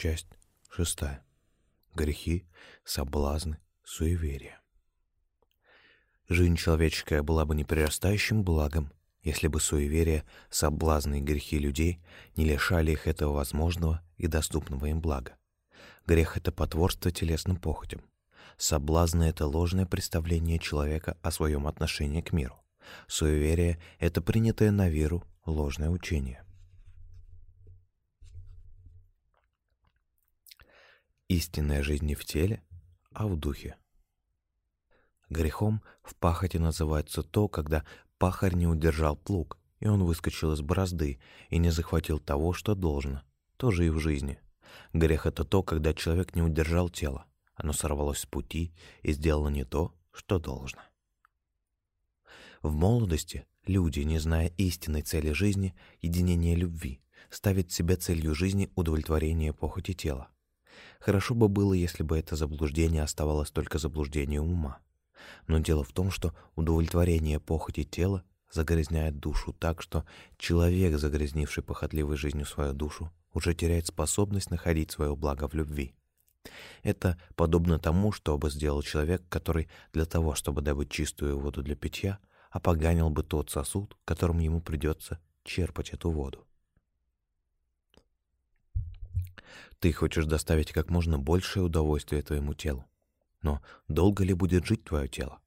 Часть шестая. Грехи, соблазны, суеверия. Жизнь человеческая была бы неприрастающим благом, если бы суеверия, соблазны и грехи людей не лишали их этого возможного и доступного им блага. Грех — это потворство телесным похотям. Соблазны — это ложное представление человека о своем отношении к миру. Суеверие — это принятое на веру ложное учение. Истинная жизнь не в теле, а в духе. Грехом в пахоте называется то, когда пахарь не удержал плуг, и он выскочил из борозды и не захватил того, что должно. Тоже и в жизни. Грех — это то, когда человек не удержал тело. Оно сорвалось с пути и сделало не то, что должно. В молодости люди, не зная истинной цели жизни, единения любви, ставят себе целью жизни удовлетворение похоти тела. Хорошо бы было, если бы это заблуждение оставалось только заблуждением ума. Но дело в том, что удовлетворение похоти тела загрязняет душу так, что человек, загрязнивший похотливой жизнью свою душу, уже теряет способность находить свое благо в любви. Это подобно тому, что бы сделал человек, который для того, чтобы добыть чистую воду для питья, опоганил бы тот сосуд, которым ему придется черпать эту воду. Ты хочешь доставить как можно большее удовольствие твоему телу. Но долго ли будет жить твое тело?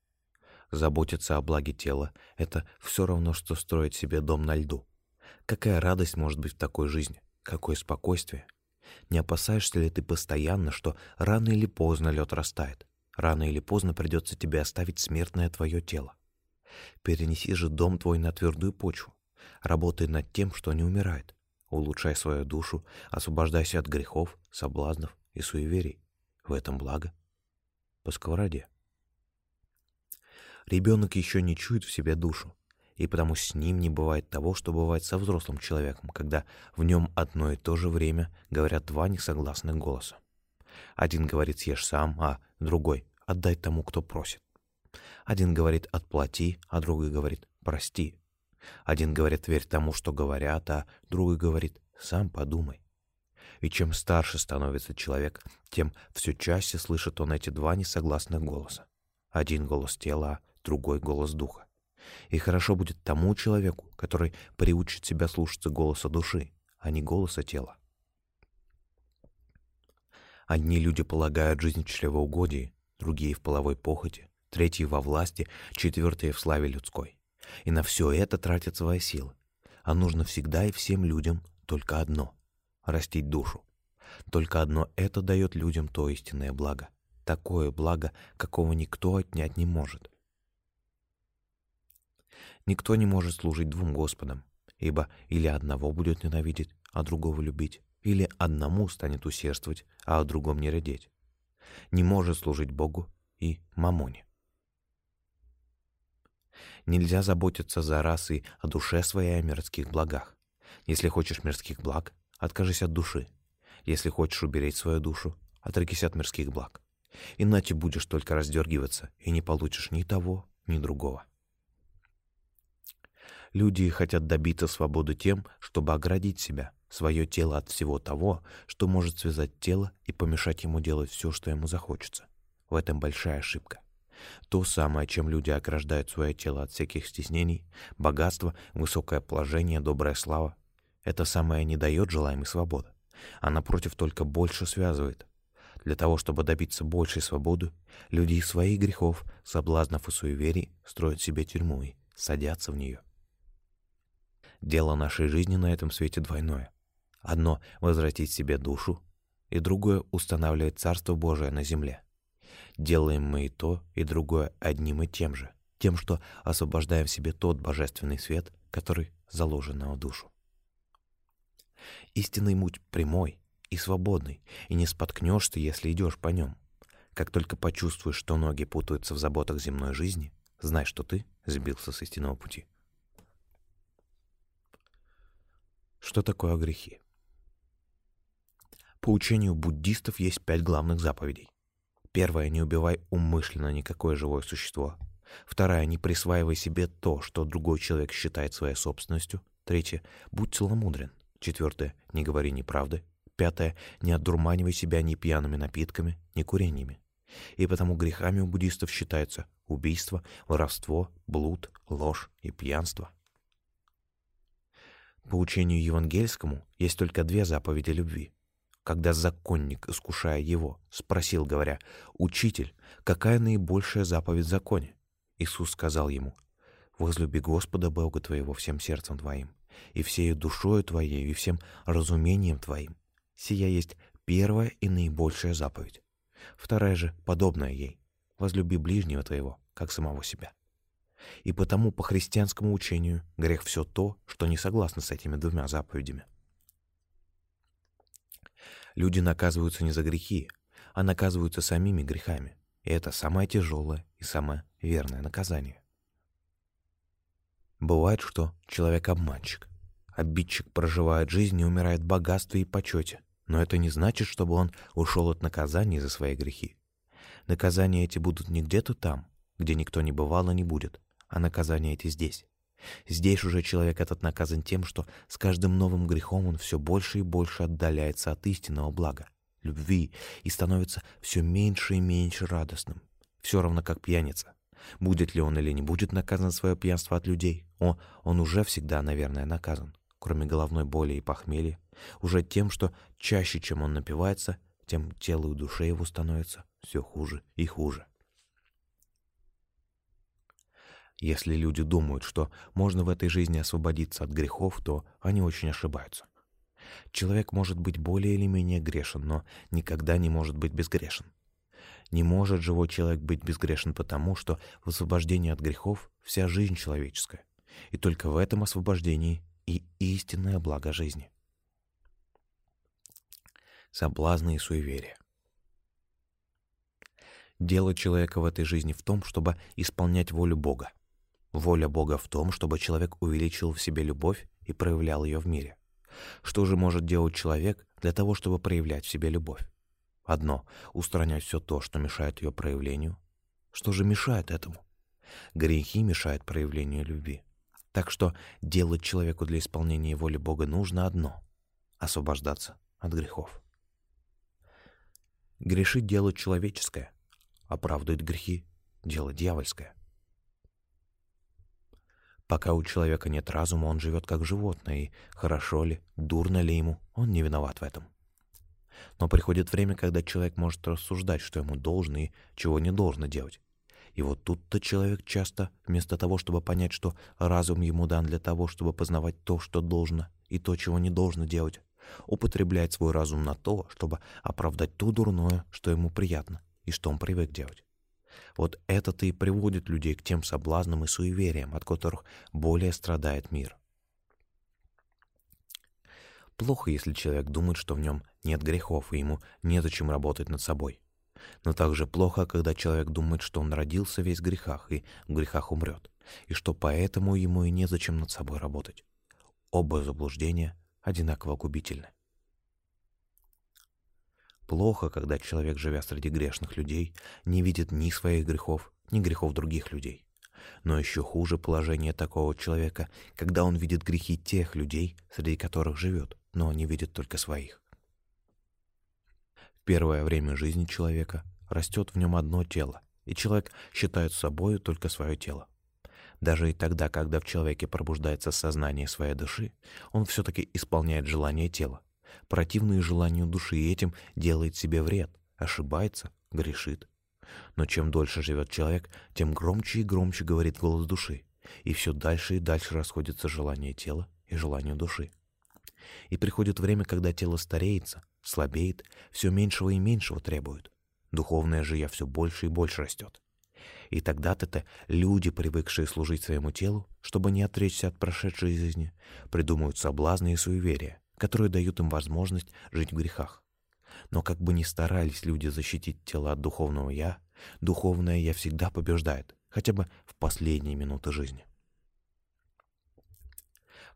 Заботиться о благе тела — это все равно, что строить себе дом на льду. Какая радость может быть в такой жизни? Какое спокойствие? Не опасаешься ли ты постоянно, что рано или поздно лед растает? Рано или поздно придется тебе оставить смертное твое тело. Перенеси же дом твой на твердую почву. Работай над тем, что не умирает. Улучшай свою душу, освобождайся от грехов, соблазнов и суеверий. В этом благо. По сковороде. Ребенок еще не чует в себе душу, и потому с ним не бывает того, что бывает со взрослым человеком, когда в нем одно и то же время говорят два несогласных голоса. Один говорит «съешь сам», а другой «отдай тому, кто просит». Один говорит «отплати», а другой говорит «прости». Один говорит «верь тому, что говорят», а другой говорит «сам подумай». И чем старше становится человек, тем все чаще слышит он эти два несогласных голоса. Один голос тела, а другой голос духа. И хорошо будет тому человеку, который приучит себя слушаться голоса души, а не голоса тела. Одни люди полагают жизнь в чревоугодии, другие — в половой похоти, третьи — во власти, четвертые — в славе людской. И на все это тратят свои силы. А нужно всегда и всем людям только одно — растить душу. Только одно это дает людям то истинное благо. Такое благо, какого никто отнять не может. Никто не может служить двум Господам, ибо или одного будет ненавидеть, а другого любить, или одному станет усердствовать, а о другом не родить. Не может служить Богу и мамоне. Нельзя заботиться за расы о душе своей о мирских благах. Если хочешь мирских благ, откажись от души. Если хочешь уберечь свою душу, отрекись от мирских благ. Иначе будешь только раздергиваться и не получишь ни того, ни другого. Люди хотят добиться свободы тем, чтобы оградить себя, свое тело от всего того, что может связать тело и помешать ему делать все, что ему захочется. В этом большая ошибка. То самое, чем люди ограждают свое тело от всяких стеснений, богатство, высокое положение, добрая слава, это самое не дает желаемой свободы, а напротив только больше связывает. Для того, чтобы добиться большей свободы, люди из своих грехов, соблазнов и суеверий строят себе тюрьму и садятся в нее. Дело нашей жизни на этом свете двойное. Одно — возвратить себе душу, и другое — устанавливать Царство Божие на земле. Делаем мы и то, и другое одним и тем же, тем, что освобождаем в себе тот божественный свет, который заложен на душу. Истинный муть прямой и свободный, и не споткнешься, если идешь по нем. Как только почувствуешь, что ноги путаются в заботах земной жизни, знай, что ты сбился с истинного пути. Что такое грехи? По учению буддистов есть пять главных заповедей. Первая — не убивай умышленно никакое живое существо. Вторая — не присваивай себе то, что другой человек считает своей собственностью. Третья — будь целомудрен. Четвертое — не говори неправды. Пятое — не одурманивай себя ни пьяными напитками, ни курениями. И потому грехами у буддистов считаются убийство, воровство, блуд, ложь и пьянство. По учению евангельскому есть только две заповеди любви. Когда законник, искушая его, спросил, говоря, «Учитель, какая наибольшая заповедь в законе?» Иисус сказал ему, «Возлюби Господа Бога твоего всем сердцем твоим, и всею душою твоей, и всем разумением твоим. Сия есть первая и наибольшая заповедь. Вторая же, подобная ей, возлюби ближнего твоего, как самого себя. И потому по христианскому учению грех все то, что не согласно с этими двумя заповедями. Люди наказываются не за грехи, а наказываются самими грехами. И это самое тяжелое и самое верное наказание. Бывает, что человек обманщик. Обидчик проживает жизнь и умирает в богатстве и почете. Но это не значит, чтобы он ушел от наказания за свои грехи. Наказания эти будут не где-то там, где никто не бывал и не будет, а наказания эти здесь. Здесь уже человек этот наказан тем, что с каждым новым грехом он все больше и больше отдаляется от истинного блага, любви, и становится все меньше и меньше радостным. Все равно как пьяница. Будет ли он или не будет наказан за свое пьянство от людей, о, он уже всегда, наверное, наказан, кроме головной боли и похмелья, уже тем, что чаще, чем он напивается, тем телу и душе его становится все хуже и хуже. Если люди думают, что можно в этой жизни освободиться от грехов, то они очень ошибаются. Человек может быть более или менее грешен, но никогда не может быть безгрешен. Не может живой человек быть безгрешен потому, что в освобождении от грехов вся жизнь человеческая, и только в этом освобождении и истинное благо жизни. Соблазны и суеверия. Дело человека в этой жизни в том, чтобы исполнять волю Бога. Воля Бога в том, чтобы человек увеличил в себе любовь и проявлял ее в мире. Что же может делать человек для того, чтобы проявлять в себе любовь? Одно — устранять все то, что мешает ее проявлению. Что же мешает этому? Грехи мешают проявлению любви. Так что делать человеку для исполнения воли Бога нужно одно — освобождаться от грехов. Грешить — дело человеческое, оправдывает грехи — дело дьявольское. Пока у человека нет разума, он живет как животное, и хорошо ли, дурно ли ему, он не виноват в этом. Но приходит время, когда человек может рассуждать, что ему должно и чего не должно делать. И вот тут-то человек часто, вместо того, чтобы понять, что разум ему дан для того, чтобы познавать то, что должно, и то, чего не должно делать, употребляет свой разум на то, чтобы оправдать то дурное, что ему приятно, и что он привык делать. Вот это-то и приводит людей к тем соблазнам и суевериям, от которых более страдает мир. Плохо, если человек думает, что в нем нет грехов, и ему незачем работать над собой. Но также плохо, когда человек думает, что он родился весь в грехах и в грехах умрет, и что поэтому ему и незачем над собой работать. Оба заблуждения одинаково губительны. Плохо, когда человек, живя среди грешных людей, не видит ни своих грехов, ни грехов других людей. Но еще хуже положение такого человека, когда он видит грехи тех людей, среди которых живет, но не видит только своих. В первое время жизни человека растет в нем одно тело, и человек считает собою только свое тело. Даже и тогда, когда в человеке пробуждается сознание своей души, он все-таки исполняет желание тела, противные желанию души, и этим делает себе вред, ошибается, грешит. Но чем дольше живет человек, тем громче и громче говорит голос души, и все дальше и дальше расходятся желания тела и желания души. И приходит время, когда тело стареется, слабеет, все меньшего и меньшего требует. Духовное же я все больше и больше растет. И тогда-то-то люди, привыкшие служить своему телу, чтобы не отречься от прошедшей жизни, придумывают соблазны и суеверия, которые дают им возможность жить в грехах. Но как бы ни старались люди защитить тело от духовного «я», духовное «я» всегда побеждает, хотя бы в последние минуты жизни.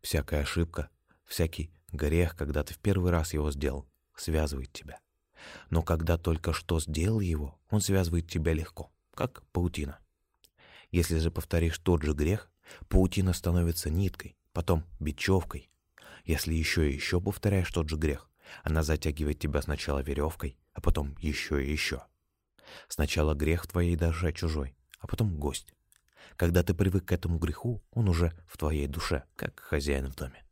Всякая ошибка, всякий грех, когда ты в первый раз его сделал, связывает тебя. Но когда только что сделал его, он связывает тебя легко, как паутина. Если же повторишь тот же грех, паутина становится ниткой, потом бечевкой, если еще и еще повторяешь тот же грех, Она затягивает тебя сначала веревкой, а потом еще и еще. Сначала грех твоей душе чужой, а потом гость. Когда ты привык к этому греху, он уже в твоей душе, как хозяин в доме.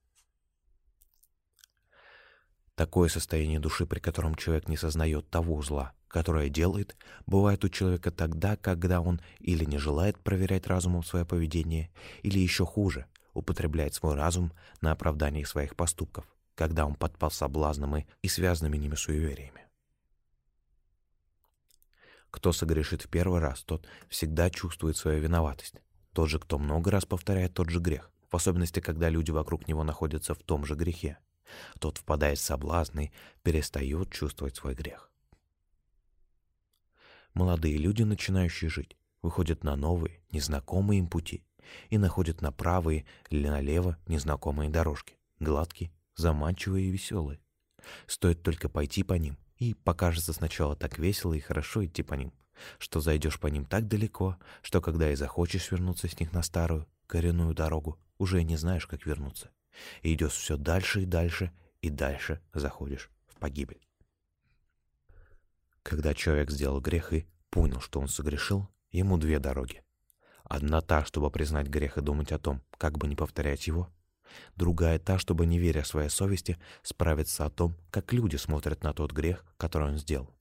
Такое состояние души, при котором человек не сознает того зла, которое делает, бывает у человека тогда, когда он или не желает проверять разумом свое поведение, или еще хуже, употребляет свой разум на оправдание своих поступков, когда он подпал соблазнам и, связанными ними суевериями. Кто согрешит в первый раз, тот всегда чувствует свою виноватость. Тот же, кто много раз повторяет тот же грех, в особенности, когда люди вокруг него находятся в том же грехе, тот впадает в соблазн и перестает чувствовать свой грех. Молодые люди, начинающие жить, выходят на новые, незнакомые им пути и находят на правые или налево незнакомые дорожки, гладкие, заманчивые и веселые. Стоит только пойти по ним, и покажется сначала так весело и хорошо идти по ним, что зайдешь по ним так далеко, что когда и захочешь вернуться с них на старую, коренную дорогу, уже не знаешь, как вернуться. И идешь все дальше и дальше, и дальше заходишь в погибель. Когда человек сделал грех и понял, что он согрешил, ему две дороги. Одна та, чтобы признать грех и думать о том, как бы не повторять его. Другая та, чтобы, не веря своей совести, справиться о том, как люди смотрят на тот грех, который он сделал.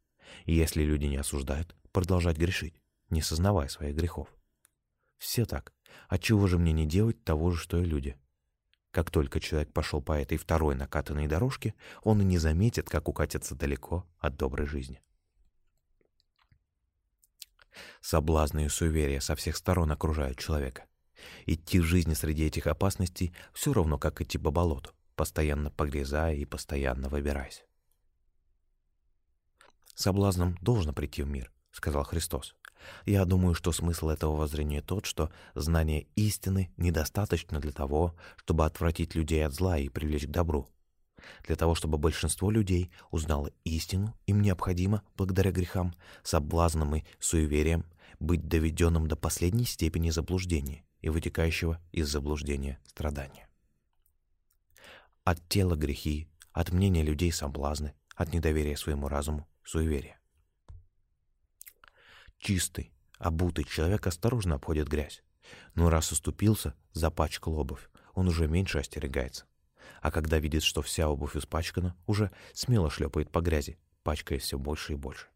И если люди не осуждают, продолжать грешить, не сознавая своих грехов. Все так. Отчего же мне не делать того же, что и люди? Как только человек пошел по этой второй накатанной дорожке, он и не заметит, как укатится далеко от доброй жизни. Соблазны и суеверия со всех сторон окружают человека. Идти в жизни среди этих опасностей все равно, как идти по болоту, постоянно погрязая и постоянно выбираясь. «Соблазном должно прийти в мир», — сказал Христос. Я думаю, что смысл этого воззрения тот, что знание истины недостаточно для того, чтобы отвратить людей от зла и привлечь к добру. Для того, чтобы большинство людей узнало истину, им необходимо, благодаря грехам, соблазнам и суевериям, быть доведенным до последней степени заблуждения и вытекающего из заблуждения страдания. От тела грехи, от мнения людей соблазны, от недоверия своему разуму суеверия. Чистый, обутый человек осторожно обходит грязь. Но раз уступился, запачкал обувь, он уже меньше остерегается. А когда видит, что вся обувь испачкана, уже смело шлепает по грязи, пачкая все больше и больше.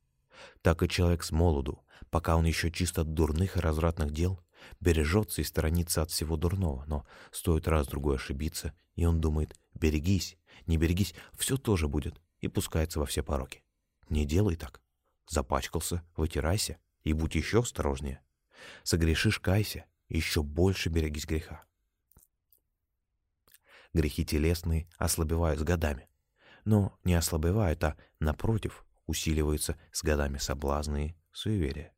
Так и человек с молоду, пока он еще чисто от дурных и развратных дел, бережется и сторонится от всего дурного, но стоит раз-другой ошибиться, и он думает «берегись, не берегись, все тоже будет», и пускается во все пороки. Не делай так. Запачкался, вытирайся, и будь еще осторожнее. Согрешишь, кайся, еще больше берегись греха. Грехи телесные ослабевают с годами, но не ослабевают, а, напротив, усиливаются с годами соблазны и суеверия.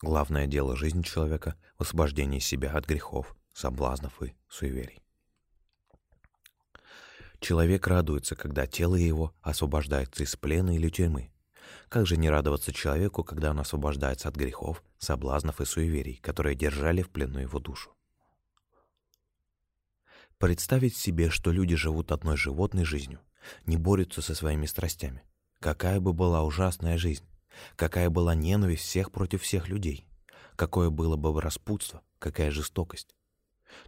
Главное дело жизни человека — освобождение себя от грехов, соблазнов и суеверий. Человек радуется, когда тело его освобождается из плена или тюрьмы, как же не радоваться человеку, когда он освобождается от грехов, соблазнов и суеверий, которые держали в плену его душу? Представить себе, что люди живут одной животной жизнью, не борются со своими страстями. Какая бы была ужасная жизнь, какая была ненависть всех против всех людей, какое было бы распутство, какая жестокость.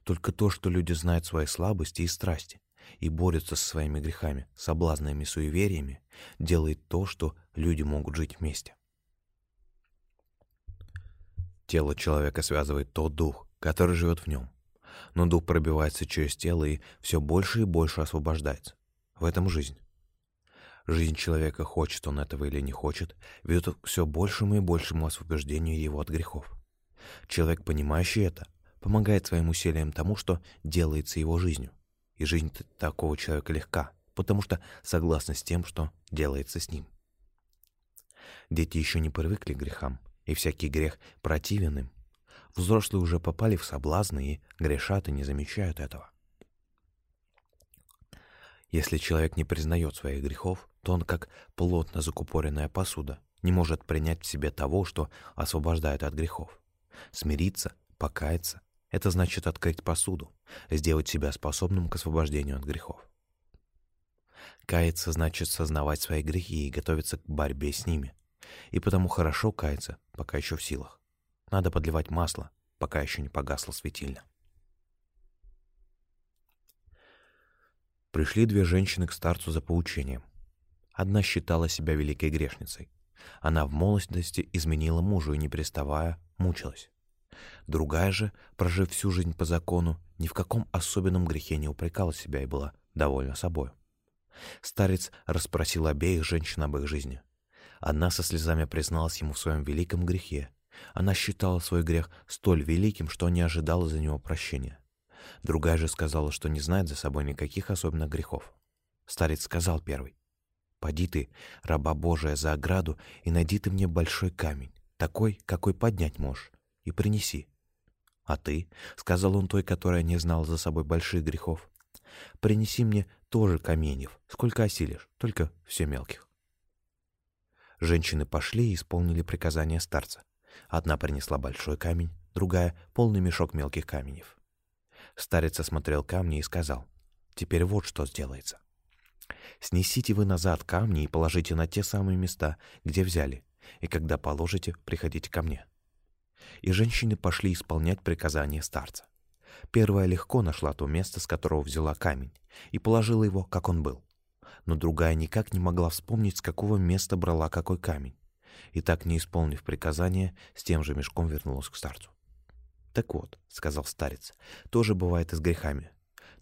Только то, что люди знают свои слабости и страсти, и борются со своими грехами, соблазнами и суевериями, делает то, что люди могут жить вместе. Тело человека связывает тот дух, который живет в нем. Но дух пробивается через тело и все больше и больше освобождается. В этом жизнь. Жизнь человека, хочет он этого или не хочет, ведет к все большему и большему освобождению его от грехов. Человек, понимающий это, помогает своим усилиям тому, что делается его жизнью и жизнь такого человека легка, потому что согласна с тем, что делается с ним. Дети еще не привыкли к грехам, и всякий грех противен им. Взрослые уже попали в соблазны и грешат и не замечают этого. Если человек не признает своих грехов, то он, как плотно закупоренная посуда, не может принять в себе того, что освобождает от грехов. Смириться, покаяться это значит открыть посуду, сделать себя способным к освобождению от грехов. Каяться значит сознавать свои грехи и готовиться к борьбе с ними. И потому хорошо каяться, пока еще в силах. Надо подливать масло, пока еще не погасла светильня. Пришли две женщины к старцу за поучением. Одна считала себя великой грешницей. Она в молодости изменила мужу и, не переставая, мучилась. Другая же, прожив всю жизнь по закону, ни в каком особенном грехе не упрекала себя и была довольна собой. Старец расспросил обеих женщин об их жизни. Одна со слезами призналась ему в своем великом грехе. Она считала свой грех столь великим, что не ожидала за него прощения. Другая же сказала, что не знает за собой никаких особенных грехов. Старец сказал первый, «Поди ты, раба Божия, за ограду, и найди ты мне большой камень, такой, какой поднять можешь, и принеси». «А ты?» — сказал он той, которая не знала за собой больших грехов. «Принеси мне тоже каменьев, сколько осилишь, только все мелких». Женщины пошли и исполнили приказание старца. Одна принесла большой камень, другая — полный мешок мелких каменьев. Старец осмотрел камни и сказал, «Теперь вот что сделается. Снесите вы назад камни и положите на те самые места, где взяли, и когда положите, приходите ко мне». И женщины пошли исполнять приказание старца. Первая легко нашла то место, с которого взяла камень, и положила его, как он был. Но другая никак не могла вспомнить, с какого места брала какой камень. И так, не исполнив приказание, с тем же мешком вернулась к старцу. «Так вот», — сказал старец, — «тоже бывает и с грехами.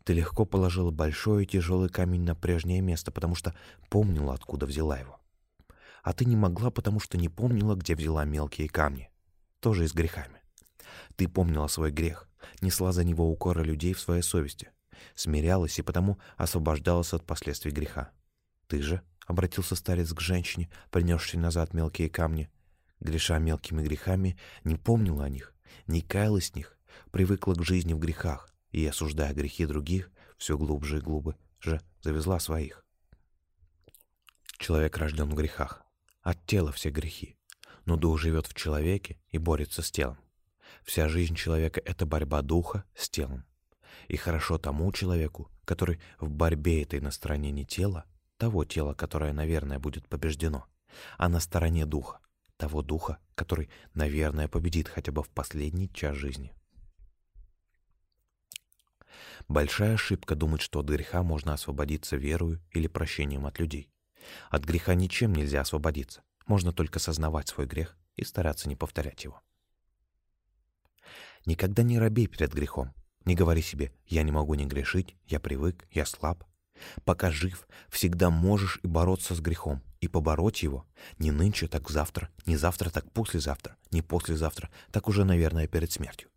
Ты легко положила большой и тяжелый камень на прежнее место, потому что помнила, откуда взяла его. А ты не могла, потому что не помнила, где взяла мелкие камни. Тоже и с грехами. Ты помнила свой грех, несла за него укоры людей в своей совести, смирялась и потому освобождалась от последствий греха. Ты же, — обратился старец к женщине, принесшей назад мелкие камни, греша мелкими грехами, не помнила о них, не каялась в них, привыкла к жизни в грехах, и, осуждая грехи других, все глубже и глубже же завезла своих. Человек рожден в грехах. От тела все грехи. Но дух живет в человеке и борется с телом. Вся жизнь человека — это борьба духа с телом. И хорошо тому человеку, который в борьбе этой на стороне не тела, того тела, которое, наверное, будет побеждено, а на стороне духа, того духа, который, наверное, победит хотя бы в последний час жизни. Большая ошибка думать, что от греха можно освободиться верою или прощением от людей. От греха ничем нельзя освободиться. Можно только сознавать свой грех и стараться не повторять его. Никогда не робей перед грехом. Не говори себе «я не могу не грешить, я привык, я слаб». Пока жив, всегда можешь и бороться с грехом, и побороть его не нынче, так завтра, не завтра, так послезавтра, не послезавтра, так уже, наверное, перед смертью.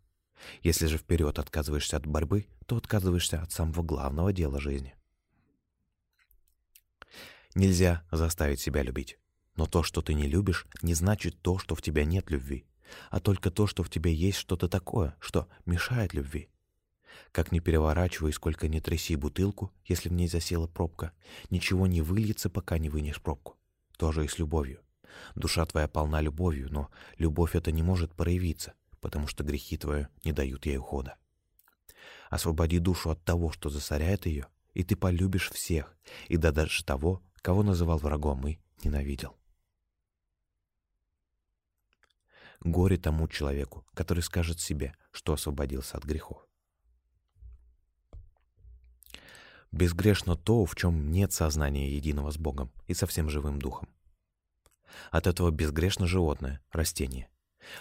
Если же вперед отказываешься от борьбы, то отказываешься от самого главного дела жизни. Нельзя заставить себя любить. Но то, что ты не любишь, не значит то, что в тебя нет любви, а только то, что в тебе есть что-то такое, что мешает любви. Как ни переворачивай, сколько ни тряси бутылку, если в ней засела пробка, ничего не выльется, пока не вынешь пробку. Тоже и с любовью. Душа твоя полна любовью, но любовь эта не может проявиться, потому что грехи твои не дают ей ухода. Освободи душу от того, что засоряет ее, и ты полюбишь всех, и да даже того, кого называл врагом и ненавидел. Горе тому человеку, который скажет себе, что освободился от грехов. Безгрешно то, в чем нет сознания единого с Богом и со всем живым духом. От этого безгрешно животное, растение,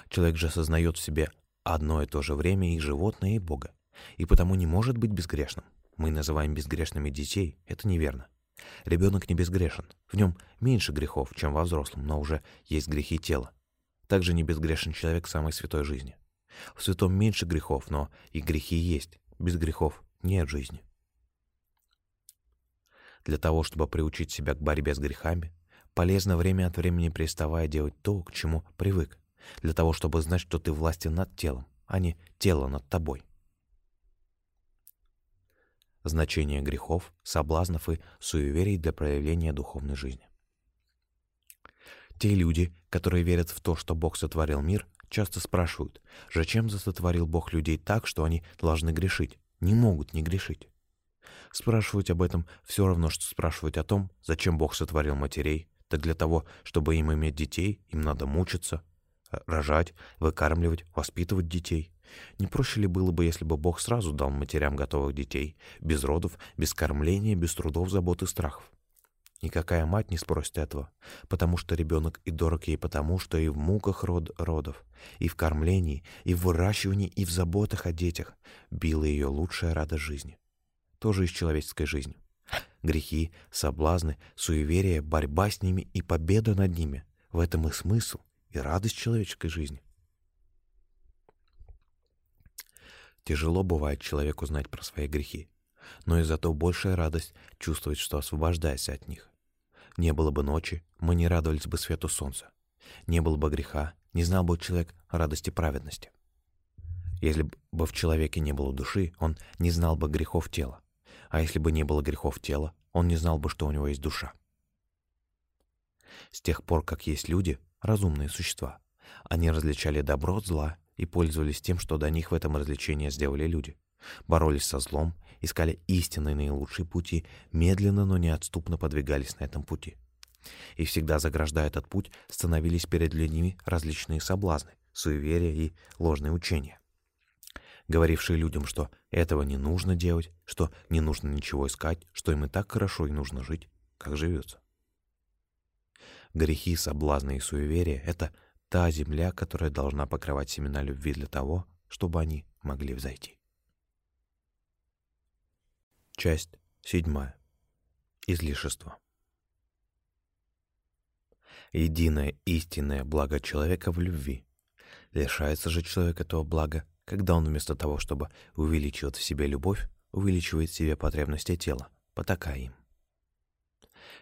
Человек же осознает в себе одно и то же время и животное, и Бога, и потому не может быть безгрешным. Мы называем безгрешными детей, это неверно. Ребенок не безгрешен, в нем меньше грехов, чем во взрослом, но уже есть грехи тела. Также не безгрешен человек самой святой жизни. В святом меньше грехов, но и грехи есть, без грехов нет жизни. Для того, чтобы приучить себя к борьбе с грехами, полезно время от времени переставая делать то, к чему привык, для того, чтобы знать, что ты властен над телом, а не тело над тобой. Значение грехов, соблазнов и суеверий для проявления духовной жизни. Те люди, которые верят в то, что Бог сотворил мир, часто спрашивают, зачем сотворил Бог людей так, что они должны грешить, не могут не грешить. Спрашивать об этом все равно, что спрашивать о том, зачем Бог сотворил матерей. Так для того, чтобы им иметь детей, им надо мучиться, рожать, выкармливать, воспитывать детей. Не проще ли было бы, если бы Бог сразу дал матерям готовых детей, без родов, без кормления, без трудов, забот и страхов? Никакая мать не спросит этого, потому что ребенок и дорог ей потому, что и в муках род родов, и в кормлении, и в выращивании, и в заботах о детях била ее лучшая радость жизни. Тоже из человеческой жизни. Грехи, соблазны, суеверия, борьба с ними и победа над ними — в этом и смысл, и радость человеческой жизни. Тяжело бывает человеку знать про свои грехи, но и зато большая радость чувствовать, что освобождаясь от них. Не было бы ночи, мы не радовались бы свету солнца. Не было бы греха, не знал бы человек радости праведности. Если бы в человеке не было души, он не знал бы грехов тела. А если бы не было грехов тела, он не знал бы, что у него есть душа. С тех пор, как есть люди, разумные существа, они различали добро от зла и пользовались тем, что до них в этом развлечении сделали люди. Боролись со злом, искали истинные наилучшие пути, медленно, но неотступно подвигались на этом пути. И всегда заграждая этот путь, становились перед людьми различные соблазны, суеверия и ложные учения. Говорившие людям, что этого не нужно делать, что не нужно ничего искать, что им и так хорошо и нужно жить, как живется. Грехи, соблазны и суеверия — это та земля, которая должна покрывать семена любви для того, чтобы они могли взойти. Часть седьмая. Излишество. Единое истинное благо человека в любви. Лишается же человек этого блага, когда он вместо того, чтобы увеличивать в себе любовь, увеличивает в себе потребности тела, потакая им.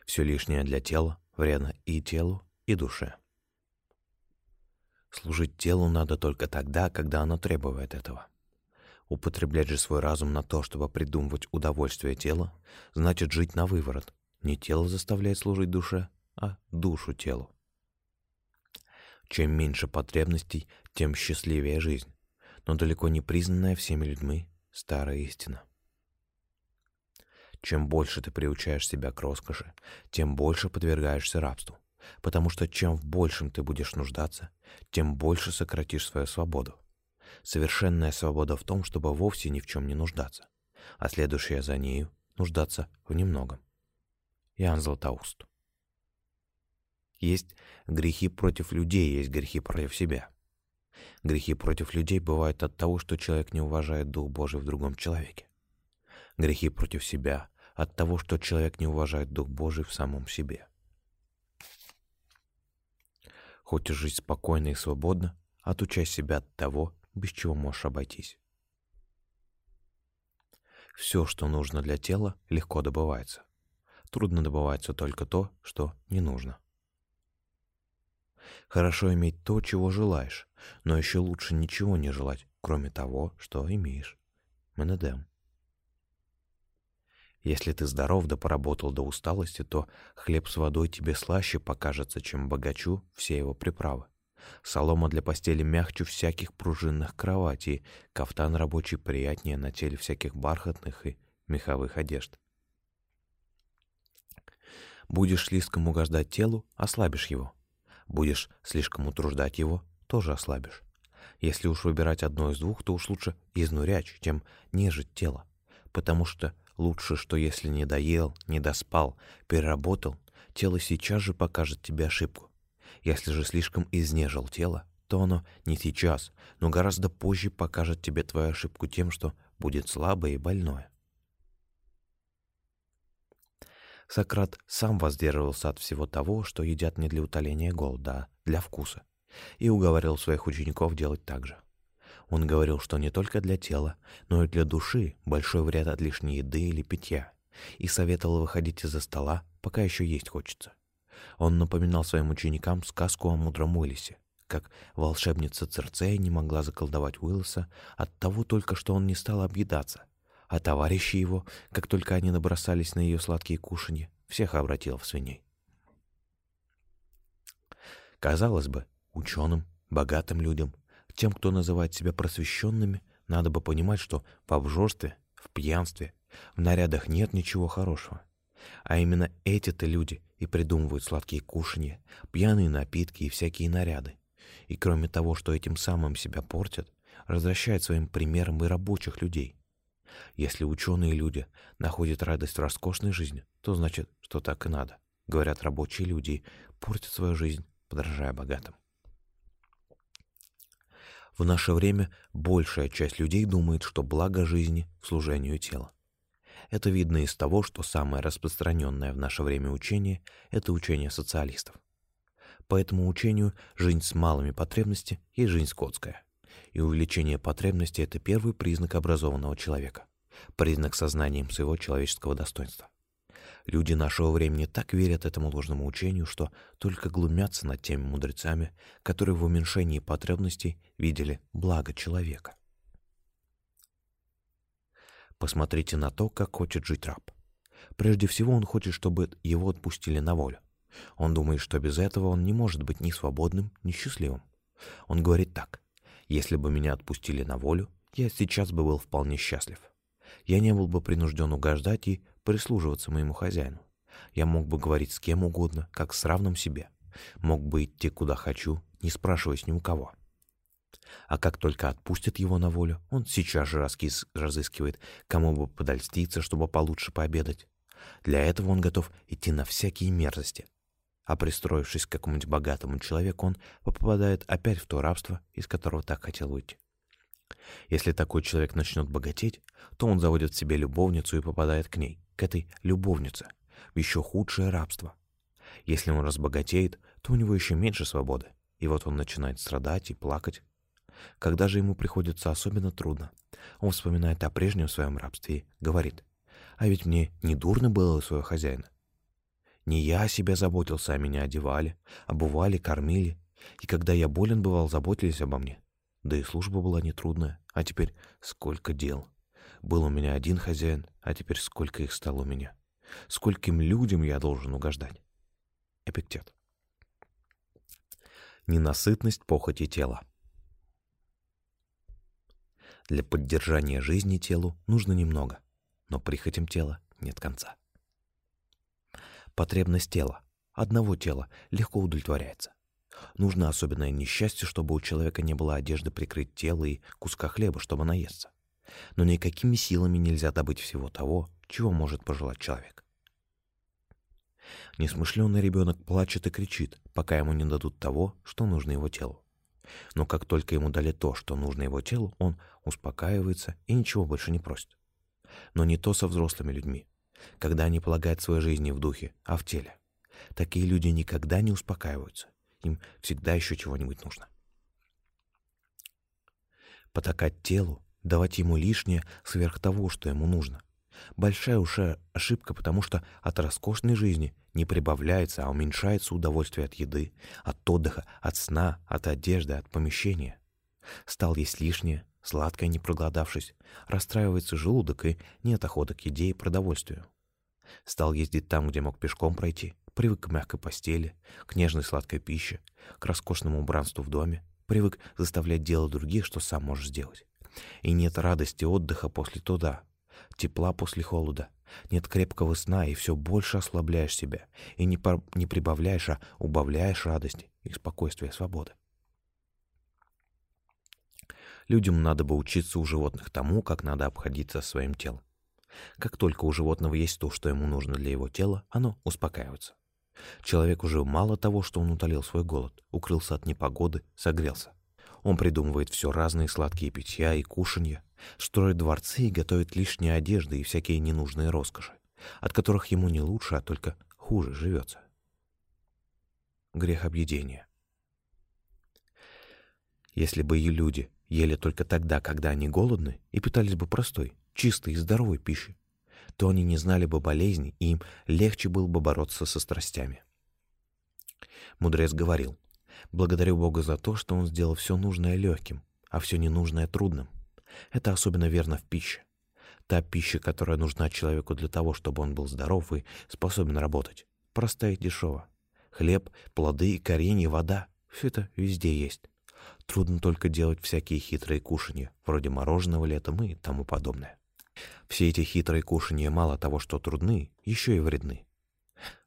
Все лишнее для тела вредно и телу, и душе. Служить телу надо только тогда, когда оно требует этого. Употреблять же свой разум на то, чтобы придумывать удовольствие тела, значит жить на выворот. Не тело заставляет служить душе, а душу телу. Чем меньше потребностей, тем счастливее жизнь, но далеко не признанная всеми людьми старая истина. Чем больше ты приучаешь себя к роскоши, тем больше подвергаешься рабству потому что чем в большем ты будешь нуждаться, тем больше сократишь свою свободу. Совершенная свобода в том, чтобы вовсе ни в чем не нуждаться, а следующая за нею — нуждаться в немногом. Иоанн Златоуст. Есть грехи против людей, есть грехи против себя. Грехи против людей бывают от того, что человек не уважает Дух Божий в другом человеке. Грехи против себя — от того, что человек не уважает Дух Божий в самом себе. Хочешь жить спокойно и свободно, отучай себя от того, без чего можешь обойтись. Все, что нужно для тела, легко добывается. Трудно добывается только то, что не нужно. Хорошо иметь то, чего желаешь, но еще лучше ничего не желать, кроме того, что имеешь. Менедем. Если ты здоров да поработал до усталости, то хлеб с водой тебе слаще покажется, чем богачу все его приправы. Солома для постели мягче всяких пружинных кроватей, кафтан рабочий приятнее на теле всяких бархатных и меховых одежд. Будешь слишком угождать телу, ослабишь его. Будешь слишком утруждать его, тоже ослабишь. Если уж выбирать одно из двух, то уж лучше изнурять, чем нежить тело, потому что Лучше, что если не доел, не доспал, переработал, тело сейчас же покажет тебе ошибку. Если же слишком изнежил тело, то оно не сейчас, но гораздо позже покажет тебе твою ошибку тем, что будет слабое и больное. Сократ сам воздерживался от всего того, что едят не для утоления голода, а для вкуса, и уговаривал своих учеников делать так же. Он говорил, что не только для тела, но и для души большой вред от лишней еды или питья, и советовал выходить из-за стола, пока еще есть хочется. Он напоминал своим ученикам сказку о мудром Уиллисе, как волшебница Церцея не могла заколдовать Уиллиса от того только, что он не стал объедаться, а товарищи его, как только они набросались на ее сладкие кушанья, всех обратил в свиней. Казалось бы, ученым, богатым людям тем, кто называет себя просвещенными, надо бы понимать, что в обжорстве, в пьянстве, В нарядах нет ничего хорошего. А именно эти-то люди и придумывают сладкие кушанья, пьяные напитки и всякие наряды. И кроме того, что этим самым себя портят, развращают своим примером и рабочих людей. Если ученые люди находят радость в роскошной жизни, то значит, что так и надо. Говорят рабочие люди и портят свою жизнь, подражая богатым. В наше время большая часть людей думает, что благо жизни в служению тела. Это видно из того, что самое распространенное в наше время учение – это учение социалистов. По этому учению жизнь с малыми потребностями есть жизнь скотская. И увеличение потребностей – это первый признак образованного человека, признак сознанием своего человеческого достоинства. Люди нашего времени так верят этому ложному учению, что только глумятся над теми мудрецами, которые в уменьшении потребностей видели благо человека. Посмотрите на то, как хочет жить раб. Прежде всего он хочет, чтобы его отпустили на волю. Он думает, что без этого он не может быть ни свободным, ни счастливым. Он говорит так. «Если бы меня отпустили на волю, я сейчас бы был вполне счастлив. Я не был бы принужден угождать и прислуживаться моему хозяину. Я мог бы говорить с кем угодно, как с равным себе. Мог бы идти куда хочу, не спрашиваясь ни у кого. А как только отпустят его на волю, он сейчас же раскис разыскивает, кому бы подольститься, чтобы получше пообедать. Для этого он готов идти на всякие мерзости. А пристроившись к какому-нибудь богатому человеку, он попадает опять в то рабство, из которого так хотел уйти. Если такой человек начнет богатеть, то он заводит себе любовницу и попадает к ней, к этой любовнице, в еще худшее рабство. Если он разбогатеет, то у него еще меньше свободы, и вот он начинает страдать и плакать. Когда же ему приходится особенно трудно, он вспоминает о прежнем своем рабстве и говорит, «А ведь мне не дурно было у своего хозяина. Не я о себе заботился, а меня одевали, обували, кормили, и когда я болен бывал, заботились обо мне. Да и служба была нетрудная, а теперь сколько дел. Был у меня один хозяин, а теперь сколько их стало у меня. Скольким людям я должен угождать. Эпиктет. Ненасытность похоти тела. Для поддержания жизни телу нужно немного, но прихотям тела нет конца. Потребность тела, одного тела, легко удовлетворяется. Нужно особенное несчастье, чтобы у человека не было одежды прикрыть тело и куска хлеба, чтобы наесться. Но никакими силами нельзя добыть всего того, чего может пожелать человек. Несмышленный ребенок плачет и кричит, пока ему не дадут того, что нужно его телу. Но как только ему дали то, что нужно его телу, он успокаивается и ничего больше не просит. Но не то со взрослыми людьми, когда они полагают свою жизнь не в духе, а в теле. Такие люди никогда не успокаиваются. Им всегда еще чего-нибудь нужно. Потакать телу, давать ему лишнее сверх того, что ему нужно. Большая уж ошибка, потому что от роскошной жизни не прибавляется, а уменьшается удовольствие от еды, от отдыха, от сна, от одежды, от помещения. Стал есть лишнее, сладкое не проголодавшись, расстраивается желудок и нет охоты к еде и продовольствию. Стал ездить там, где мог пешком пройти, привык к мягкой постели, к нежной сладкой пище, к роскошному убранству в доме, привык заставлять делать других, что сам можешь сделать. И нет радости отдыха после туда, тепла после холода, нет крепкого сна, и все больше ослабляешь себя, и не, по, не прибавляешь, а убавляешь радости и спокойствия свободы. Людям надо бы учиться у животных тому, как надо обходиться своим телом. Как только у животного есть то, что ему нужно для его тела, оно успокаивается. Человек уже мало того, что он утолил свой голод, укрылся от непогоды, согрелся. Он придумывает все разные сладкие питья и кушанья, строит дворцы и готовит лишние одежды и всякие ненужные роскоши, от которых ему не лучше, а только хуже живется. Грех объедения. Если бы и люди ели только тогда, когда они голодны, и питались бы простой, чистой и здоровой пищей, то они не знали бы болезней, и им легче было бы бороться со страстями. Мудрец говорил, «Благодарю Бога за то, что Он сделал все нужное легким, а все ненужное трудным. Это особенно верно в пище. Та пища, которая нужна человеку для того, чтобы он был здоров и способен работать, простая и дешева. Хлеб, плоды, коренья, вода — все это везде есть. Трудно только делать всякие хитрые кушанья, вроде мороженого летом и тому подобное. Все эти хитрые кушанья мало того, что трудны, еще и вредны.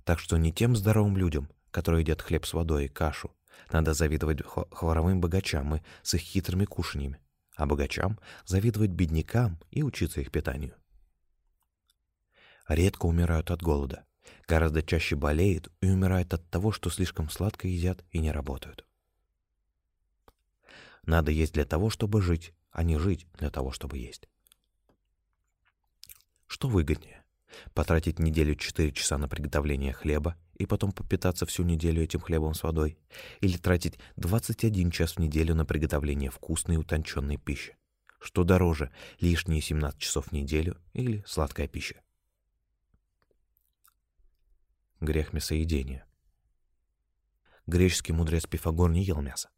Так что не тем здоровым людям, которые едят хлеб с водой и кашу, надо завидовать хворовым богачам и с их хитрыми кушаньями, а богачам завидовать беднякам и учиться их питанию. Редко умирают от голода, гораздо чаще болеют и умирают от того, что слишком сладко едят и не работают. Надо есть для того, чтобы жить, а не жить для того, чтобы есть. Что выгоднее? Потратить неделю 4 часа на приготовление хлеба и потом попитаться всю неделю этим хлебом с водой? Или тратить 21 час в неделю на приготовление вкусной утонченной пищи? Что дороже, лишние 17 часов в неделю или сладкая пища? Грех мясоедения. Греческий мудрец Пифагор не ел мясо.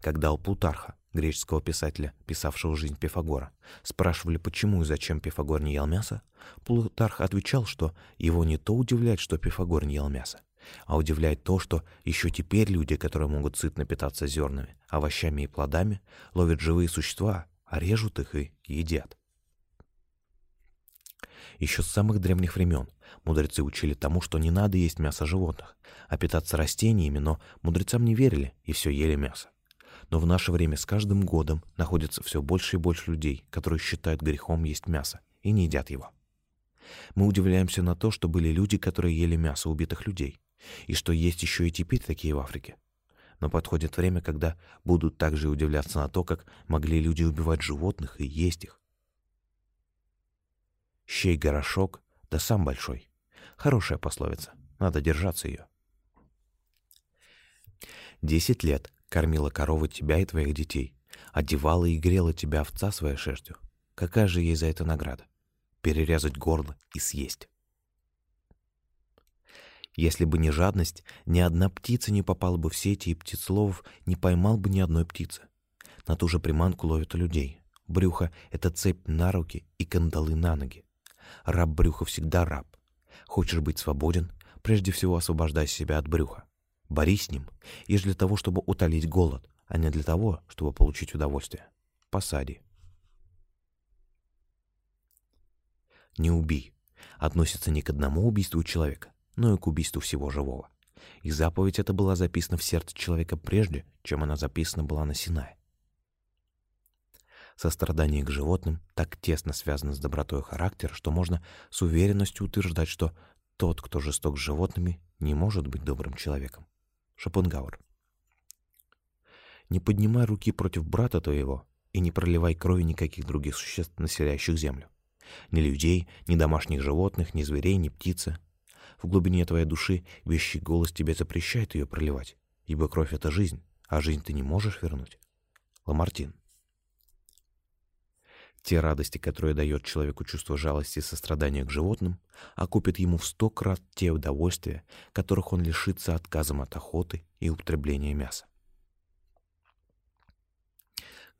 Когда у Плутарха, греческого писателя, писавшего жизнь Пифагора, спрашивали, почему и зачем Пифагор не ел мясо, Плутарх отвечал, что его не то удивляет, что Пифагор не ел мясо, а удивляет то, что еще теперь люди, которые могут сытно питаться зернами, овощами и плодами, ловят живые существа, а режут их и едят. Еще с самых древних времен мудрецы учили тому, что не надо есть мясо животных, а питаться растениями, но мудрецам не верили и все ели мясо. Но в наше время с каждым годом находится все больше и больше людей, которые считают грехом есть мясо и не едят его. Мы удивляемся на то, что были люди, которые ели мясо убитых людей, и что есть еще и теперь такие в Африке. Но подходит время, когда будут также удивляться на то, как могли люди убивать животных и есть их. Щей горошок, да сам большой. Хорошая пословица, надо держаться ее. Десять лет кормила корова тебя и твоих детей, одевала и грела тебя овца своей шерстью. Какая же ей за это награда? Перерезать горло и съесть. Если бы не жадность, ни одна птица не попала бы в сети, и птицеловов не поймал бы ни одной птицы. На ту же приманку ловят людей. Брюхо — это цепь на руки и кандалы на ноги. Раб брюха всегда раб. Хочешь быть свободен, прежде всего освобождай себя от брюха. Борись с ним, ешь для того, чтобы утолить голод, а не для того, чтобы получить удовольствие. Посади. Не убий. Относится не к одному убийству человека, но и к убийству всего живого. И заповедь эта была записана в сердце человека прежде, чем она записана была на Синае. Сострадание к животным так тесно связано с добротой характера, что можно с уверенностью утверждать, что тот, кто жесток с животными, не может быть добрым человеком. Шопенгауэр. Не поднимай руки против брата твоего и не проливай крови никаких других существ, населяющих землю. Ни людей, ни домашних животных, ни зверей, ни птицы. В глубине твоей души вещий голос тебе запрещает ее проливать, ибо кровь — это жизнь, а жизнь ты не можешь вернуть. Ламартин. Те радости, которые дает человеку чувство жалости и сострадания к животным, окупят ему в сто крат те удовольствия, которых он лишится отказом от охоты и употребления мяса.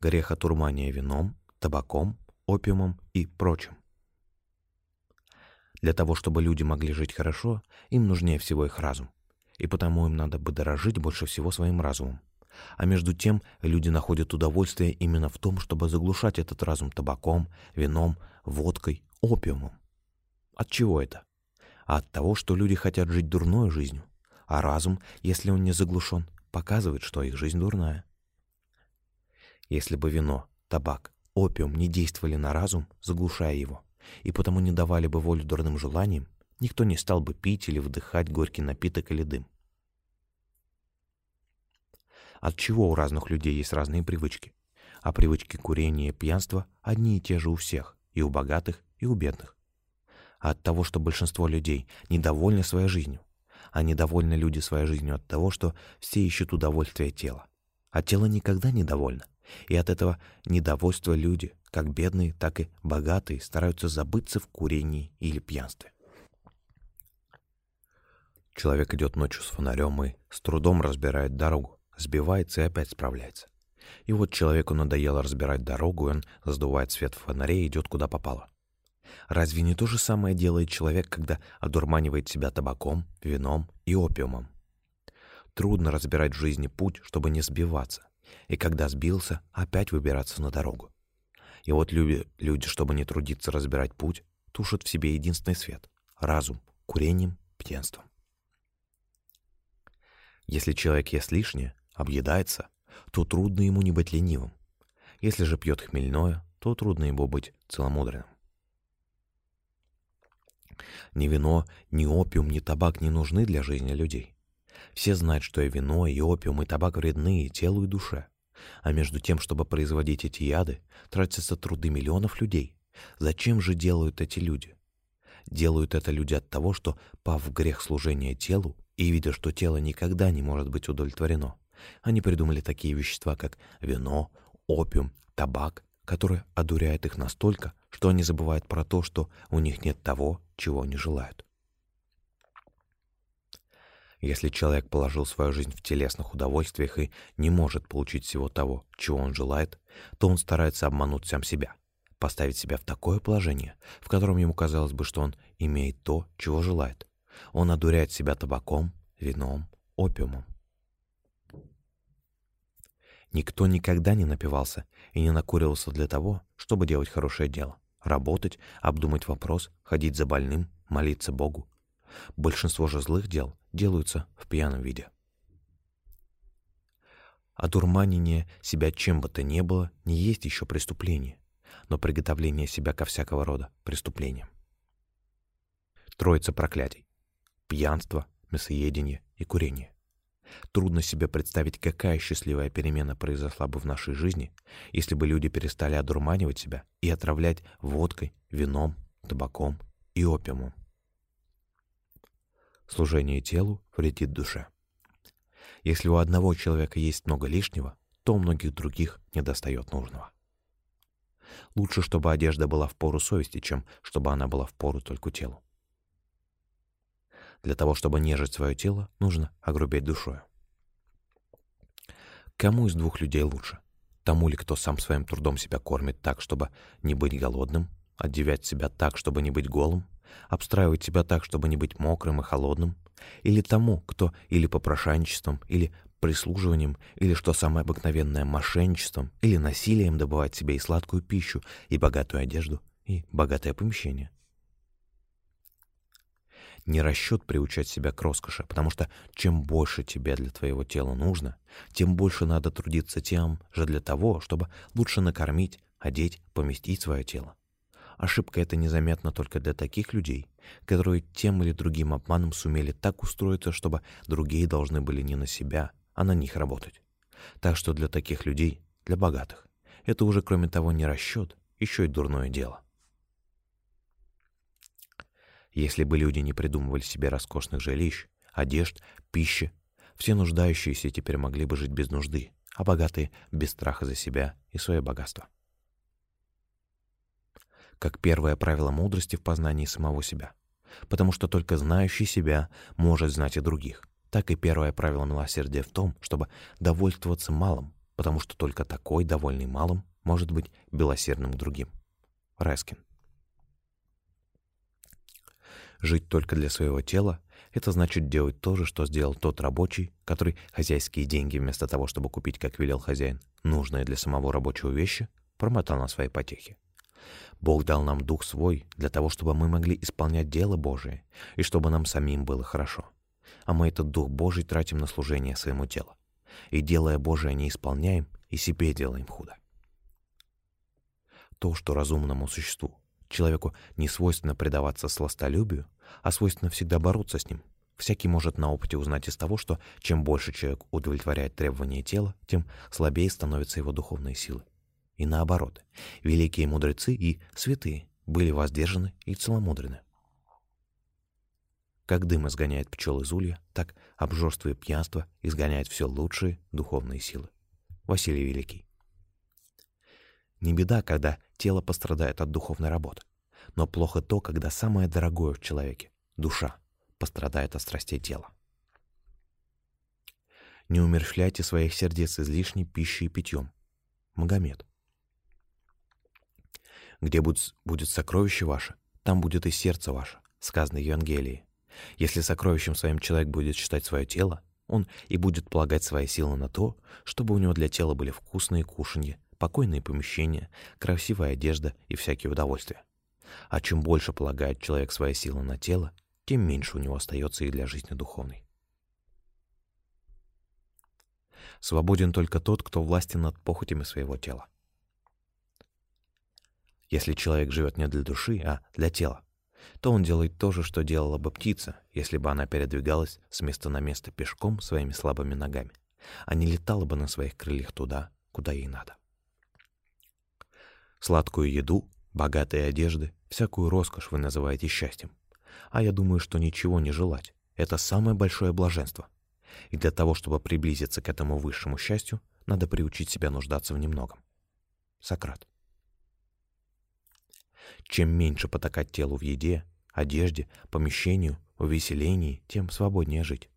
Грех отурмания вином, табаком, опиумом и прочим. Для того, чтобы люди могли жить хорошо, им нужнее всего их разум, и потому им надо бы дорожить больше всего своим разумом. А между тем люди находят удовольствие именно в том, чтобы заглушать этот разум табаком, вином, водкой, опиумом. От чего это? А от того, что люди хотят жить дурной жизнью, а разум, если он не заглушен, показывает, что их жизнь дурная. Если бы вино, табак, опиум не действовали на разум, заглушая его, и потому не давали бы волю дурным желаниям, никто не стал бы пить или вдыхать горький напиток или дым. От чего у разных людей есть разные привычки? А привычки курения и пьянства одни и те же у всех, и у богатых, и у бедных. А от того, что большинство людей недовольны своей жизнью, а недовольны люди своей жизнью от того, что все ищут удовольствие тела. А тело никогда недовольно. И от этого недовольства люди, как бедные, так и богатые, стараются забыться в курении или пьянстве. Человек идет ночью с фонарем и с трудом разбирает дорогу сбивается и опять справляется. И вот человеку надоело разбирать дорогу, и он сдувает свет в фонаре и идет куда попало. Разве не то же самое делает человек, когда одурманивает себя табаком, вином и опиумом? Трудно разбирать в жизни путь, чтобы не сбиваться, и когда сбился, опять выбираться на дорогу. И вот люди, люди, чтобы не трудиться разбирать путь, тушат в себе единственный свет — разум, курением, пьянством. Если человек ест лишнее, объедается, то трудно ему не быть ленивым. Если же пьет хмельное, то трудно ему быть целомудренным. Ни вино, ни опиум, ни табак не нужны для жизни людей. Все знают, что и вино, и опиум, и табак вредны и телу, и душе. А между тем, чтобы производить эти яды, тратятся труды миллионов людей. Зачем же делают эти люди? Делают это люди от того, что, пав в грех служения телу и видя, что тело никогда не может быть удовлетворено, они придумали такие вещества, как вино, опиум, табак, которые одуряют их настолько, что они забывают про то, что у них нет того, чего они желают. Если человек положил свою жизнь в телесных удовольствиях и не может получить всего того, чего он желает, то он старается обмануть сам себя, поставить себя в такое положение, в котором ему казалось бы, что он имеет то, чего желает. Он одуряет себя табаком, вином, опиумом. Никто никогда не напивался и не накуривался для того, чтобы делать хорошее дело, работать, обдумать вопрос, ходить за больным, молиться Богу. Большинство же злых дел делаются в пьяном виде. Одурманение себя чем бы то ни было не есть еще преступление, но приготовление себя ко всякого рода преступлениям. Троица проклятий. Пьянство, мясоедение и курение. Трудно себе представить, какая счастливая перемена произошла бы в нашей жизни, если бы люди перестали одурманивать себя и отравлять водкой, вином, табаком и опиумом. Служение телу вредит душе. Если у одного человека есть много лишнего, то у многих других недостает нужного. Лучше, чтобы одежда была в пору совести, чем чтобы она была в пору только телу. Для того, чтобы нежить свое тело, нужно огрубеть душою. Кому из двух людей лучше? Тому ли, кто сам своим трудом себя кормит так, чтобы не быть голодным, одевать себя так, чтобы не быть голым, обстраивать себя так, чтобы не быть мокрым и холодным, или тому, кто или попрошайничеством, или прислуживанием, или, что самое обыкновенное, мошенничеством, или насилием добывать себе и сладкую пищу, и богатую одежду, и богатое помещение. Не расчет приучать себя к роскоши, потому что чем больше тебе для твоего тела нужно, тем больше надо трудиться тем же для того, чтобы лучше накормить, одеть, поместить свое тело. Ошибка эта незаметна только для таких людей, которые тем или другим обманом сумели так устроиться, чтобы другие должны были не на себя, а на них работать. Так что для таких людей, для богатых, это уже кроме того не расчет, еще и дурное дело. Если бы люди не придумывали себе роскошных жилищ, одежд, пищи, все нуждающиеся теперь могли бы жить без нужды, а богатые — без страха за себя и свое богатство как первое правило мудрости в познании самого себя. Потому что только знающий себя может знать и других. Так и первое правило милосердия в том, чтобы довольствоваться малым, потому что только такой, довольный малым, может быть белосердным к другим. Рескин. Жить только для своего тела — это значит делать то же, что сделал тот рабочий, который хозяйские деньги вместо того, чтобы купить, как велел хозяин, нужные для самого рабочего вещи, промотал на свои потехи. Бог дал нам Дух Свой для того, чтобы мы могли исполнять дело Божие и чтобы нам самим было хорошо. А мы этот Дух Божий тратим на служение своему телу. И, делая Божие, не исполняем, и себе делаем худо. То, что разумному существу, человеку не свойственно предаваться сластолюбию, а свойственно всегда бороться с ним. Всякий может на опыте узнать из того, что чем больше человек удовлетворяет требования тела, тем слабее становятся его духовные силы. И наоборот, великие мудрецы и святые были воздержаны и целомудрены. Как дым изгоняет пчел из улья, так обжорство и пьянство изгоняет все лучшие духовные силы. Василий Великий. Не беда, когда тело пострадает от духовной работы, но плохо то, когда самое дорогое в человеке, душа, пострадает от страстей тела. Не умерщвляйте своих сердец излишней пищей и питьем. Магомед. Где будет, сокровище ваше, там будет и сердце ваше, сказано в Евангелии. Если сокровищем своим человек будет считать свое тело, он и будет полагать свои силы на то, чтобы у него для тела были вкусные кушанья, покойные помещения, красивая одежда и всякие удовольствия. А чем больше полагает человек свои силы на тело, тем меньше у него остается и для жизни духовной. Свободен только тот, кто властен над похотями своего тела. Если человек живет не для души, а для тела, то он делает то же, что делала бы птица, если бы она передвигалась с места на место пешком своими слабыми ногами, а не летала бы на своих крыльях туда, куда ей надо. Сладкую еду, богатые одежды, всякую роскошь вы называете счастьем. А я думаю, что ничего не желать — это самое большое блаженство. И для того, чтобы приблизиться к этому высшему счастью, надо приучить себя нуждаться в немногом. Сократ. Чем меньше потакать телу в еде, одежде, помещению, увеселении, тем свободнее жить.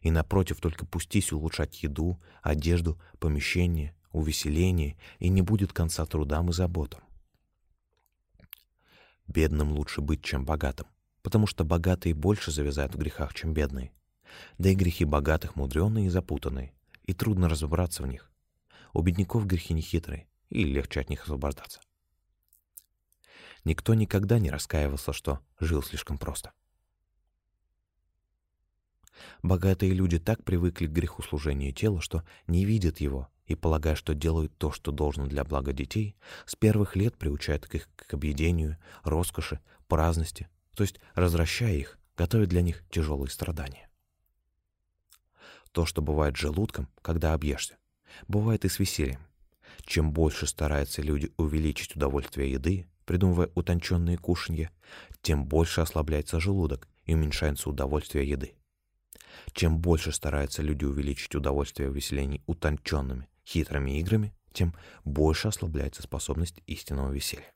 И напротив, только пустись улучшать еду, одежду, помещение, увеселение, и не будет конца трудам и заботам. Бедным лучше быть, чем богатым, потому что богатые больше завязают в грехах, чем бедные. Да и грехи богатых мудреные и запутанные, и трудно разобраться в них. У бедняков грехи нехитрые, и легче от них освобождаться. Никто никогда не раскаивался, что жил слишком просто. Богатые люди так привыкли к греху служения тела, что не видят его и, полагая, что делают то, что должно для блага детей, с первых лет приучают их к объедению, роскоши, праздности, то есть, развращая их, готовят для них тяжелые страдания. То, что бывает желудком, когда объешься, бывает и с весельем. Чем больше стараются люди увеличить удовольствие еды, придумывая утонченные кушанья, тем больше ослабляется желудок и уменьшается удовольствие еды. Чем больше стараются люди увеличить удовольствие увеселений утонченными, хитрыми играми, тем больше ослабляется способность истинного веселья.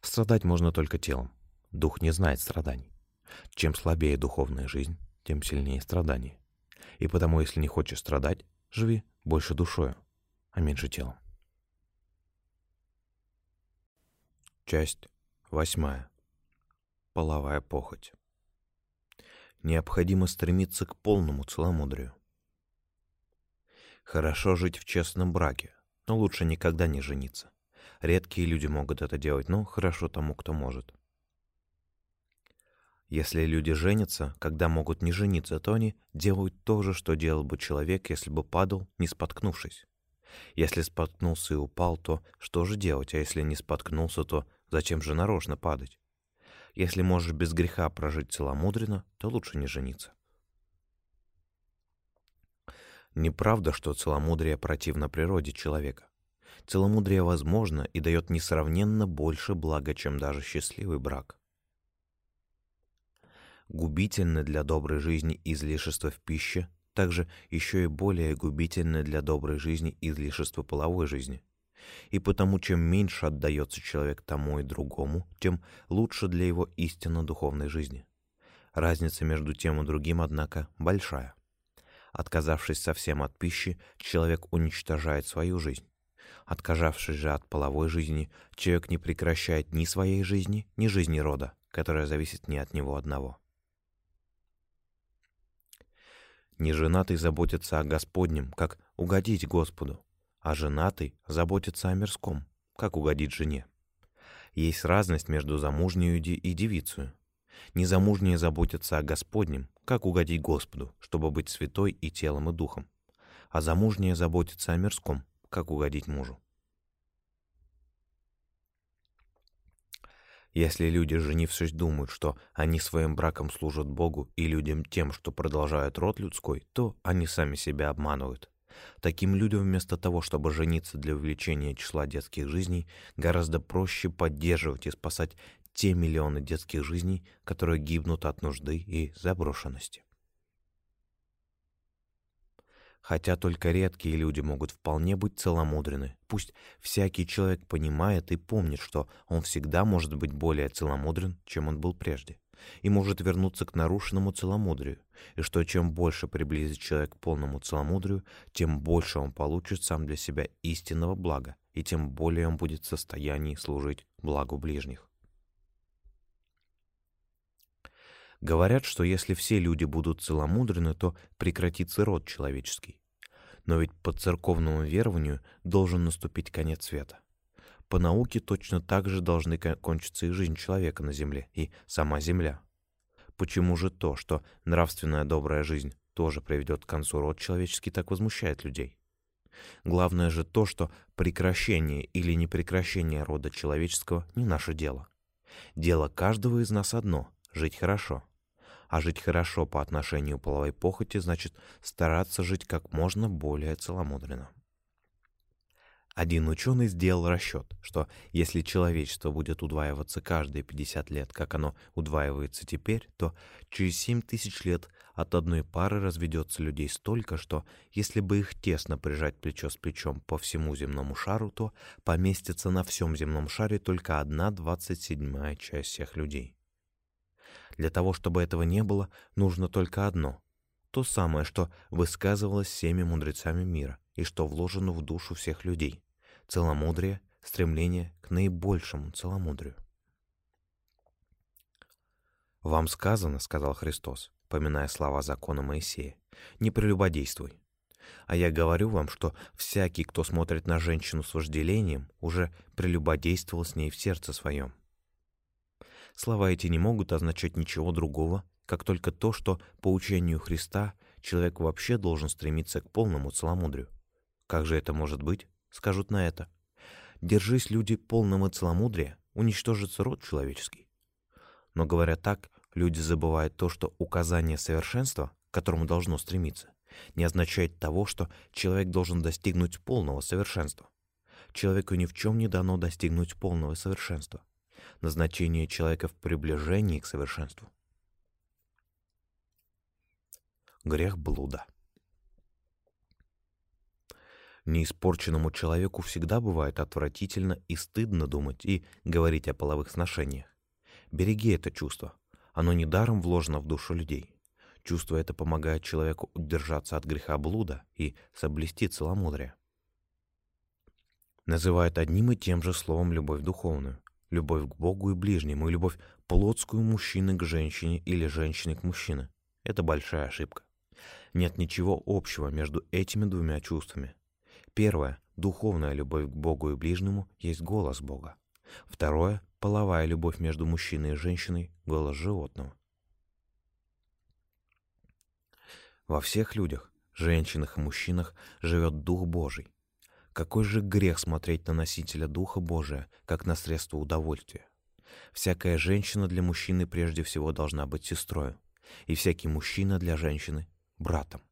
Страдать можно только телом. Дух не знает страданий. Чем слабее духовная жизнь, тем сильнее страдания. И потому, если не хочешь страдать, живи больше душою, а меньше телом. Часть восьмая. Половая похоть. Необходимо стремиться к полному целомудрию. Хорошо жить в честном браке, но лучше никогда не жениться. Редкие люди могут это делать, но хорошо тому, кто может. Если люди женятся, когда могут не жениться, то они делают то же, что делал бы человек, если бы падал, не споткнувшись. Если споткнулся и упал, то что же делать, а если не споткнулся, то зачем же нарочно падать? Если можешь без греха прожить целомудренно, то лучше не жениться. Неправда, что целомудрие противно природе человека. Целомудрие возможно и дает несравненно больше блага, чем даже счастливый брак губительны для доброй жизни излишества в пище, также еще и более губительны для доброй жизни излишества половой жизни. И потому чем меньше отдается человек тому и другому, тем лучше для его истинно духовной жизни. Разница между тем и другим, однако, большая. Отказавшись совсем от пищи, человек уничтожает свою жизнь. Отказавшись же от половой жизни, человек не прекращает ни своей жизни, ни жизни рода, которая зависит не от него одного. Неженатый заботится о Господнем, как угодить Господу, а женатый заботится о мирском, как угодить жене. Есть разность между замужней и девицей. Незамужние заботятся о Господнем, как угодить Господу, чтобы быть святой и телом, и духом, а замужние заботятся о мирском, как угодить мужу. Если люди, женившись, думают, что они своим браком служат Богу и людям тем, что продолжают род людской, то они сами себя обманывают. Таким людям вместо того, чтобы жениться для увеличения числа детских жизней, гораздо проще поддерживать и спасать те миллионы детских жизней, которые гибнут от нужды и заброшенности. Хотя только редкие люди могут вполне быть целомудрены. Пусть всякий человек понимает и помнит, что он всегда может быть более целомудрен, чем он был прежде, и может вернуться к нарушенному целомудрию, и что чем больше приблизит человек к полному целомудрию, тем больше он получит сам для себя истинного блага, и тем более он будет в состоянии служить благу ближних. Говорят, что если все люди будут целомудрены, то прекратится род человеческий. Но ведь по церковному верованию должен наступить конец света. По науке точно так же должны кончиться и жизнь человека на земле, и сама земля. Почему же то, что нравственная добрая жизнь тоже приведет к концу род человеческий, так возмущает людей? Главное же то, что прекращение или непрекращение рода человеческого не наше дело. Дело каждого из нас одно — жить хорошо. А жить хорошо по отношению к половой похоти значит стараться жить как можно более целомудренно. Один ученый сделал расчет, что если человечество будет удваиваться каждые 50 лет, как оно удваивается теперь, то через 7 тысяч лет от одной пары разведется людей столько, что если бы их тесно прижать плечо с плечом по всему земному шару, то поместится на всем земном шаре только одна двадцать седьмая часть всех людей. Для того, чтобы этого не было, нужно только одно — то самое, что высказывалось всеми мудрецами мира и что вложено в душу всех людей целомудрие, стремление к наибольшему целомудрию. «Вам сказано, — сказал Христос, поминая слова закона Моисея, — не прелюбодействуй. А я говорю вам, что всякий, кто смотрит на женщину с вожделением, уже прелюбодействовал с ней в сердце своем. Слова эти не могут означать ничего другого, как только то, что по учению Христа человек вообще должен стремиться к полному целомудрию. Как же это может быть? скажут на это. Держись, люди, полного целомудрия, уничтожится род человеческий. Но говоря так, люди забывают то, что указание совершенства, к которому должно стремиться, не означает того, что человек должен достигнуть полного совершенства. Человеку ни в чем не дано достигнуть полного совершенства. Назначение человека в приближении к совершенству. Грех блуда. Неиспорченному человеку всегда бывает отвратительно и стыдно думать и говорить о половых сношениях. Береги это чувство. Оно недаром вложено в душу людей. Чувство это помогает человеку удержаться от греха блуда и соблюсти целомудрие. Называют одним и тем же словом любовь духовную, любовь к Богу и ближнему, и любовь плотскую мужчины к женщине или женщины к мужчине. Это большая ошибка. Нет ничего общего между этими двумя чувствами. Первое — духовная любовь к Богу и ближнему есть голос Бога. Второе — половая любовь между мужчиной и женщиной — голос животного. Во всех людях, женщинах и мужчинах, живет Дух Божий. Какой же грех смотреть на носителя Духа Божия, как на средство удовольствия? Всякая женщина для мужчины прежде всего должна быть сестрой, и всякий мужчина для женщины — братом.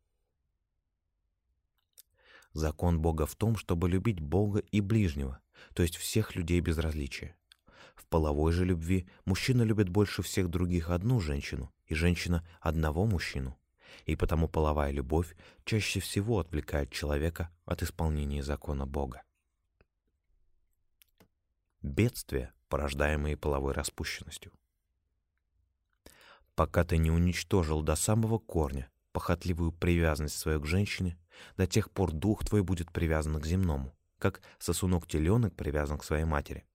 Закон Бога в том, чтобы любить Бога и ближнего, то есть всех людей без различия. В половой же любви мужчина любит больше всех других одну женщину, и женщина — одного мужчину. И потому половая любовь чаще всего отвлекает человека от исполнения закона Бога. Бедствия, порождаемые половой распущенностью. Пока ты не уничтожил до самого корня похотливую привязанность свою к женщине, до тех пор дух твой будет привязан к земному, как сосунок-теленок привязан к своей матери.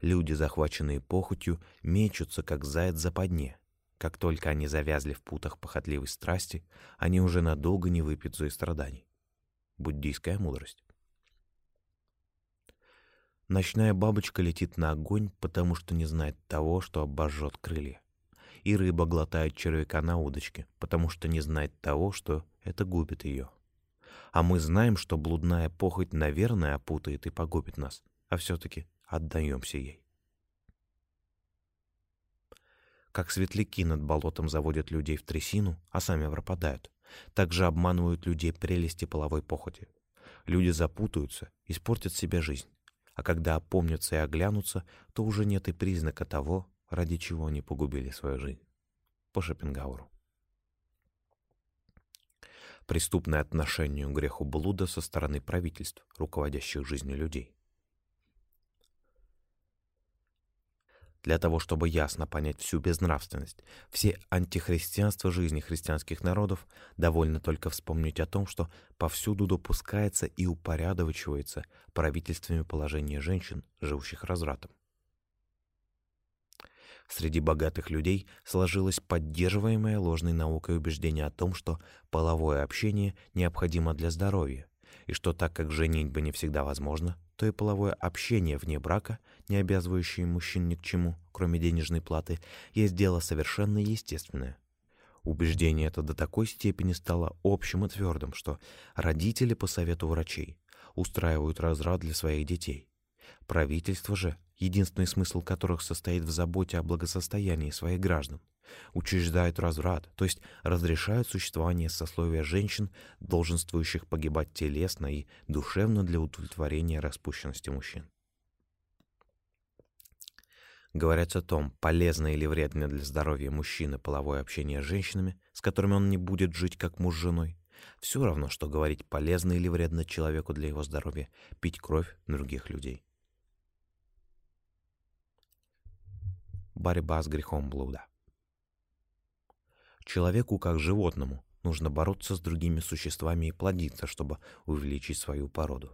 Люди, захваченные похотью, мечутся, как заяц за подне. Как только они завязли в путах похотливой страсти, они уже надолго не выпьют из страданий. Буддийская мудрость. Ночная бабочка летит на огонь, потому что не знает того, что обожжет крылья и рыба глотает червяка на удочке, потому что не знает того, что это губит ее. А мы знаем, что блудная похоть, наверное, опутает и погубит нас, а все-таки отдаемся ей. Как светляки над болотом заводят людей в трясину, а сами пропадают, так же обманывают людей прелести половой похоти. Люди запутаются, испортят себе жизнь, а когда опомнятся и оглянутся, то уже нет и признака того, ради чего они погубили свою жизнь. По Шопенгауэру. Преступное отношение к греху блуда со стороны правительств, руководящих жизнью людей. Для того, чтобы ясно понять всю безнравственность, все антихристианства жизни христианских народов, довольно только вспомнить о том, что повсюду допускается и упорядочивается правительствами положение женщин, живущих развратом. Среди богатых людей сложилось поддерживаемое ложной наукой убеждение о том, что половое общение необходимо для здоровья, и что так как женитьба не всегда возможна, то и половое общение вне брака, не обязывающее мужчин ни к чему, кроме денежной платы, есть дело совершенно естественное. Убеждение это до такой степени стало общим и твердым, что родители по совету врачей устраивают разрад для своих детей. Правительство же единственный смысл которых состоит в заботе о благосостоянии своих граждан, учреждают разврат, то есть разрешают существование сословия женщин, долженствующих погибать телесно и душевно для удовлетворения распущенности мужчин. Говорят о том, полезно или вредно для здоровья мужчины половое общение с женщинами, с которыми он не будет жить как муж с женой. Все равно, что говорить полезно или вредно человеку для его здоровья пить кровь других людей. борьба с грехом блуда. Человеку, как животному, нужно бороться с другими существами и плодиться, чтобы увеличить свою породу.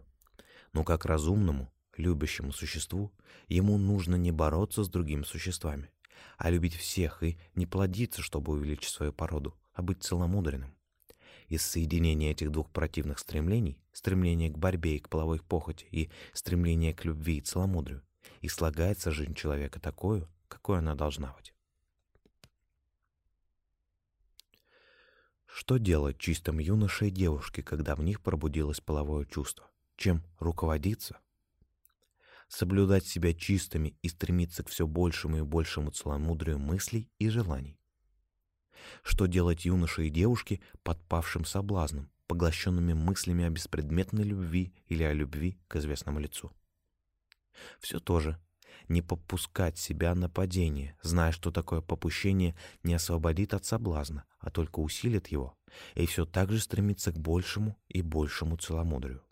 Но как разумному, любящему существу, ему нужно не бороться с другими существами, а любить всех и не плодиться, чтобы увеличить свою породу, а быть целомудренным. Из соединения этих двух противных стремлений, стремления к борьбе и к половой похоти и стремления к любви и целомудрию, и слагается жизнь человека такую, какой она должна быть. Что делать чистым юноше и девушке, когда в них пробудилось половое чувство? Чем руководиться? Соблюдать себя чистыми и стремиться к все большему и большему целомудрию мыслей и желаний. Что делать юноше и девушке, подпавшим соблазном, поглощенными мыслями о беспредметной любви или о любви к известному лицу? Все то же, не попускать себя на падение, зная, что такое попущение не освободит от соблазна, а только усилит его, и все так же стремиться к большему и большему целомудрию.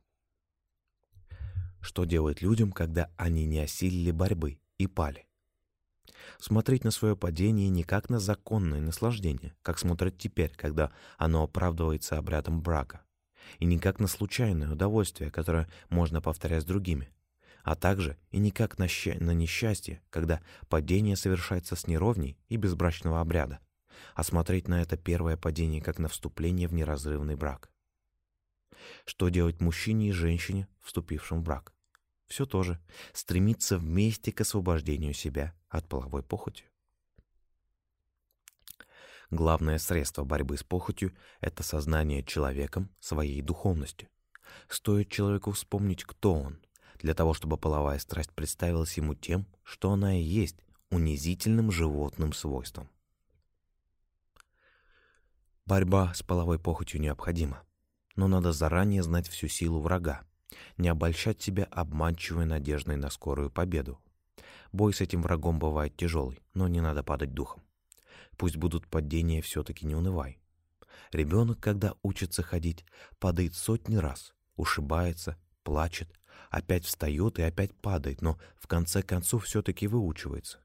Что делать людям, когда они не осилили борьбы и пали? Смотреть на свое падение не как на законное наслаждение, как смотрят теперь, когда оно оправдывается обрядом брака, и не как на случайное удовольствие, которое можно повторять с другими, а также и не как на, на несчастье, когда падение совершается с неровней и безбрачного обряда, а смотреть на это первое падение как на вступление в неразрывный брак. Что делать мужчине и женщине, вступившим в брак? Все то же. Стремиться вместе к освобождению себя от половой похоти. Главное средство борьбы с похотью — это сознание человеком своей духовности. Стоит человеку вспомнить, кто он, для того, чтобы половая страсть представилась ему тем, что она и есть унизительным животным свойством. Борьба с половой похотью необходима, но надо заранее знать всю силу врага, не обольщать себя обманчивой надеждой на скорую победу. Бой с этим врагом бывает тяжелый, но не надо падать духом. Пусть будут падения, все-таки не унывай. Ребенок, когда учится ходить, падает сотни раз, ушибается, плачет, опять встает и опять падает, но в конце концов все-таки выучивается.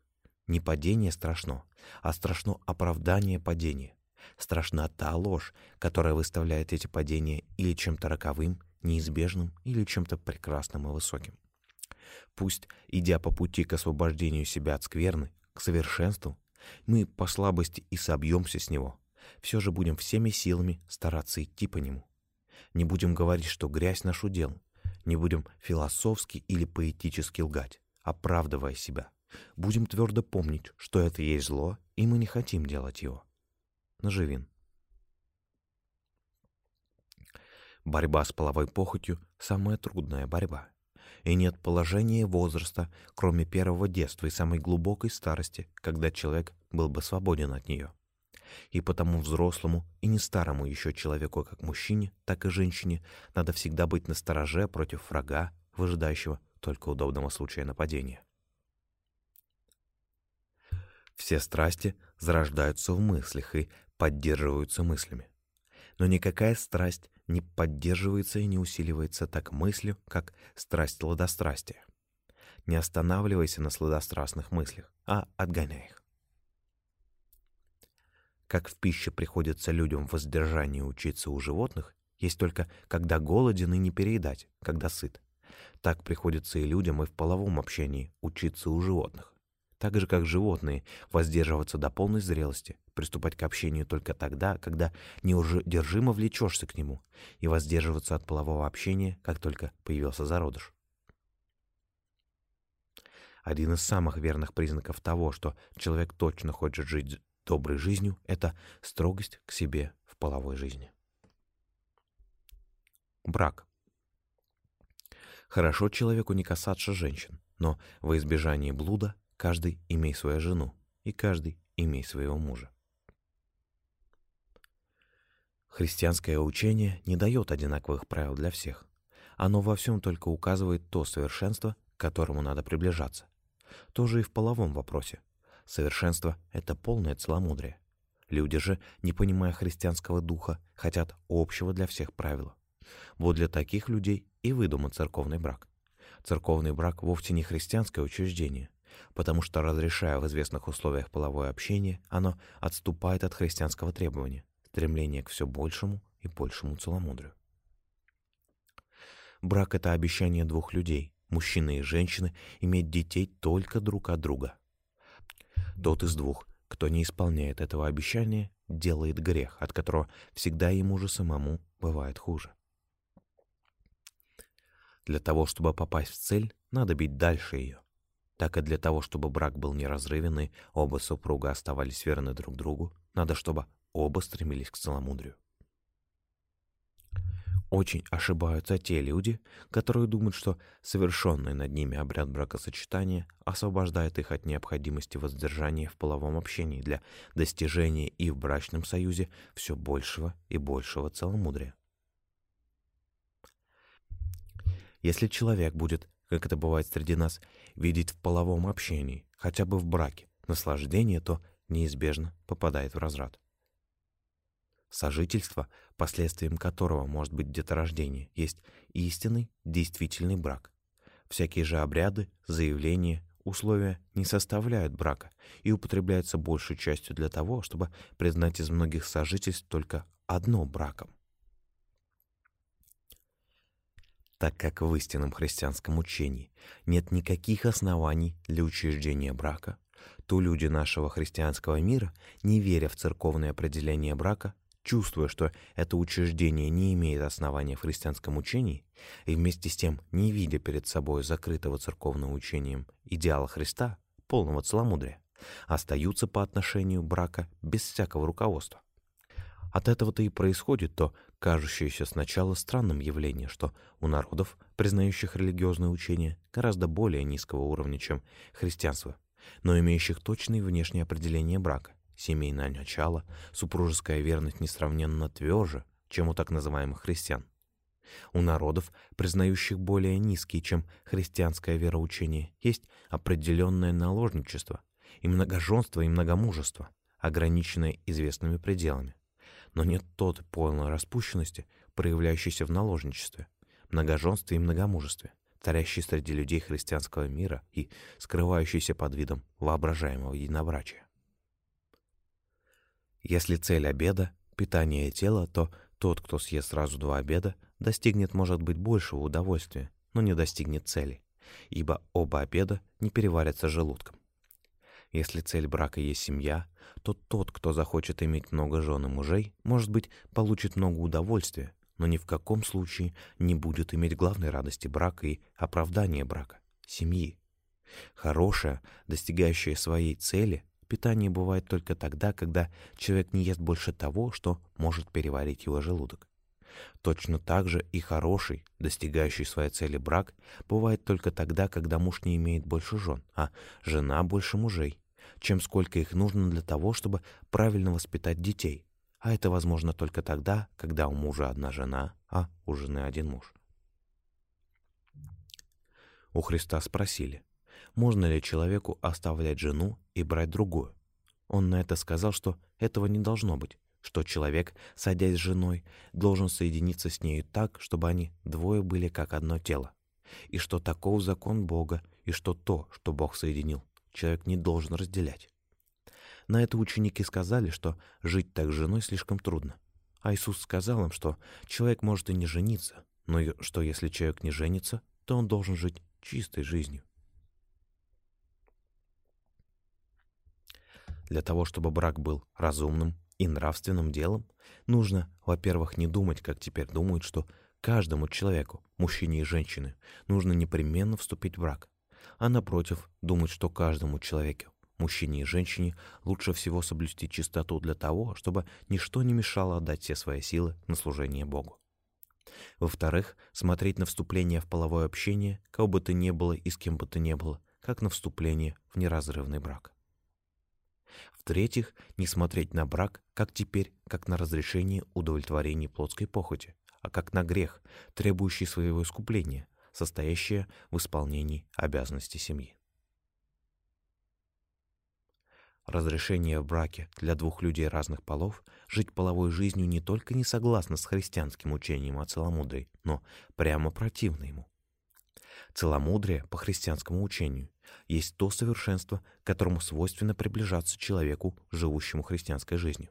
Не падение страшно, а страшно оправдание падения. Страшна та ложь, которая выставляет эти падения или чем-то роковым, неизбежным, или чем-то прекрасным и высоким. Пусть, идя по пути к освобождению себя от скверны, к совершенству, мы по слабости и собьемся с него, все же будем всеми силами стараться идти по нему. Не будем говорить, что грязь наш удел, не будем философски или поэтически лгать, оправдывая себя. Будем твердо помнить, что это есть зло, и мы не хотим делать его. Наживин. Борьба с половой похотью — самая трудная борьба. И нет положения возраста, кроме первого детства и самой глубокой старости, когда человек был бы свободен от нее. И потому взрослому и не старому еще человеку, как мужчине, так и женщине, надо всегда быть настороже против врага, выжидающего только удобного случая нападения. Все страсти зарождаются в мыслях и поддерживаются мыслями. Но никакая страсть не поддерживается и не усиливается так мыслью, как страсть сладострастия. Не останавливайся на сладострастных мыслях, а отгоняй их. Как в пище приходится людям в воздержании учиться у животных, есть только когда голоден и не переедать, когда сыт. Так приходится и людям и в половом общении учиться у животных. так же как животные, воздерживаться до полной зрелости, приступать к общению только тогда, когда неудержимо влечешься к нему, и воздерживаться от полового общения, как только появился зародыш. Один из самых верных признаков того, что человек точно хочет жить доброй жизнью, это строгость к себе в половой жизни. Брак. Хорошо человеку не касаться женщин, но во избежание блуда каждый имей свою жену, и каждый имей своего мужа. Христианское учение не дает одинаковых правил для всех. Оно во всем только указывает то совершенство, к которому надо приближаться. То же и в половом вопросе. Совершенство — это полное целомудрие. Люди же, не понимая христианского духа, хотят общего для всех правила. Вот для таких людей и выдуман церковный брак. Церковный брак вовсе не христианское учреждение, потому что, разрешая в известных условиях половое общение, оно отступает от христианского требования, стремления к все большему и большему целомудрию. Брак — это обещание двух людей, мужчины и женщины, иметь детей только друг от друга. Тот из двух, кто не исполняет этого обещания, делает грех, от которого всегда ему же самому бывает хуже. Для того, чтобы попасть в цель, надо бить дальше ее. Так и для того, чтобы брак был неразрывен и оба супруга оставались верны друг другу, надо, чтобы оба стремились к целомудрию. Очень ошибаются те люди, которые думают, что совершенный над ними обряд бракосочетания освобождает их от необходимости воздержания в половом общении для достижения и в брачном союзе все большего и большего целомудрия. Если человек будет, как это бывает среди нас, видеть в половом общении, хотя бы в браке, наслаждение, то неизбежно попадает в разрад. Сожительство, последствием которого может быть деторождение, есть истинный, действительный брак. Всякие же обряды, заявления, условия не составляют брака и употребляются большей частью для того, чтобы признать из многих сожительств только одно браком. так как в истинном христианском учении нет никаких оснований для учреждения брака, то люди нашего христианского мира, не веря в церковное определение брака, чувствуя, что это учреждение не имеет основания в христианском учении, и вместе с тем не видя перед собой закрытого церковным учением идеала Христа, полного целомудрия, остаются по отношению брака без всякого руководства. От этого-то и происходит то кажущееся сначала странным явление, что у народов, признающих религиозное учение, гораздо более низкого уровня, чем христианство, но имеющих точные внешние определения брака, семейное начало, супружеская верность несравненно тверже, чем у так называемых христиан. У народов, признающих более низкие, чем христианское вероучение, есть определенное наложничество и многоженство, и многомужество, ограниченное известными пределами но нет тот полной распущенности, проявляющейся в наложничестве, многоженстве и многомужестве, царящей среди людей христианского мира и скрывающейся под видом воображаемого единобрачия. Если цель обеда — питание тела, то тот, кто съест сразу два обеда, достигнет, может быть, большего удовольствия, но не достигнет цели, ибо оба обеда не переварятся желудком. Если цель брака есть семья, то тот, кто захочет иметь много жен и мужей, может быть, получит много удовольствия, но ни в каком случае не будет иметь главной радости брака и оправдания брака — семьи. Хорошее, достигающее своей цели, питание бывает только тогда, когда человек не ест больше того, что может переварить его желудок. Точно так же и хороший, достигающий своей цели брак, бывает только тогда, когда муж не имеет больше жен, а жена больше мужей, чем сколько их нужно для того, чтобы правильно воспитать детей. А это возможно только тогда, когда у мужа одна жена, а у жены один муж. У Христа спросили, можно ли человеку оставлять жену и брать другую. Он на это сказал, что этого не должно быть, что человек, садясь с женой, должен соединиться с нею так, чтобы они двое были как одно тело, и что таков закон Бога, и что то, что Бог соединил, человек не должен разделять. На это ученики сказали, что жить так с женой слишком трудно. А Иисус сказал им, что человек может и не жениться, но что если человек не женится, то он должен жить чистой жизнью. Для того, чтобы брак был разумным и нравственным делом, нужно, во-первых, не думать, как теперь думают, что каждому человеку, мужчине и женщине, нужно непременно вступить в брак, а напротив, думать, что каждому человеку, мужчине и женщине, лучше всего соблюсти чистоту для того, чтобы ничто не мешало отдать все свои силы на служение Богу. Во-вторых, смотреть на вступление в половое общение, кого бы то ни было и с кем бы то ни было, как на вступление в неразрывный брак. В-третьих, не смотреть на брак, как теперь, как на разрешение удовлетворения плотской похоти, а как на грех, требующий своего искупления, состоящее в исполнении обязанностей семьи. Разрешение в браке для двух людей разных полов жить половой жизнью не только не согласно с христианским учением о целомудрии, но прямо противно ему. Целомудрие по христианскому учению есть то совершенство, которому свойственно приближаться человеку, живущему христианской жизнью.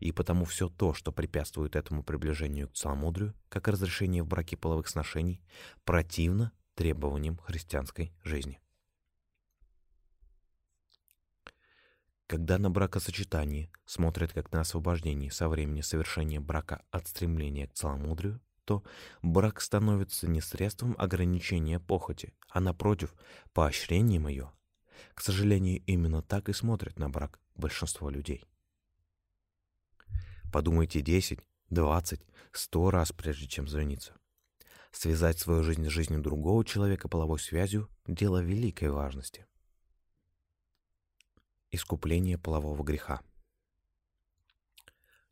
И потому все то, что препятствует этому приближению к целомудрию, как разрешение в браке половых сношений, противно требованиям христианской жизни. Когда на бракосочетание смотрят как на освобождение со времени совершения брака от стремления к целомудрию, то брак становится не средством ограничения похоти, а напротив, поощрением ее. К сожалению, именно так и смотрят на брак большинство людей. Подумайте 10, 20, 100 раз, прежде чем звониться. Связать свою жизнь с жизнью другого человека половой связью – дело великой важности. Искупление полового греха.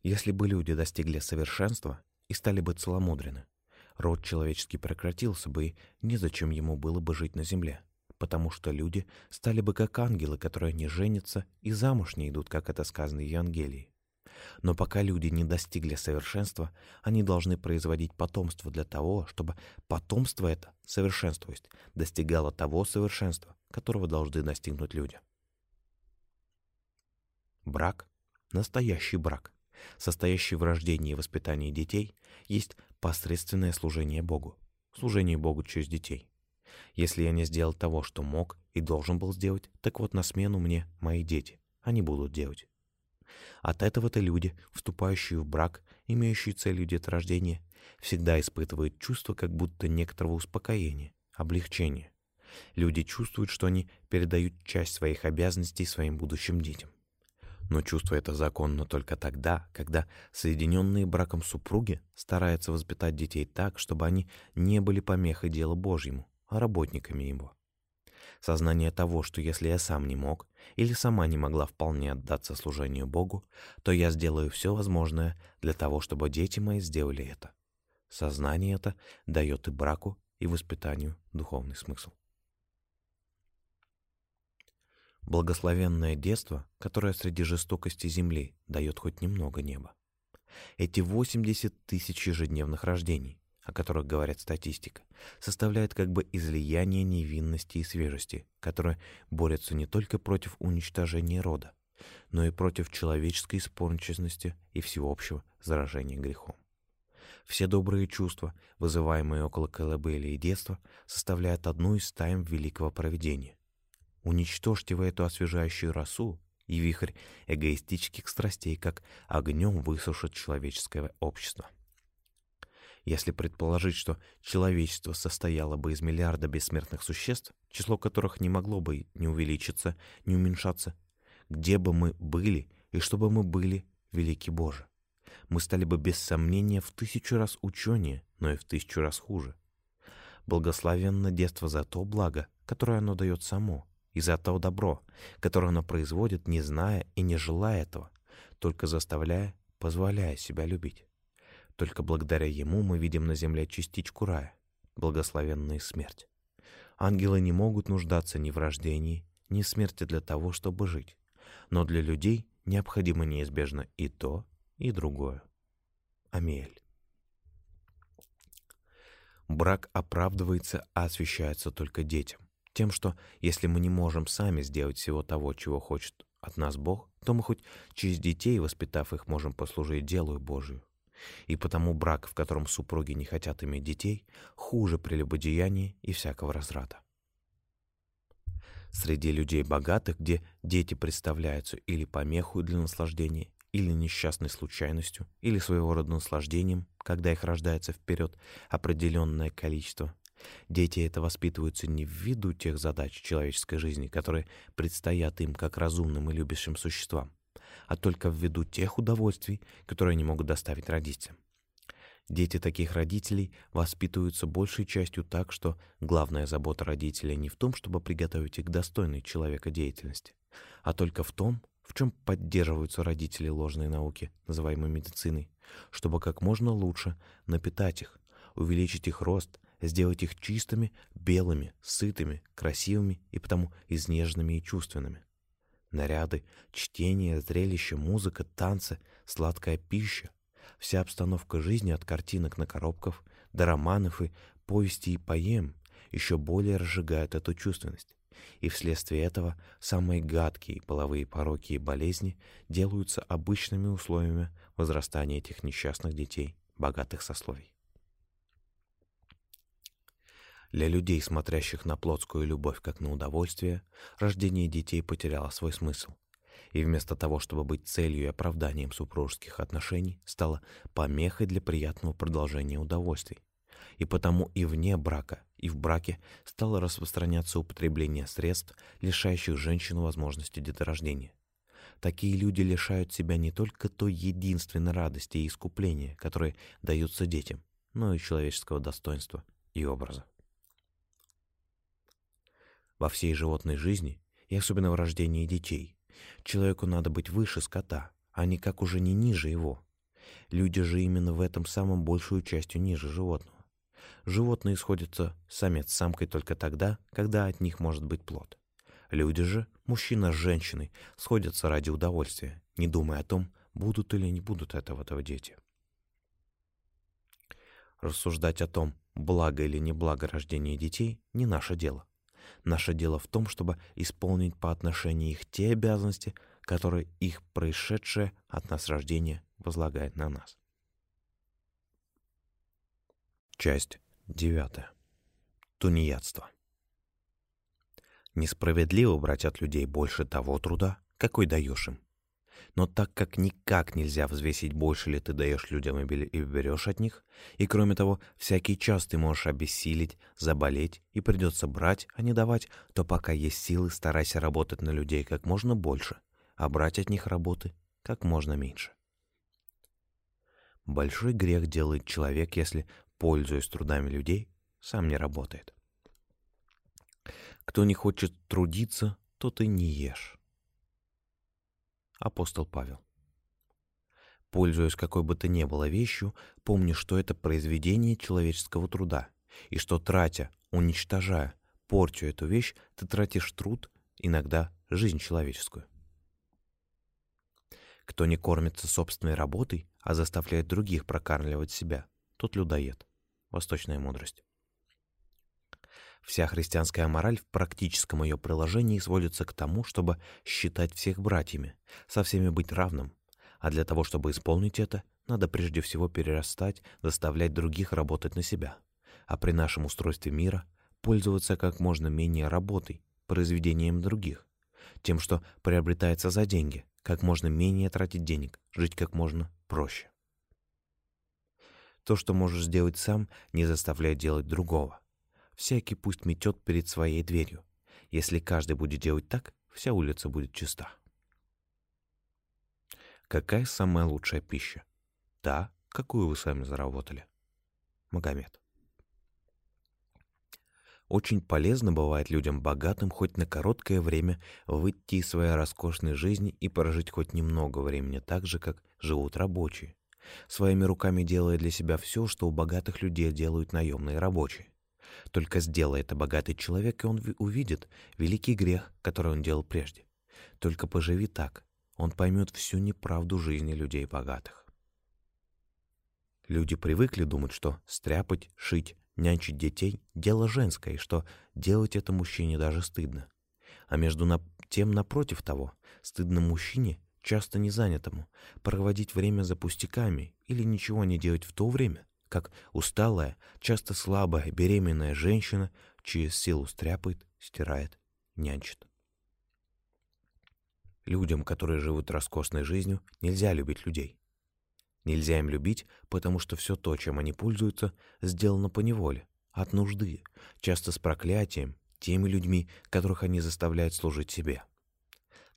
Если бы люди достигли совершенства, и стали бы целомудрены. Род человеческий прекратился бы, и незачем ему было бы жить на земле, потому что люди стали бы как ангелы, которые не женятся и замуж не идут, как это сказано в Евангелии. Но пока люди не достигли совершенства, они должны производить потомство для того, чтобы потомство это, совершенство есть, достигало того совершенства, которого должны достигнуть люди. Брак — настоящий брак состоящий в рождении и воспитании детей, есть посредственное служение Богу, служение Богу через детей. Если я не сделал того, что мог и должен был сделать, так вот на смену мне мои дети, они будут делать. От этого-то люди, вступающие в брак, имеющие целью деторождения, всегда испытывают чувство как будто некоторого успокоения, облегчения. Люди чувствуют, что они передают часть своих обязанностей своим будущим детям. Но чувство это законно только тогда, когда соединенные браком супруги стараются воспитать детей так, чтобы они не были помехой делу Божьему, а работниками его. Сознание того, что если я сам не мог или сама не могла вполне отдаться служению Богу, то я сделаю все возможное для того, чтобы дети мои сделали это. Сознание это дает и браку, и воспитанию духовный смысл. Благословенное детство, которое среди жестокости земли дает хоть немного неба. Эти 80 тысяч ежедневных рождений, о которых говорят статистика, составляет как бы излияние невинности и свежести, которые борются не только против уничтожения рода, но и против человеческой испорченности и всеобщего заражения грехом. Все добрые чувства, вызываемые около колыбели и детства, составляют одну из тайн великого провидения, Уничтожьте вы эту освежающую росу, и вихрь эгоистических страстей как огнем высушит человеческое общество. Если предположить, что человечество состояло бы из миллиарда бессмертных существ, число которых не могло бы ни увеличиться, ни уменьшаться, где бы мы были и что бы мы были, великий Боже, мы стали бы без сомнения в тысячу раз ученее, но и в тысячу раз хуже. Благословенно детство за то благо, которое оно дает само — и за то добро, которое оно производит, не зная и не желая этого, только заставляя, позволяя себя любить. Только благодаря ему мы видим на земле частичку рая, благословенную смерть. Ангелы не могут нуждаться ни в рождении, ни в смерти для того, чтобы жить. Но для людей необходимо неизбежно и то, и другое. Амиэль. Брак оправдывается, а освящается только детям. Тем, что если мы не можем сами сделать всего того, чего хочет от нас Бог, то мы хоть через детей, воспитав их, можем послужить делу Божию. И потому брак, в котором супруги не хотят иметь детей, хуже прелюбодеяния и всякого разрада. Среди людей богатых, где дети представляются или помехой для наслаждения, или несчастной случайностью, или своего рода наслаждением, когда их рождается вперед определенное количество. Дети это воспитываются не в виду тех задач человеческой жизни, которые предстоят им как разумным и любящим существам, а только в виду тех удовольствий, которые они могут доставить родителям. Дети таких родителей воспитываются большей частью так, что главная забота родителя не в том, чтобы приготовить их достойной человека деятельности, а только в том, в чем поддерживаются родители ложной науки, называемой медициной, чтобы как можно лучше напитать их, увеличить их рост, сделать их чистыми, белыми, сытыми, красивыми и потому изнеженными и чувственными. Наряды, чтение, зрелище, музыка, танцы, сладкая пища, Вся обстановка жизни от картинок на коробках до романов и повести и поэм еще более разжигает эту чувственность. И вследствие этого самые гадкие половые пороки и болезни делаются обычными условиями возрастания этих несчастных детей богатых сословий. Для людей, смотрящих на плотскую любовь как на удовольствие, рождение детей потеряло свой смысл и вместо того, чтобы быть целью и оправданием супружеских отношений, стала помехой для приятного продолжения удовольствий. И потому и вне брака, и в браке стало распространяться употребление средств, лишающих женщину возможности деторождения. Такие люди лишают себя не только той единственной радости и искупления, которые даются детям, но и человеческого достоинства и образа. Во всей животной жизни, и особенно в рождении детей, Человеку надо быть выше скота, а никак уже не ниже его. Люди же именно в этом самом большую частью ниже животного. Животные сходятся самец с самкой только тогда, когда от них может быть плод. Люди же, мужчина с женщиной, сходятся ради удовольствия, не думая о том, будут или не будут этого этого дети. Рассуждать о том, благо или не благо рождения детей, не наше дело. Наше дело в том, чтобы исполнить по отношению их те обязанности, которые их происшедшее от нас рождения возлагает на нас. Часть девятая. Тунеядство. Несправедливо брать от людей больше того труда, какой даешь им. Но так как никак нельзя взвесить, больше ли ты даешь людям и берешь от них, и кроме того, всякий час ты можешь обессилить, заболеть, и придется брать, а не давать, то пока есть силы, старайся работать на людей как можно больше, а брать от них работы как можно меньше. Большой грех делает человек, если, пользуясь трудами людей, сам не работает. Кто не хочет трудиться, тот и не ешь апостол Павел. Пользуясь какой бы то ни было вещью, помни, что это произведение человеческого труда, и что, тратя, уничтожая, портю эту вещь, ты тратишь труд, иногда жизнь человеческую. Кто не кормится собственной работой, а заставляет других прокармливать себя, тот людоед. Восточная мудрость. Вся христианская мораль в практическом ее приложении сводится к тому, чтобы считать всех братьями, со всеми быть равным. А для того, чтобы исполнить это, надо прежде всего перерастать, заставлять других работать на себя. А при нашем устройстве мира пользоваться как можно менее работой, произведением других, тем, что приобретается за деньги, как можно менее тратить денег, жить как можно проще. То, что можешь сделать сам, не заставляет делать другого всякий пусть метет перед своей дверью. Если каждый будет делать так, вся улица будет чиста. Какая самая лучшая пища? Та, какую вы сами заработали. Магомед. Очень полезно бывает людям богатым хоть на короткое время выйти из своей роскошной жизни и прожить хоть немного времени так же, как живут рабочие, своими руками делая для себя все, что у богатых людей делают наемные рабочие. Только сделай это богатый человек, и он увидит великий грех, который он делал прежде. Только поживи так, он поймет всю неправду жизни людей богатых. Люди привыкли думать, что стряпать, шить, нянчить детей — дело женское, и что делать это мужчине даже стыдно. А между тем, напротив того, стыдно мужчине, часто не занятому, проводить время за пустяками или ничего не делать в то время, как усталая, часто слабая, беременная женщина через силу стряпает, стирает нянчит. Людям, которые живут роскошной жизнью, нельзя любить людей. Нельзя им любить, потому что все то, чем они пользуются, сделано по неволе, от нужды, часто с проклятием, теми людьми, которых они заставляют служить себе.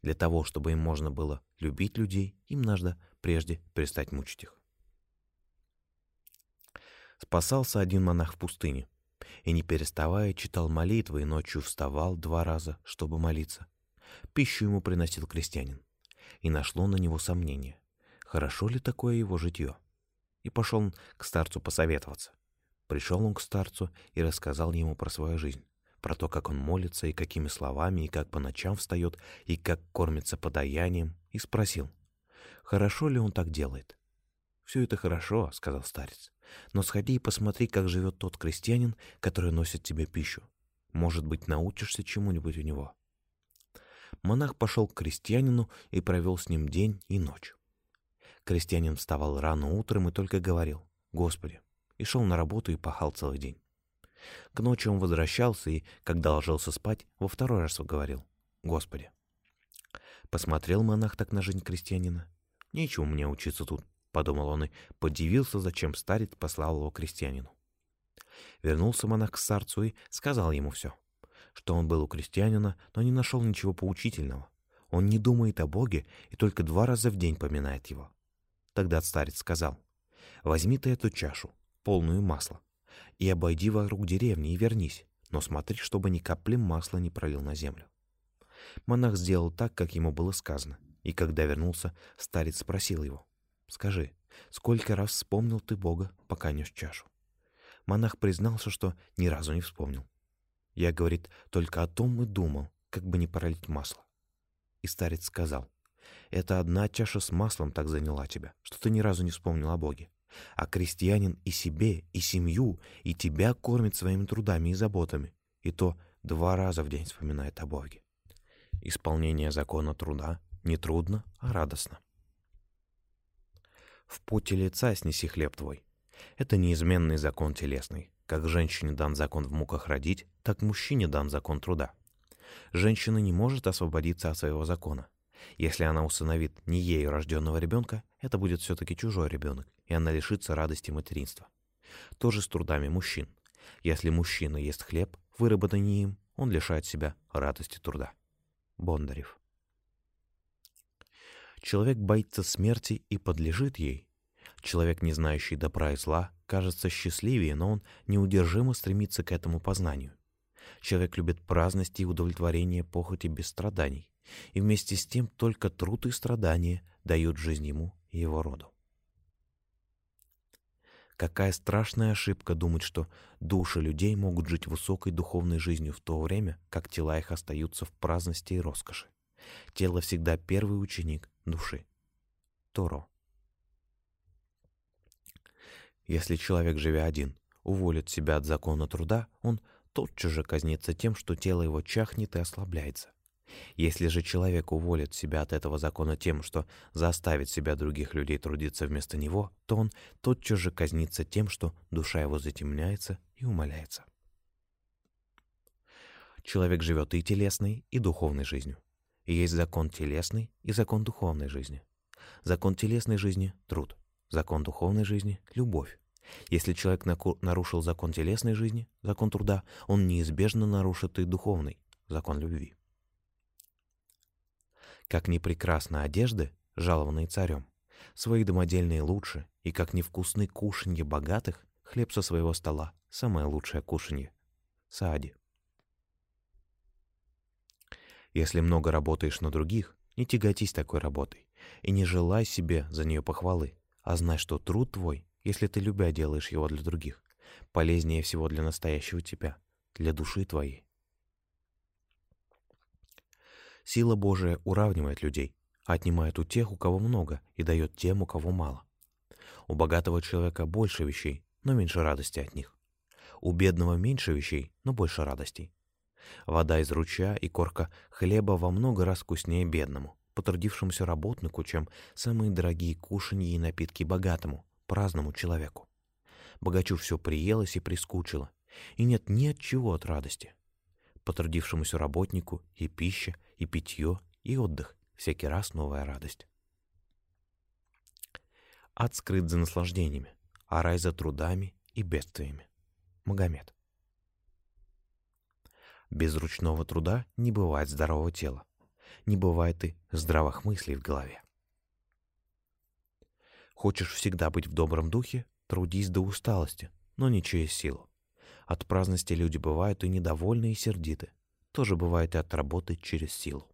Для того, чтобы им можно было любить людей, им надо прежде перестать мучить их. Спасался один монах в пустыне и, не переставая, читал молитвы и ночью вставал два раза, чтобы молиться. Пищу ему приносил крестьянин, и нашло на него сомнение, хорошо ли такое его житье. И пошел он к старцу посоветоваться. Пришел он к старцу и рассказал ему про свою жизнь, про то, как он молится, и какими словами, и как по ночам встает, и как кормится подаянием, и спросил, хорошо ли он так делает. «Все это хорошо», — сказал старец, «но сходи и посмотри, как живет тот крестьянин, который носит тебе пищу. Может быть, научишься чему-нибудь у него». Монах пошел к крестьянину и провел с ним день и ночь. Крестьянин вставал рано утром и только говорил «Господи!» и шел на работу и пахал целый день. К ночи он возвращался и, когда ложился спать, во второй раз говорил «Господи!». Посмотрел монах так на жизнь крестьянина. «Нечего мне учиться тут», — подумал он и подивился, зачем старец послал его крестьянину. Вернулся монах к старцу и сказал ему все — что он был у крестьянина, но не нашел ничего поучительного. Он не думает о Боге и только два раза в день поминает его. Тогда старец сказал, «Возьми ты эту чашу, полную масла, и обойди вокруг деревни и вернись, но смотри, чтобы ни капли масла не пролил на землю». Монах сделал так, как ему было сказано, и когда вернулся, старец спросил его, «Скажи, сколько раз вспомнил ты Бога, пока нес чашу?» Монах признался, что ни разу не вспомнил. Я, говорит, только о том и думал, как бы не пролить масло. И старец сказал, это одна чаша с маслом так заняла тебя, что ты ни разу не вспомнил о Боге. А крестьянин и себе, и семью, и тебя кормит своими трудами и заботами, и то два раза в день вспоминает о Боге. Исполнение закона труда не трудно, а радостно. В пути лица снеси хлеб твой. Это неизменный закон телесный. Как женщине дан закон в муках родить, так мужчине дан закон труда. Женщина не может освободиться от своего закона. Если она усыновит не ею рожденного ребенка, это будет все-таки чужой ребенок, и она лишится радости материнства. То же с трудами мужчин. Если мужчина ест хлеб, выработанный им, он лишает себя радости труда. Бондарев. Человек боится смерти и подлежит ей. Человек, не знающий добра и зла, кажется счастливее, но он неудержимо стремится к этому познанию. Человек любит праздности и удовлетворение похоти без страданий, и вместе с тем только труд и страдания дают жизнь ему и его роду. Какая страшная ошибка думать, что души людей могут жить высокой духовной жизнью в то время, как тела их остаются в праздности и роскоши. Тело всегда первый ученик души. Торо. Если человек, живя один, уволит себя от закона труда, он тотчас же казнится тем, что тело его чахнет и ослабляется. Если же человек уволит себя от этого закона тем, что заставит себя других людей трудиться вместо него, то он тотчас же казнится тем, что душа его затемняется и умаляется. Человек живет и телесной, и духовной жизнью. Есть закон телесный и закон духовной жизни. Закон телесной жизни — труд. Закон духовной жизни — любовь. Если человек нарушил закон телесной жизни, закон труда, он неизбежно нарушит и духовный, закон любви. Как ни прекрасны одежды, жалованные царем, свои домодельные лучше, и как невкусны кушанье богатых, хлеб со своего стола — самое лучшее кушанье. Саади. Если много работаешь на других, не тяготись такой работой и не желай себе за нее похвалы, а знай, что труд твой, если ты любя делаешь его для других, полезнее всего для настоящего тебя, для души твоей. Сила Божия уравнивает людей, отнимает у тех, у кого много, и дает тем, у кого мало. У богатого человека больше вещей, но меньше радости от них. У бедного меньше вещей, но больше радостей. Вода из ручья и корка хлеба во много раз вкуснее бедному потрудившемуся работнику, чем самые дорогие кушанья и напитки богатому, праздному человеку. Богачу все приелось и прискучило, и нет ни от чего от радости. Потрудившемуся работнику и пища, и питье, и отдых, всякий раз новая радость. Ад скрыт за наслаждениями, а рай за трудами и бедствиями. Магомед. Без ручного труда не бывает здорового тела, не бывает и здравых мыслей в голове. Хочешь всегда быть в добром духе, трудись до усталости, но не через силу. От праздности люди бывают и недовольны, и сердиты. Тоже бывает и от работы через силу.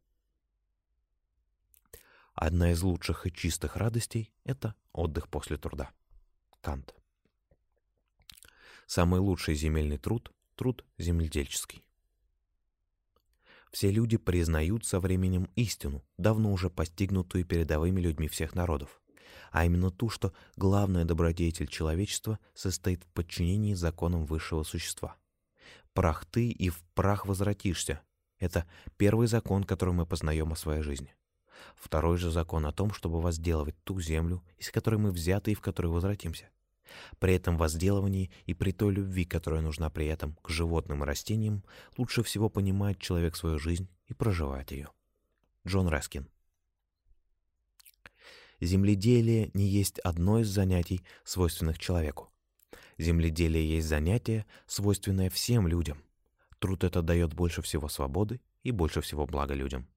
Одна из лучших и чистых радостей — это отдых после труда. Кант. Самый лучший земельный труд — труд земледельческий. Все люди признают со временем истину, давно уже постигнутую передовыми людьми всех народов, а именно ту, что главная добродетель человечества состоит в подчинении законам высшего существа. «Прах ты и в прах возвратишься» — это первый закон, который мы познаем о своей жизни. Второй же закон о том, чтобы возделывать ту землю, из которой мы взяты и в которую возвратимся. При этом возделывании и при той любви, которая нужна при этом к животным и растениям, лучше всего понимает человек свою жизнь и проживает ее. Джон Раскин Земледелие не есть одно из занятий, свойственных человеку. Земледелие есть занятие, свойственное всем людям. Труд это дает больше всего свободы и больше всего блага людям.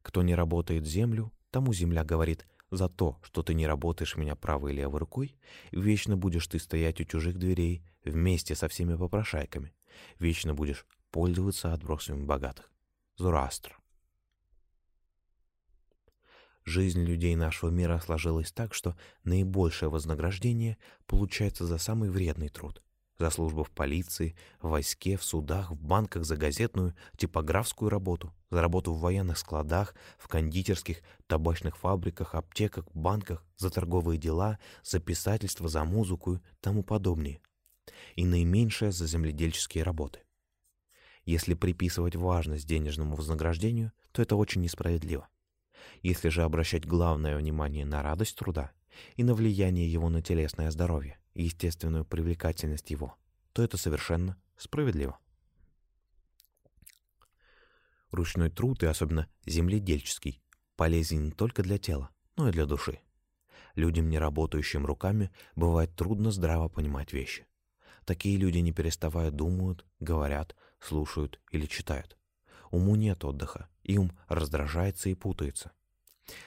Кто не работает землю, тому земля говорит, за то, что ты не работаешь меня правой и левой рукой, вечно будешь ты стоять у чужих дверей вместе со всеми попрошайками, вечно будешь пользоваться отбросами богатых. Зороастр. Жизнь людей нашего мира сложилась так, что наибольшее вознаграждение получается за самый вредный труд за службу в полиции, в войске, в судах, в банках, за газетную, типографскую работу, за работу в военных складах, в кондитерских, табачных фабриках, аптеках, банках, за торговые дела, за писательство, за музыку и тому подобное. И наименьшее за земледельческие работы. Если приписывать важность денежному вознаграждению, то это очень несправедливо. Если же обращать главное внимание на радость труда и на влияние его на телесное здоровье, и естественную привлекательность его, то это совершенно справедливо. Ручной труд, и особенно земледельческий, полезен не только для тела, но и для души. Людям, не работающим руками, бывает трудно здраво понимать вещи. Такие люди не переставая думают, говорят, слушают или читают. Уму нет отдыха, и ум раздражается и путается.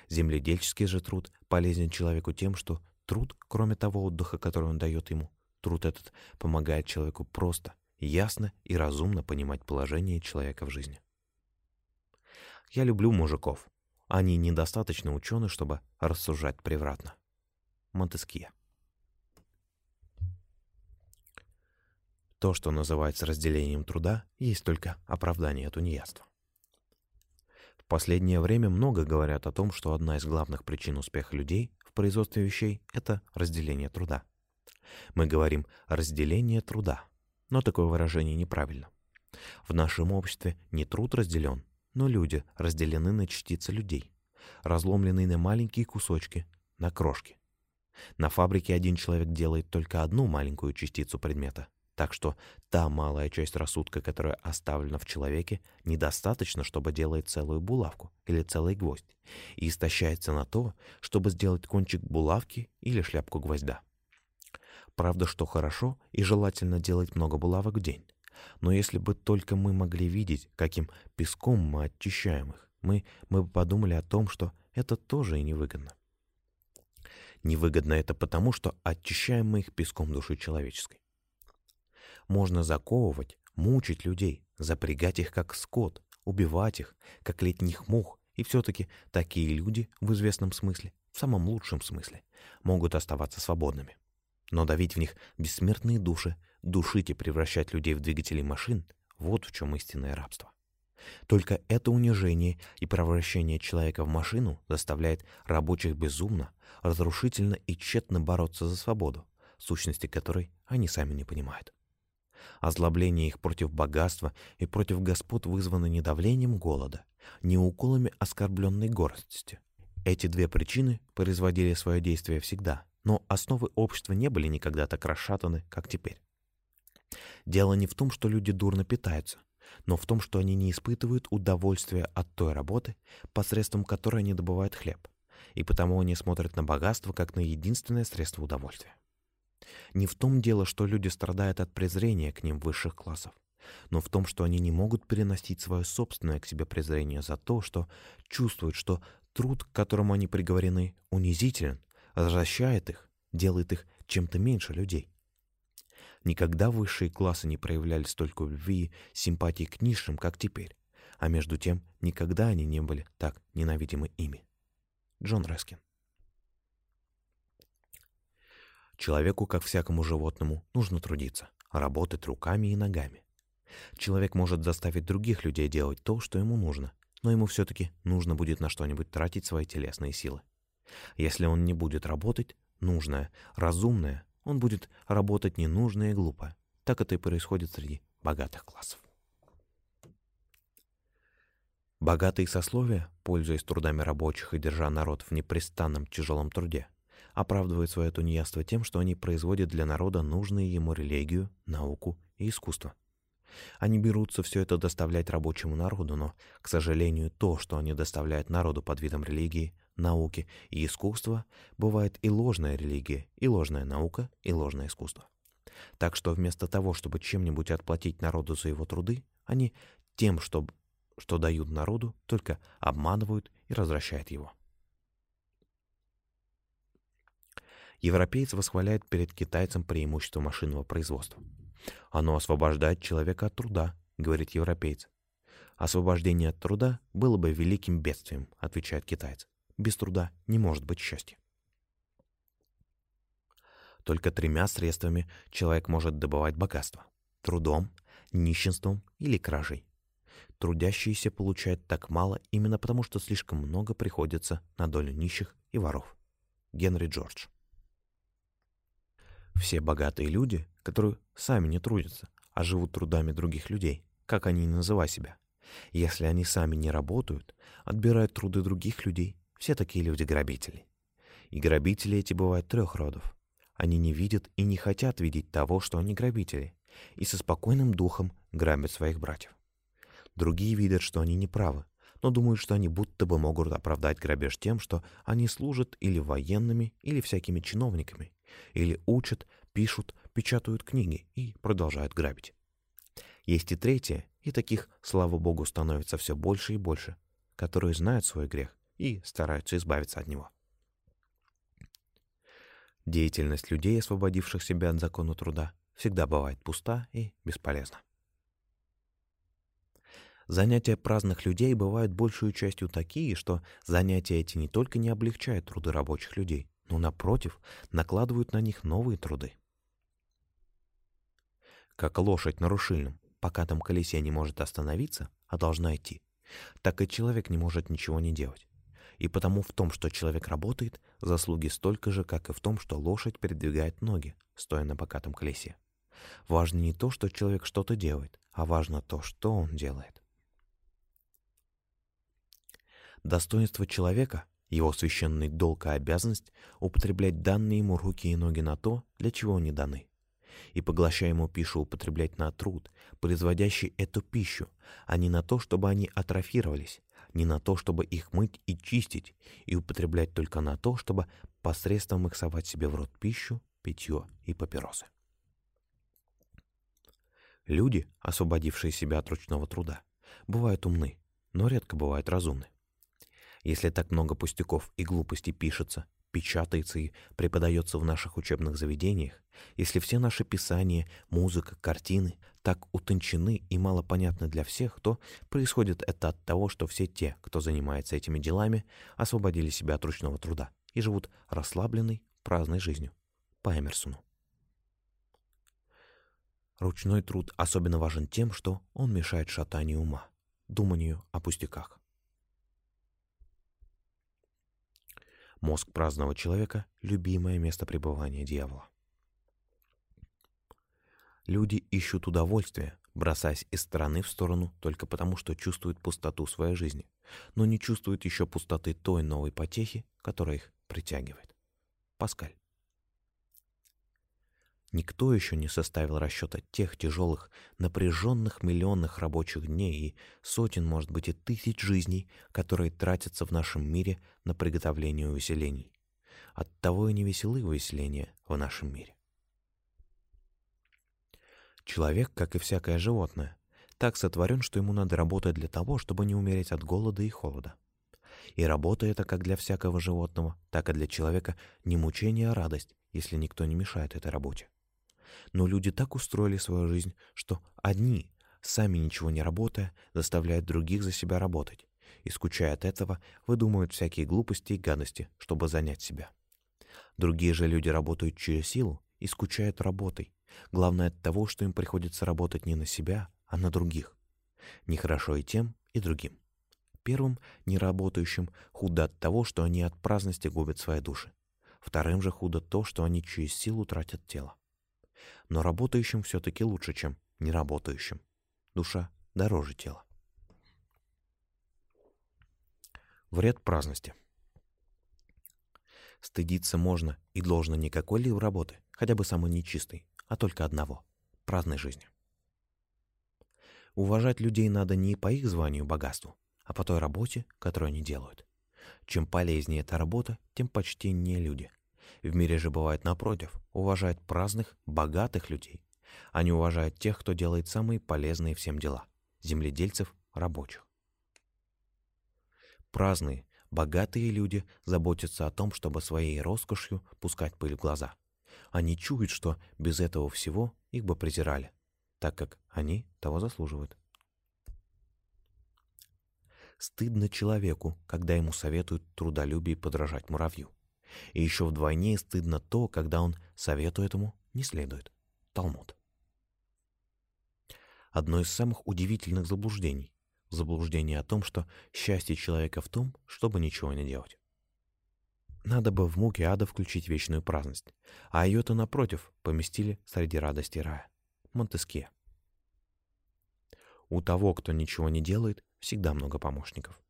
Земледельческий же труд полезен человеку тем, что Труд, кроме того отдыха, который он дает ему, труд этот помогает человеку просто, ясно и разумно понимать положение человека в жизни. Я люблю мужиков. Они недостаточно учены, чтобы рассуждать превратно. Монтескье. То, что называется разделением труда, есть только оправдание тунеядства. Последнее время много говорят о том, что одна из главных причин успеха людей в производстве вещей — это разделение труда. Мы говорим «разделение труда», но такое выражение неправильно. В нашем обществе не труд разделен, но люди разделены на частицы людей, разломленные на маленькие кусочки, на крошки. На фабрике один человек делает только одну маленькую частицу предмета, так что та малая часть рассудка, которая оставлена в человеке, недостаточно, чтобы делать целую булавку или целый гвоздь, и истощается на то, чтобы сделать кончик булавки или шляпку гвоздя. Правда, что хорошо и желательно делать много булавок в день. Но если бы только мы могли видеть, каким песком мы очищаем их, мы, мы бы подумали о том, что это тоже и невыгодно. Невыгодно это потому, что очищаем мы их песком души человеческой. Можно заковывать, мучить людей, запрягать их как скот, убивать их, как летних мух, и все-таки такие люди в известном смысле, в самом лучшем смысле, могут оставаться свободными. Но давить в них бессмертные души, душить и превращать людей в двигателей машин — вот в чем истинное рабство. Только это унижение и превращение человека в машину заставляет рабочих безумно, разрушительно и тщетно бороться за свободу, сущности которой они сами не понимают. Озлобление их против богатства и против господ вызвано не давлением голода, не уколами оскорбленной гордости. Эти две причины производили свое действие всегда, но основы общества не были никогда так расшатаны, как теперь. Дело не в том, что люди дурно питаются, но в том, что они не испытывают удовольствия от той работы, посредством которой они добывают хлеб, и потому они смотрят на богатство как на единственное средство удовольствия. Не в том дело, что люди страдают от презрения к ним высших классов, но в том, что они не могут переносить свое собственное к себе презрение за то, что чувствуют, что труд, к которому они приговорены, унизителен, развращает их, делает их чем-то меньше людей. Никогда высшие классы не проявляли столько любви и симпатии к низшим, как теперь, а между тем никогда они не были так ненавидимы ими. Джон Рескин Человеку, как всякому животному, нужно трудиться, работать руками и ногами. Человек может заставить других людей делать то, что ему нужно, но ему все-таки нужно будет на что-нибудь тратить свои телесные силы. Если он не будет работать, нужное, разумное, он будет работать ненужное и глупо. Так это и происходит среди богатых классов. Богатые сословия, пользуясь трудами рабочих и держа народ в непрестанном тяжелом труде, оправдывают свое тунеядство тем, что они производят для народа нужные ему религию, науку и искусство. Они берутся все это доставлять рабочему народу, но, к сожалению, то, что они доставляют народу под видом религии, науки и искусства, бывает и ложная религия, и ложная наука, и ложное искусство. Так что вместо того, чтобы чем-нибудь отплатить народу за его труды, они тем, что, что дают народу, только обманывают и развращают его. Европеец восхваляет перед китайцем преимущество машинного производства. Оно освобождает человека от труда, говорит европеец. Освобождение от труда было бы великим бедствием, отвечает китаец. Без труда не может быть счастья. Только тремя средствами человек может добывать богатство – трудом, нищенством или кражей. Трудящиеся получают так мало именно потому, что слишком много приходится на долю нищих и воров. Генри Джордж. Все богатые люди, которые сами не трудятся, а живут трудами других людей, как они ни называют себя. Если они сами не работают, отбирают труды других людей, все такие люди грабители. И грабители эти бывают трех родов. Они не видят и не хотят видеть того, что они грабители, и со спокойным духом грабят своих братьев. Другие видят, что они неправы, но думают, что они будто бы могут оправдать грабеж тем, что они служат или военными, или всякими чиновниками, или учат, пишут, печатают книги и продолжают грабить. Есть и третье, и таких, слава богу, становится все больше и больше, которые знают свой грех и стараются избавиться от него. Деятельность людей, освободивших себя от закона труда, всегда бывает пуста и бесполезна. Занятия праздных людей бывают большую частью такие, что занятия эти не только не облегчают труды рабочих людей, но, напротив, накладывают на них новые труды. Как лошадь на рушильном, пока там колесе не может остановиться, а должна идти, так и человек не может ничего не делать. И потому в том, что человек работает, заслуги столько же, как и в том, что лошадь передвигает ноги, стоя на покатом колесе. Важно не то, что человек что-то делает, а важно то, что он делает. Достоинство человека его священный долг и обязанность употреблять данные ему руки и ноги на то, для чего они даны. И поглощаемую пищу употреблять на труд, производящий эту пищу, а не на то, чтобы они атрофировались, не на то, чтобы их мыть и чистить, и употреблять только на то, чтобы посредством их совать себе в рот пищу, питье и папиросы. Люди, освободившие себя от ручного труда, бывают умны, но редко бывают разумны. Если так много пустяков и глупостей пишется, печатается и преподается в наших учебных заведениях, если все наши писания, музыка, картины так утончены и мало понятны для всех, то происходит это от того, что все те, кто занимается этими делами, освободили себя от ручного труда и живут расслабленной, праздной жизнью. По Эмерсону. Ручной труд особенно важен тем, что он мешает шатанию ума, думанию о пустяках. Мозг праздного человека — любимое место пребывания дьявола. Люди ищут удовольствия, бросаясь из стороны в сторону только потому, что чувствуют пустоту своей жизни, но не чувствуют еще пустоты той новой потехи, которая их притягивает. Паскаль. Никто еще не составил расчета тех тяжелых, напряженных миллионных рабочих дней и сотен, может быть, и тысяч жизней, которые тратятся в нашем мире на приготовление увеселений. Оттого и не веселы увеселения в нашем мире. Человек, как и всякое животное, так сотворен, что ему надо работать для того, чтобы не умереть от голода и холода. И работа это как для всякого животного, так и для человека не мучение, а радость, если никто не мешает этой работе. Но люди так устроили свою жизнь, что одни, сами ничего не работая, заставляют других за себя работать, и, скучая от этого, выдумывают всякие глупости и гадости, чтобы занять себя. Другие же люди работают через силу и скучают работой, главное от того, что им приходится работать не на себя, а на других. Нехорошо и тем, и другим. Первым, неработающим, худо от того, что они от праздности губят свои души. Вторым же худо то, что они через силу тратят тело. Но работающим все-таки лучше, чем неработающим. Душа дороже тела. Вред праздности. Стыдиться можно и должно не какой-либо работы, хотя бы самой нечистой, а только одного — праздной жизни. Уважать людей надо не по их званию богатству, а по той работе, которую они делают. Чем полезнее эта работа, тем почтеннее люди. В мире же бывает напротив, уважают праздных, богатых людей. Они уважают тех, кто делает самые полезные всем дела — земледельцев, рабочих. Праздные, богатые люди заботятся о том, чтобы своей роскошью пускать пыль в глаза. Они чуют, что без этого всего их бы презирали, так как они того заслуживают. Стыдно человеку, когда ему советуют трудолюбие подражать муравью. И еще вдвойне стыдно то, когда он совету этому не следует. Талмуд. Одно из самых удивительных заблуждений — заблуждение о том, что счастье человека в том, чтобы ничего не делать. Надо бы в муки ада включить вечную праздность, а ее-то, напротив, поместили среди радости рая. Монтескье. У того, кто ничего не делает, всегда много помощников.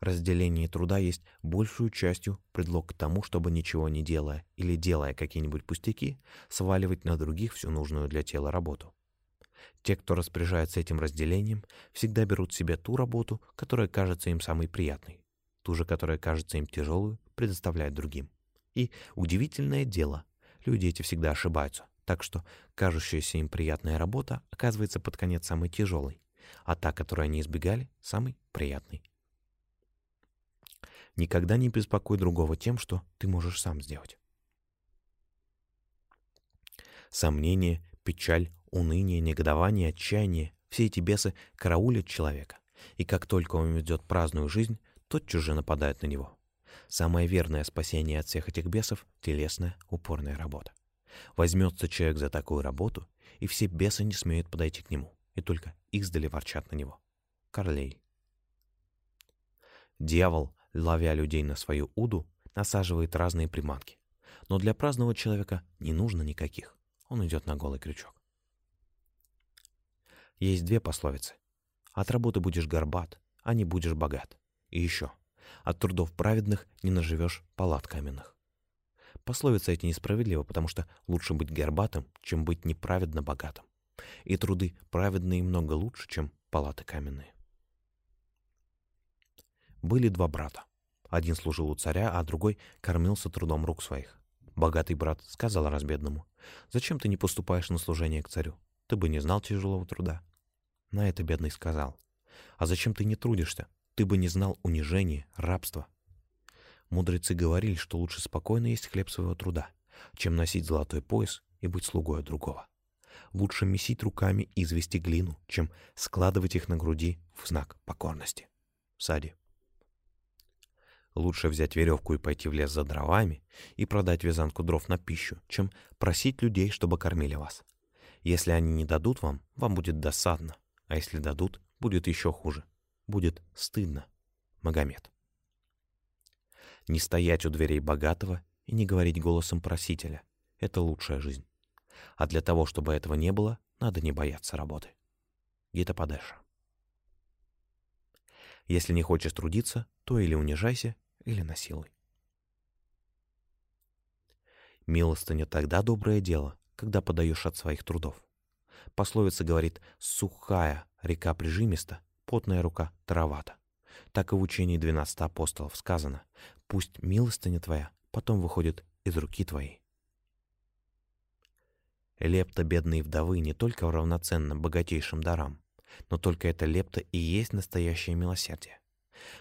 Разделение труда есть большую частью предлог к тому, чтобы ничего не делая или делая какие-нибудь пустяки, сваливать на других всю нужную для тела работу. Те, кто распоряжается этим разделением, всегда берут себе ту работу, которая кажется им самой приятной, ту же, которая кажется им тяжелую, предоставляют другим. И удивительное дело, люди эти всегда ошибаются, так что кажущаяся им приятная работа оказывается под конец самой тяжелой, а та, которую они избегали, самой приятной. Никогда не беспокой другого тем, что ты можешь сам сделать. Сомнение, печаль, уныние, негодование, отчаяние — все эти бесы караулят человека. И как только он ведет праздную жизнь, тотчас же нападают на него. Самое верное спасение от всех этих бесов — телесная, упорная работа. Возьмется человек за такую работу, и все бесы не смеют подойти к нему, и только издали ворчат на него. Карлей. Дьявол, ловя людей на свою уду, насаживает разные приманки. Но для праздного человека не нужно никаких. Он идет на голый крючок. Есть две пословицы. От работы будешь горбат, а не будешь богат. И еще. От трудов праведных не наживешь палат каменных. Пословица эти несправедлива, потому что лучше быть горбатым, чем быть неправедно богатым. И труды праведные много лучше, чем палаты каменные. Были два брата. Один служил у царя, а другой кормился трудом рук своих. Богатый брат сказал разбедному, «Зачем ты не поступаешь на служение к царю? Ты бы не знал тяжелого труда». На это бедный сказал, «А зачем ты не трудишься? ты бы не знал унижения, рабства. Мудрецы говорили, что лучше спокойно есть хлеб своего труда, чем носить золотой пояс и быть слугой другого. Лучше месить руками извести глину, чем складывать их на груди в знак покорности. Сади. Лучше взять веревку и пойти в лес за дровами и продать вязанку дров на пищу, чем просить людей, чтобы кормили вас. Если они не дадут вам, вам будет досадно, а если дадут, будет еще хуже будет стыдно. Магомед. Не стоять у дверей богатого и не говорить голосом просителя — это лучшая жизнь. А для того, чтобы этого не было, надо не бояться работы. Гита Падеша. Если не хочешь трудиться, то или унижайся, или насилуй. Милостыня тогда доброе дело, когда подаешь от своих трудов. Пословица говорит «сухая река прижимиста, потная рука таровата». Так и в учении 12 апостолов сказано «пусть милостыня твоя потом выходит из руки твоей». Лепта бедной вдовы не только равноценна богатейшим дарам, но только эта лепта и есть настоящее милосердие.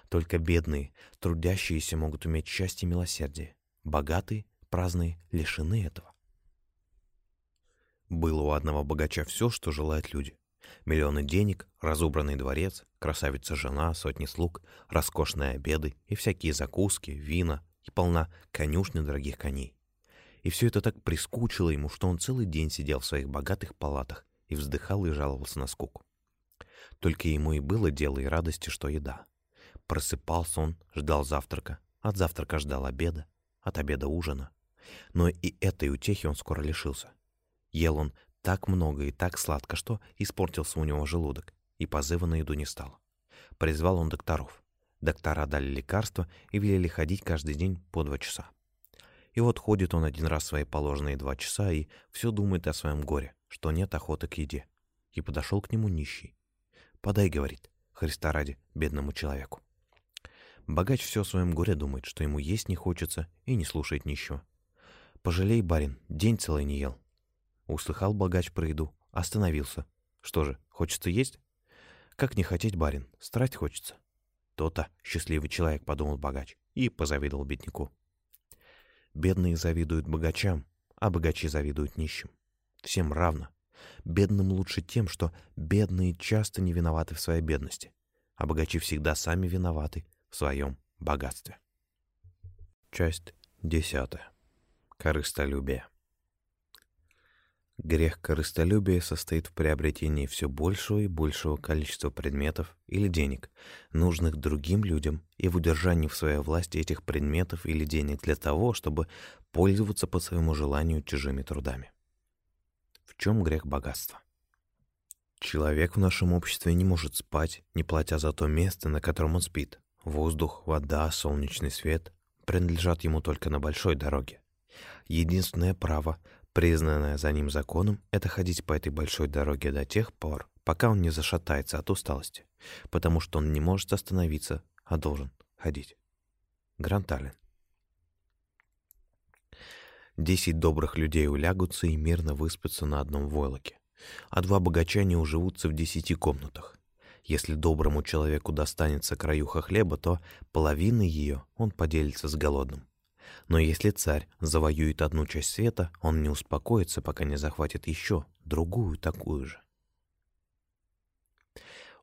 Только бедные, трудящиеся могут уметь счастье и милосердие. Богатые, праздные лишены этого. Было у одного богача все, что желают люди. Миллионы денег, разубранный дворец, красавица-жена, сотни слуг, роскошные обеды и всякие закуски, вина и полна конюшни дорогих коней. И все это так прискучило ему, что он целый день сидел в своих богатых палатах и вздыхал и жаловался на скуку. Только ему и было дело и радости, что еда. Просыпался он, ждал завтрака, от завтрака ждал обеда, от обеда ужина. Но и этой утехи он скоро лишился. Ел он так много и так сладко, что испортился у него желудок, и позыва на еду не стало. Призвал он докторов. Доктора дали лекарства и велели ходить каждый день по два часа. И вот ходит он один раз свои положенные два часа и все думает о своем горе, что нет охоты к еде. И подошел к нему нищий. «Подай, — говорит, — Христа ради, бедному человеку». Богач все о своем горе думает, что ему есть не хочется и не слушает нищего. «Пожалей, барин, день целый не ел». Услыхал богач про еду, остановился. «Что же, хочется есть?» «Как не хотеть, барин, страсть хочется». «То-то, счастливый человек», — подумал богач и позавидовал бедняку. Бедные завидуют богачам, а богачи завидуют нищим. Всем равно. Бедным лучше тем, что бедные часто не виноваты в своей бедности, а богачи всегда сами виноваты в своем богатстве. Часть десятая. Корыстолюбие. Грех корыстолюбия состоит в приобретении все большего и большего количества предметов или денег, нужных другим людям, и в удержании в своей власти этих предметов или денег для того, чтобы пользоваться по своему желанию чужими трудами. В чем грех богатства? Человек в нашем обществе не может спать, не платя за то место, на котором он спит. Воздух, вода, солнечный свет принадлежат ему только на большой дороге. Единственное право, Признанное за ним законом — это ходить по этой большой дороге до тех пор, пока он не зашатается от усталости, потому что он не может остановиться, а должен ходить. Грант Аллен. Десять добрых людей улягутся и мирно выспятся на одном войлоке, а два богача не уживутся в десяти комнатах. Если доброму человеку достанется краюха хлеба, то половиной ее он поделится с голодным. Но если царь завоюет одну часть света, он не успокоится, пока не захватит еще другую такую же.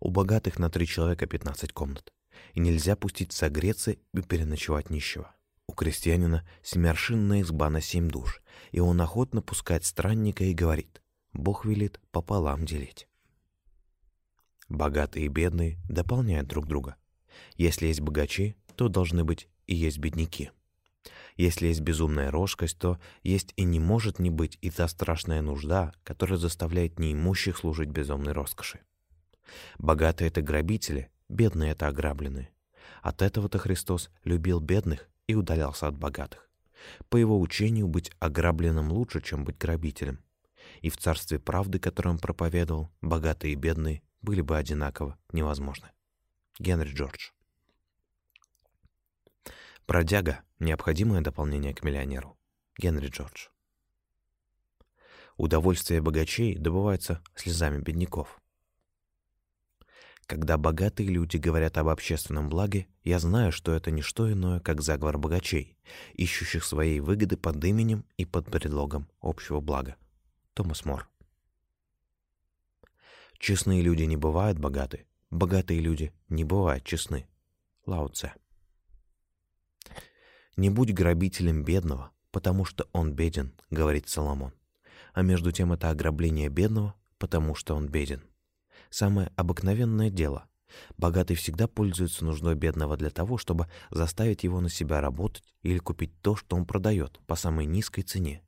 У богатых на три человека 15 комнат, и нельзя пустить согреться и переночевать нищего. У крестьянина семяршинная изба на семь душ, и он охотно пускает странника и говорит, «Бог велит пополам делить». Богатые и бедные дополняют друг друга. Если есть богачи, то должны быть и есть бедняки. Если есть безумная рожкость, то есть и не может не быть и та страшная нужда, которая заставляет неимущих служить безумной роскоши. Богатые — это грабители, бедные — это ограбленные. От этого-то Христос любил бедных и удалялся от богатых. По его учению, быть ограбленным лучше, чем быть грабителем. И в царстве правды, которое он проповедовал, богатые и бедные были бы одинаково невозможны. Генри Джордж Бродяга — необходимое дополнение к миллионеру. Генри Джордж. Удовольствие богачей добывается слезами бедняков. Когда богатые люди говорят об общественном благе, я знаю, что это не что иное, как заговор богачей, ищущих своей выгоды под именем и под предлогом общего блага. Томас Мор. Честные люди не бывают богаты, богатые люди не бывают честны. Лао Цзэ. «Не будь грабителем бедного, потому что он беден», — говорит Соломон. А между тем это ограбление бедного, потому что он беден. Самое обыкновенное дело. Богатый всегда пользуется нуждой бедного для того, чтобы заставить его на себя работать или купить то, что он продает, по самой низкой цене.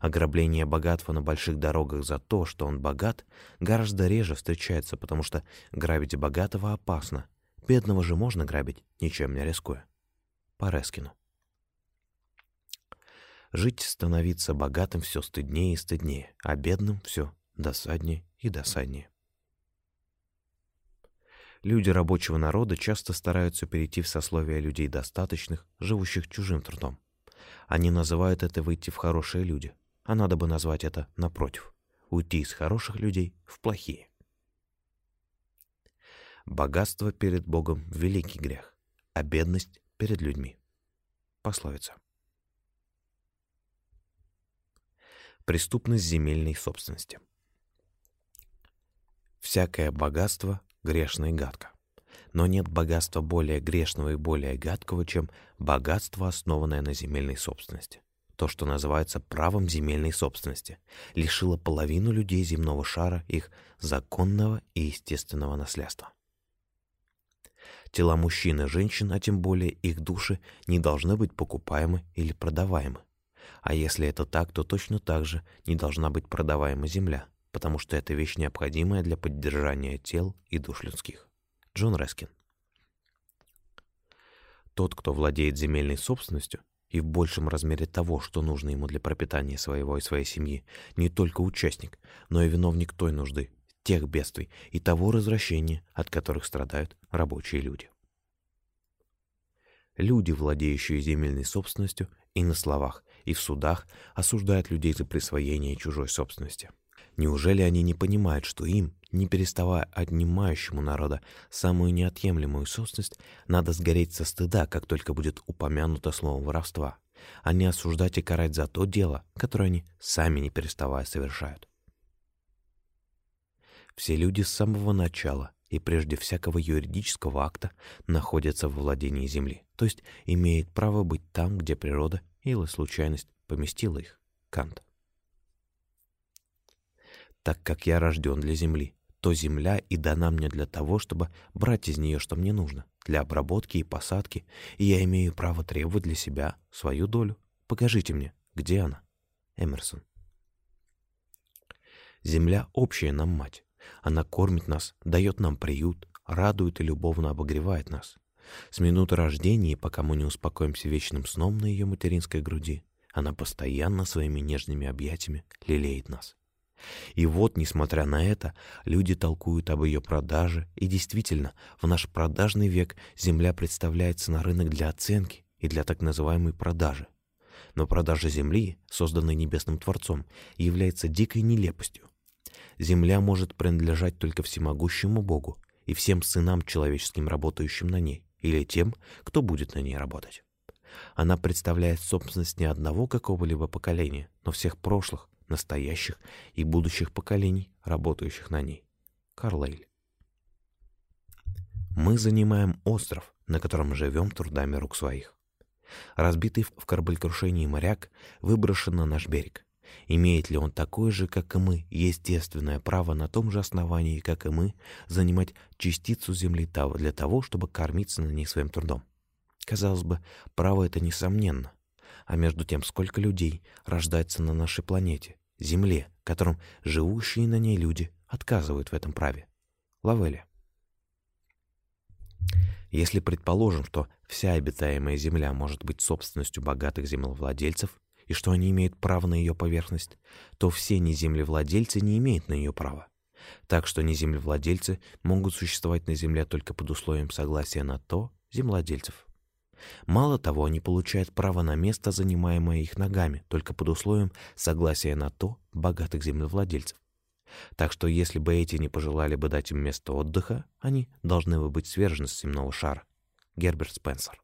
Ограбление богатого на больших дорогах за то, что он богат, гораздо реже встречается, потому что грабить богатого опасно. Бедного же можно грабить, ничем не рискуя. По Рескину. Жить становиться богатым все стыднее и стыднее, а бедным все досаднее и досаднее. Люди рабочего народа часто стараются перейти в сословие людей достаточных, живущих чужим трудом. Они называют это выйти в хорошие люди, а надо бы назвать это напротив, уйти из хороших людей в плохие. Богатство перед Богом — великий грех, а бедность перед людьми. Пословица. Преступность земельной собственности. Всякое богатство грешно и гадко. Но нет богатства более грешного и более гадкого, чем богатство, основанное на земельной собственности. То, что называется правом земельной собственности, лишило половину людей земного шара их законного и естественного наследства. Тела мужчин и женщин, а тем более их души, не должны быть покупаемы или продаваемы. А если это так, то точно так же не должна быть продаваема земля, потому что это вещь необходимая для поддержания тел и душ людских. Джон Рескин. Тот, кто владеет земельной собственностью, и в большем размере того, что нужно ему для пропитания своего и своей семьи, не только участник, но и виновник той нужды, тех бедствий и того развращения, от которых страдают рабочие люди. Люди, владеющие земельной собственностью, и на словах, и в судах осуждают людей за присвоение чужой собственности. Неужели они не понимают, что им, не переставая отнимающему народа самую неотъемлемую собственность, надо сгореть со стыда, как только будет упомянуто слово воровства, а не осуждать и карать за то дело, которое они сами не переставая совершают? Все люди с самого начала и прежде всякого юридического акта находятся в владении земли, то есть имеют право быть там, где природа или случайность поместила их. Кант так как я рожден для земли, то земля и дана мне для того, чтобы брать из нее, что мне нужно, для обработки и посадки, и я имею право требовать для себя свою долю. Покажите мне, где она? Эмерсон. Земля — общая нам мать. Она кормит нас, дает нам приют, радует и любовно обогревает нас. С минуты рождения, пока мы не успокоимся вечным сном на ее материнской груди, она постоянно своими нежными объятиями лелеет нас. И вот, несмотря на это, люди толкуют об ее продаже, и действительно, в наш продажный век земля представляется на рынок для оценки и для так называемой продажи. Но продажа земли, созданной Небесным Творцом, является дикой нелепостью. Земля может принадлежать только всемогущему Богу и всем сынам человеческим, работающим на ней, или тем, кто будет на ней работать. Она представляет собственность не одного какого-либо поколения, но всех прошлых, настоящих и будущих поколений, работающих на ней. Карлейль. Мы занимаем остров, на котором живем трудами рук своих. Разбитый в кораблекрушении моряк выброшен на наш берег. Имеет ли он такое же, как и мы, естественное право на том же основании, как и мы, занимать частицу земли для того, чтобы кормиться на ней своим трудом? Казалось бы, право это несомненно. А между тем, сколько людей рождается на нашей планете, Земле, которым живущие на ней люди отказывают в этом праве? Лавеля. Если предположим, что вся обитаемая Земля может быть собственностью богатых землевладельцев и что они имеют право на ее поверхность, то все неземлевладельцы не имеют на нее права. Так что неземлевладельцы могут существовать на Земле только под условием согласия на то землевладельцев. Мало того, они получают право на место, занимаемое их ногами, только под условием согласия на то богатых землевладельцев. Так что если бы эти не пожелали бы дать им место отдыха, они должны бы быть свержены с земного шара. Герберт Спенсер.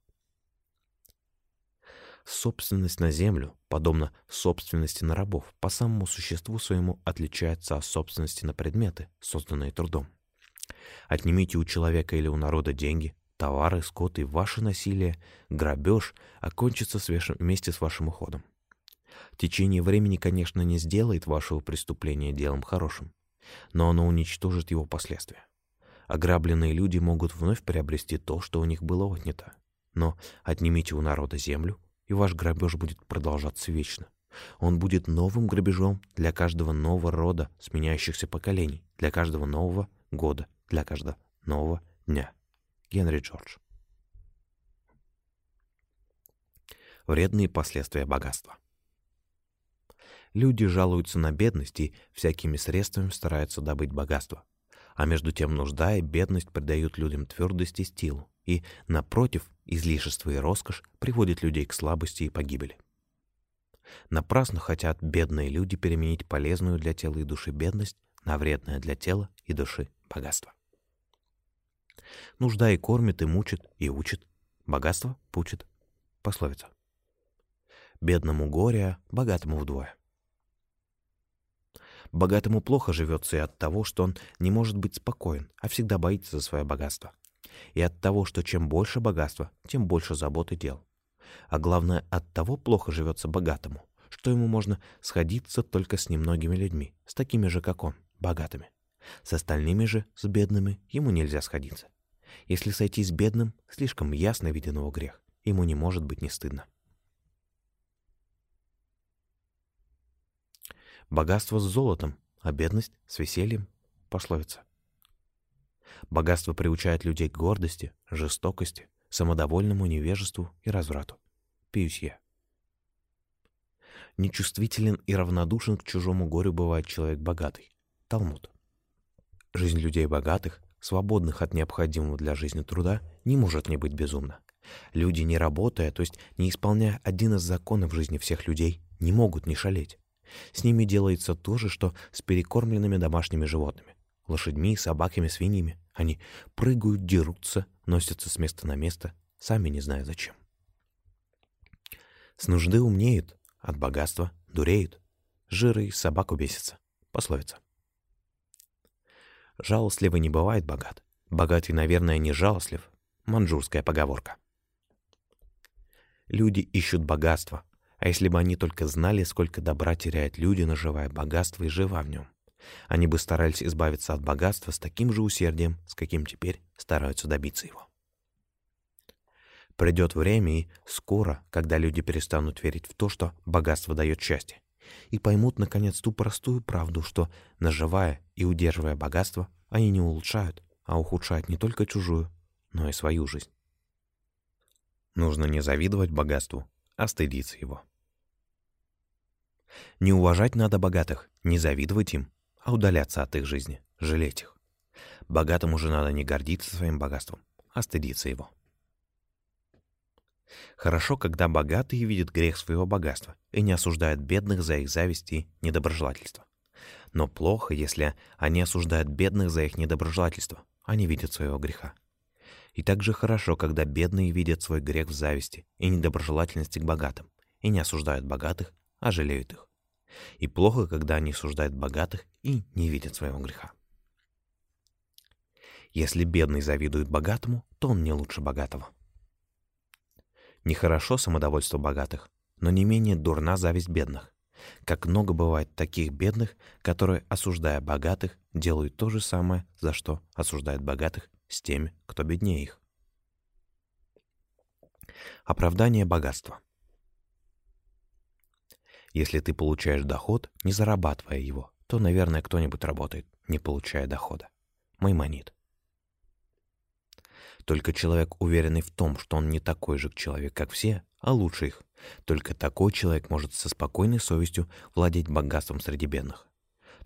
Собственность на землю, подобно собственности на рабов, по самому существу своему отличается от собственности на предметы, созданные трудом. Отнимите у человека или у народа деньги, товары, скот и ваше насилие, грабеж окончится вместе с вашим уходом. Течение времени, конечно, не сделает вашего преступления делом хорошим, но оно уничтожит его последствия. Ограбленные люди могут вновь приобрести то, что у них было отнято. Но отнимите у народа землю, и ваш грабеж будет продолжаться вечно. Он будет новым грабежом для каждого нового рода сменяющихся поколений, для каждого нового года, для каждого нового дня. Генри Джордж. Вредные последствия богатства. Люди жалуются на бедность и всякими средствами стараются добыть богатство. А между тем нужда и бедность придают людям твердость и силу, и, напротив, излишество и роскошь приводят людей к слабости и погибели. Напрасно хотят бедные люди переменить полезную для тела и души бедность на вредное для тела и души богатство. Нужда и кормит, и мучит, и учит. Богатство пучит. Пословица. Бедному горе, богатому вдвое. Богатому плохо живется и от того, что он не может быть спокоен, а всегда боится за свое богатство. И от того, что чем больше богатства, тем больше забот и дел. А главное, от того плохо живется богатому, что ему можно сходиться только с немногими людьми, с такими же, как он, богатыми. С остальными же, с бедными, ему нельзя сходиться. Если сойти с бедным, слишком ясно виден его грех, ему не может быть не стыдно. Богатство с золотом, а бедность с весельем — пословица. Богатство приучает людей к гордости, жестокости, самодовольному невежеству и разврату. Пиюсье. Нечувствителен и равнодушен к чужому горю бывает человек богатый. Талмуд. Жизнь людей богатых, свободных от необходимого для жизни труда, не может не быть безумна. Люди, не работая, то есть не исполняя один из законов жизни всех людей, не могут не шалеть. С ними делается то же, что с перекормленными домашними животными. Лошадьми, собаками, свиньями. Они прыгают, дерутся, носятся с места на место, сами не зная зачем. С нужды умнеют, от богатства дуреют. Жиры собаку бесится. Пословица. Жалостливый не бывает богат. Богатый, наверное, не жалостлив. Манжурская поговорка. Люди ищут богатство, а если бы они только знали, сколько добра теряют люди, наживая богатство и жива в нем, они бы старались избавиться от богатства с таким же усердием, с каким теперь стараются добиться его. Придет время и скоро, когда люди перестанут верить в то, что богатство дает счастье, и поймут, наконец, ту простую правду, что, наживая и удерживая богатство, они не улучшают, а ухудшают не только чужую, но и свою жизнь. Нужно не завидовать богатству, а стыдиться его. Не уважать надо богатых, не завидовать им, а удаляться от их жизни, жалеть их. Богатому же надо не гордиться своим богатством, а стыдиться его. Хорошо, когда богатые видят грех своего богатства и не осуждают бедных за их зависть и недоброжелательство. Но плохо, если они осуждают бедных за их недоброжелательство, а не видят своего греха. И также хорошо, когда бедные видят свой грех в зависти и недоброжелательности к богатым, и не осуждают богатых, а жалеют их. И плохо, когда они осуждают богатых и не видят своего греха. Если бедный завидует богатому, то он не лучше богатого. Нехорошо самодовольство богатых, но не менее дурна зависть бедных. Как много бывает таких бедных, которые, осуждая богатых, делают то же самое, за что осуждают богатых с теми, кто беднее их. Оправдание богатства — если ты получаешь доход, не зарабатывая его, то, наверное, кто-нибудь работает, не получая дохода. Маймонит. Только человек, уверенный в том, что он не такой же человек, как все, а лучше их, только такой человек может со спокойной совестью владеть богатством среди бедных.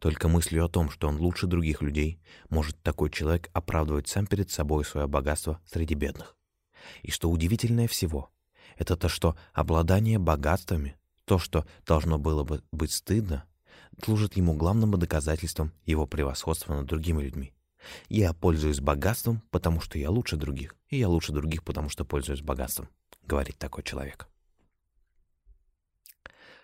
Только мыслью о том, что он лучше других людей, может такой человек оправдывать сам перед собой свое богатство среди бедных. И что удивительное всего, это то, что обладание богатствами то, что должно было бы быть стыдно, служит ему главным доказательством его превосходства над другими людьми. Я пользуюсь богатством, потому что я лучше других, и я лучше других, потому что пользуюсь богатством, говорит такой человек.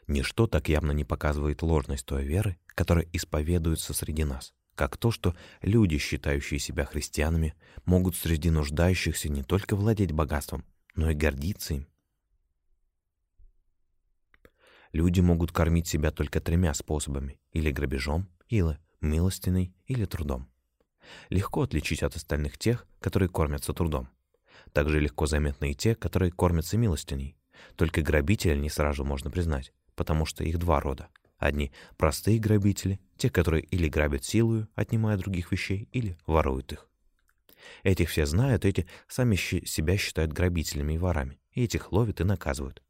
Ничто так явно не показывает ложность той веры, которая исповедуется среди нас, как то, что люди, считающие себя христианами, могут среди нуждающихся не только владеть богатством, но и гордиться им люди могут кормить себя только тремя способами — или грабежом, или милостиной, или трудом. Легко отличить от остальных тех, которые кормятся трудом. Также легко заметны и те, которые кормятся милостиней. Только грабителя не сразу можно признать, потому что их два рода. Одни — простые грабители, те, которые или грабят силою, отнимая других вещей, или воруют их. Этих все знают, эти сами себя считают грабителями и ворами, и этих ловят и наказывают.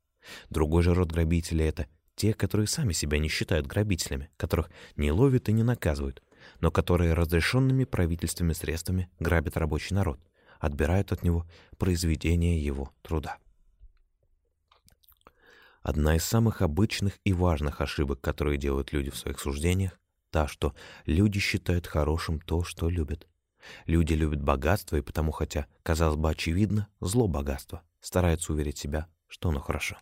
Другой же род грабителей — это те, которые сами себя не считают грабителями, которых не ловят и не наказывают, но которые разрешенными правительствами средствами грабят рабочий народ, отбирают от него произведение его труда. Одна из самых обычных и важных ошибок, которые делают люди в своих суждениях, та, что люди считают хорошим то, что любят. Люди любят богатство, и потому, хотя, казалось бы, очевидно, зло богатства, стараются уверить себя, что оно хорошо.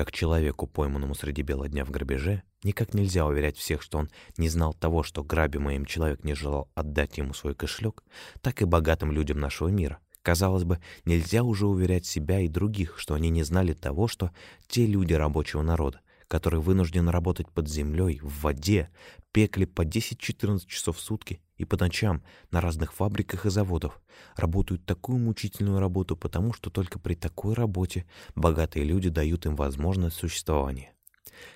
Как человеку, пойманному среди бела дня в грабеже, никак нельзя уверять всех, что он не знал того, что грабимый им человек не желал отдать ему свой кошелек, так и богатым людям нашего мира. Казалось бы, нельзя уже уверять себя и других, что они не знали того, что те люди рабочего народа, которые вынуждены работать под землей, в воде, пекли по 10-14 часов в сутки и по ночам на разных фабриках и заводах, работают такую мучительную работу, потому что только при такой работе богатые люди дают им возможность существования.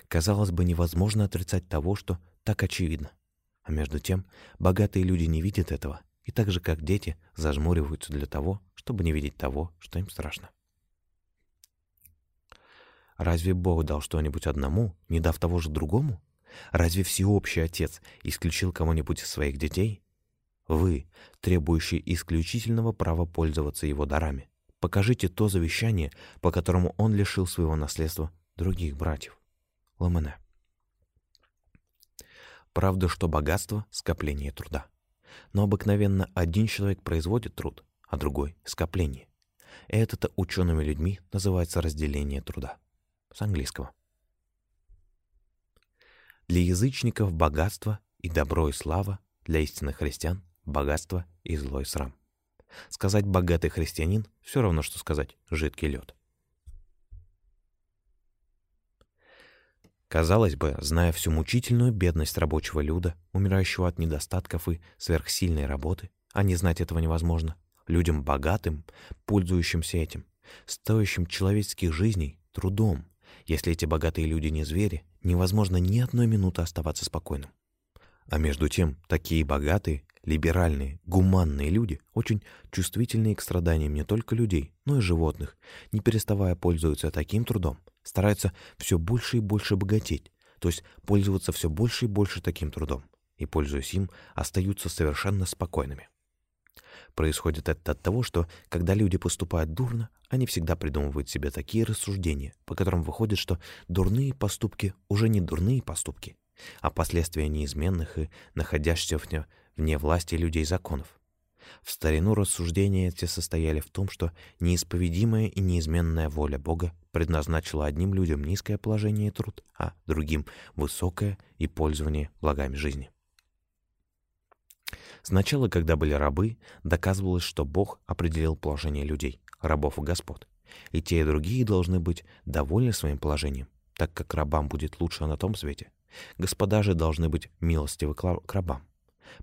Казалось бы, невозможно отрицать того, что так очевидно. А между тем, богатые люди не видят этого, и так же, как дети, зажмуриваются для того, чтобы не видеть того, что им страшно. Разве Бог дал что-нибудь одному, не дав того же другому? Разве всеобщий Отец исключил кого-нибудь из своих детей? Вы, требующие исключительного права пользоваться Его дарами, покажите то завещание, по которому Он лишил своего наследства других братьев. Ламене. Правда, что богатство — скопление труда. Но обыкновенно один человек производит труд, а другой — скопление. Это-то учеными людьми называется разделение труда с английского. Для язычников богатство и добро и слава, для истинных христиан богатство и злой срам. Сказать «богатый христианин» — все равно, что сказать «жидкий лед». Казалось бы, зная всю мучительную бедность рабочего люда, умирающего от недостатков и сверхсильной работы, а не знать этого невозможно, людям богатым, пользующимся этим, стоящим человеческих жизней, трудом, если эти богатые люди не звери, невозможно ни одной минуты оставаться спокойным. А между тем, такие богатые, либеральные, гуманные люди, очень чувствительные к страданиям не только людей, но и животных, не переставая пользуются таким трудом, стараются все больше и больше богатеть, то есть пользоваться все больше и больше таким трудом, и, пользуясь им, остаются совершенно спокойными. Происходит это от того, что, когда люди поступают дурно, они всегда придумывают себе такие рассуждения, по которым выходит, что дурные поступки уже не дурные поступки, а последствия неизменных и находящихся вне, власти людей законов. В старину рассуждения эти состояли в том, что неисповедимая и неизменная воля Бога предназначила одним людям низкое положение и труд, а другим — высокое и пользование благами жизни. Сначала, когда были рабы, доказывалось, что Бог определил положение людей, рабов и господ. И те, и другие должны быть довольны своим положением, так как рабам будет лучше на том свете. Господа же должны быть милостивы к рабам.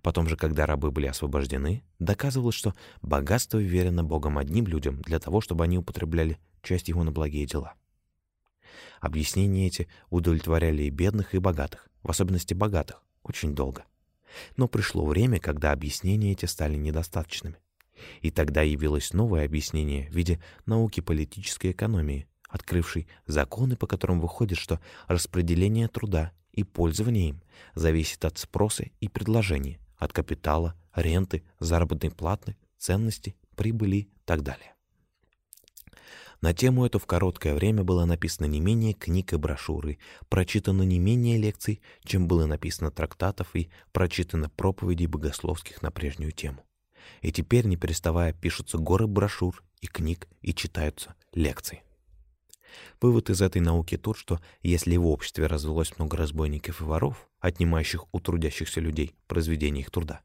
Потом же, когда рабы были освобождены, доказывалось, что богатство верено Богом одним людям для того, чтобы они употребляли часть его на благие дела. Объяснения эти удовлетворяли и бедных, и богатых, в особенности богатых, очень долго. Но пришло время, когда объяснения эти стали недостаточными. И тогда явилось новое объяснение в виде науки политической экономии, открывшей законы, по которым выходит, что распределение труда и пользование им зависит от спроса и предложения, от капитала, ренты, заработной платы, ценности, прибыли и так далее. На тему эту в короткое время было написано не менее книг и брошюры, прочитано не менее лекций, чем было написано трактатов и прочитано проповедей богословских на прежнюю тему. И теперь, не переставая, пишутся горы брошюр и книг и читаются лекции. Вывод из этой науки тот, что если в обществе развелось много разбойников и воров, отнимающих у трудящихся людей произведение их труда,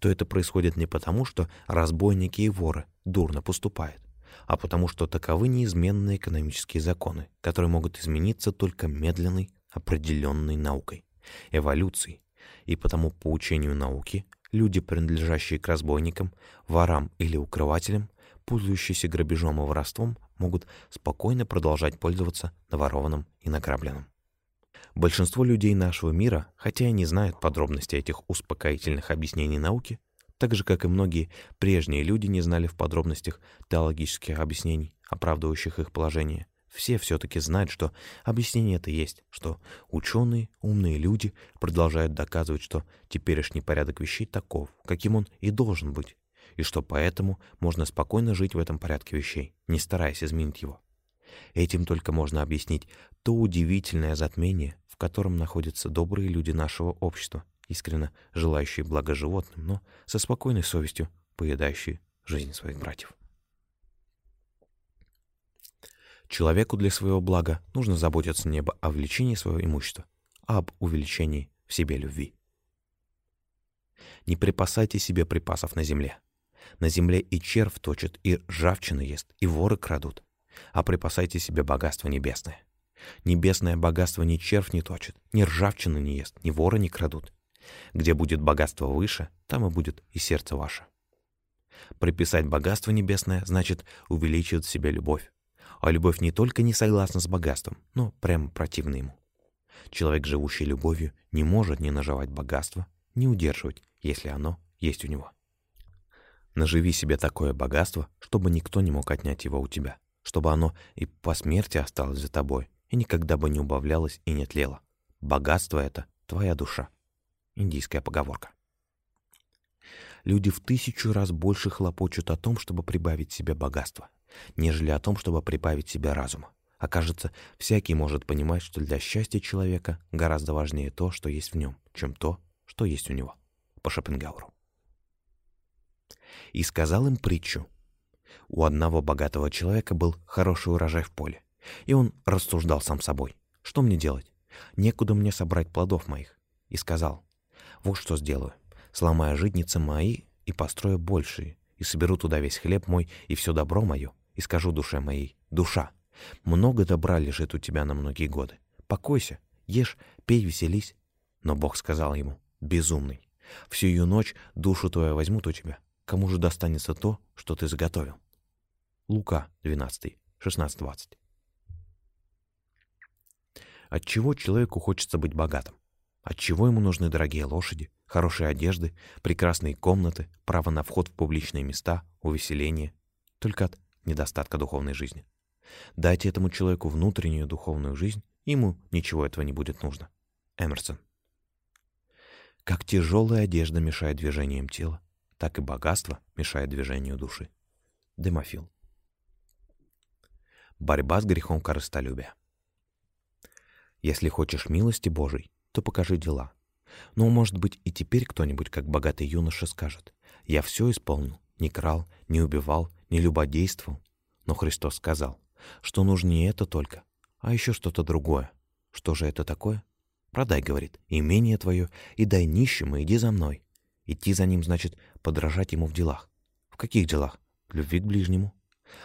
то это происходит не потому, что разбойники и воры дурно поступают, а потому что таковы неизменные экономические законы, которые могут измениться только медленной, определенной наукой, эволюцией, и потому по учению науки люди, принадлежащие к разбойникам, ворам или укрывателям, пользующиеся грабежом и воровством, могут спокойно продолжать пользоваться наворованным и награбленным. Большинство людей нашего мира, хотя и не знают подробностей этих успокоительных объяснений науки, так же, как и многие прежние люди не знали в подробностях теологических объяснений, оправдывающих их положение, все все-таки знают, что объяснение это есть, что ученые, умные люди продолжают доказывать, что теперешний порядок вещей таков, каким он и должен быть, и что поэтому можно спокойно жить в этом порядке вещей, не стараясь изменить его. Этим только можно объяснить то удивительное затмение, в котором находятся добрые люди нашего общества, искренне желающие блага животным, но со спокойной совестью поедающие жизнь своих братьев. Человеку для своего блага нужно заботиться не о увеличении своего имущества, а об увеличении в себе любви. Не припасайте себе припасов на земле. На земле и червь точит, и ржавчина ест, и воры крадут. А припасайте себе богатство небесное. Небесное богатство ни червь не точит, ни ржавчина не ест, ни воры не крадут. Где будет богатство выше, там и будет и сердце ваше. Приписать богатство небесное значит увеличивать в себе любовь. А любовь не только не согласна с богатством, но прямо противна ему. Человек, живущий любовью, не может ни наживать богатство, ни удерживать, если оно есть у него. Наживи себе такое богатство, чтобы никто не мог отнять его у тебя, чтобы оно и по смерти осталось за тобой, и никогда бы не убавлялось и не тлело. Богатство — это твоя душа. Индийская поговорка. Люди в тысячу раз больше хлопочут о том, чтобы прибавить себе богатство, нежели о том, чтобы прибавить себе разума. Окажется, всякий может понимать, что для счастья человека гораздо важнее то, что есть в нем, чем то, что есть у него. По Шопенгауэру. И сказал им притчу. У одного богатого человека был хороший урожай в поле, и он рассуждал сам собой. Что мне делать? Некуда мне собрать плодов моих. И сказал, вот что сделаю. Сломаю житницы мои и построю большие, и соберу туда весь хлеб мой и все добро мое, и скажу душе моей, душа, много добра лежит у тебя на многие годы. Покойся, ешь, пей, веселись. Но Бог сказал ему, безумный, всю ее ночь душу твою возьмут у тебя. Кому же достанется то, что ты заготовил? Лука 12, 16-20. От чего человеку хочется быть богатым? От чего ему нужны дорогие лошади, хорошие одежды, прекрасные комнаты, право на вход в публичные места, увеселение? Только от недостатка духовной жизни. Дайте этому человеку внутреннюю духовную жизнь, ему ничего этого не будет нужно. Эмерсон. Как тяжелая одежда мешает движениям тела, так и богатство мешает движению души. Демофил. Борьба с грехом корыстолюбия. Если хочешь милости Божией, то покажи дела. Но, может быть, и теперь кто-нибудь, как богатый юноша, скажет, «Я все исполнил, не крал, не убивал, не любодействовал». Но Христос сказал, что нужно не это только, а еще что-то другое. Что же это такое? Продай, говорит, имение твое и дай нищему, иди за мной. Идти за ним значит подражать ему в делах. В каких делах? Любви к ближнему.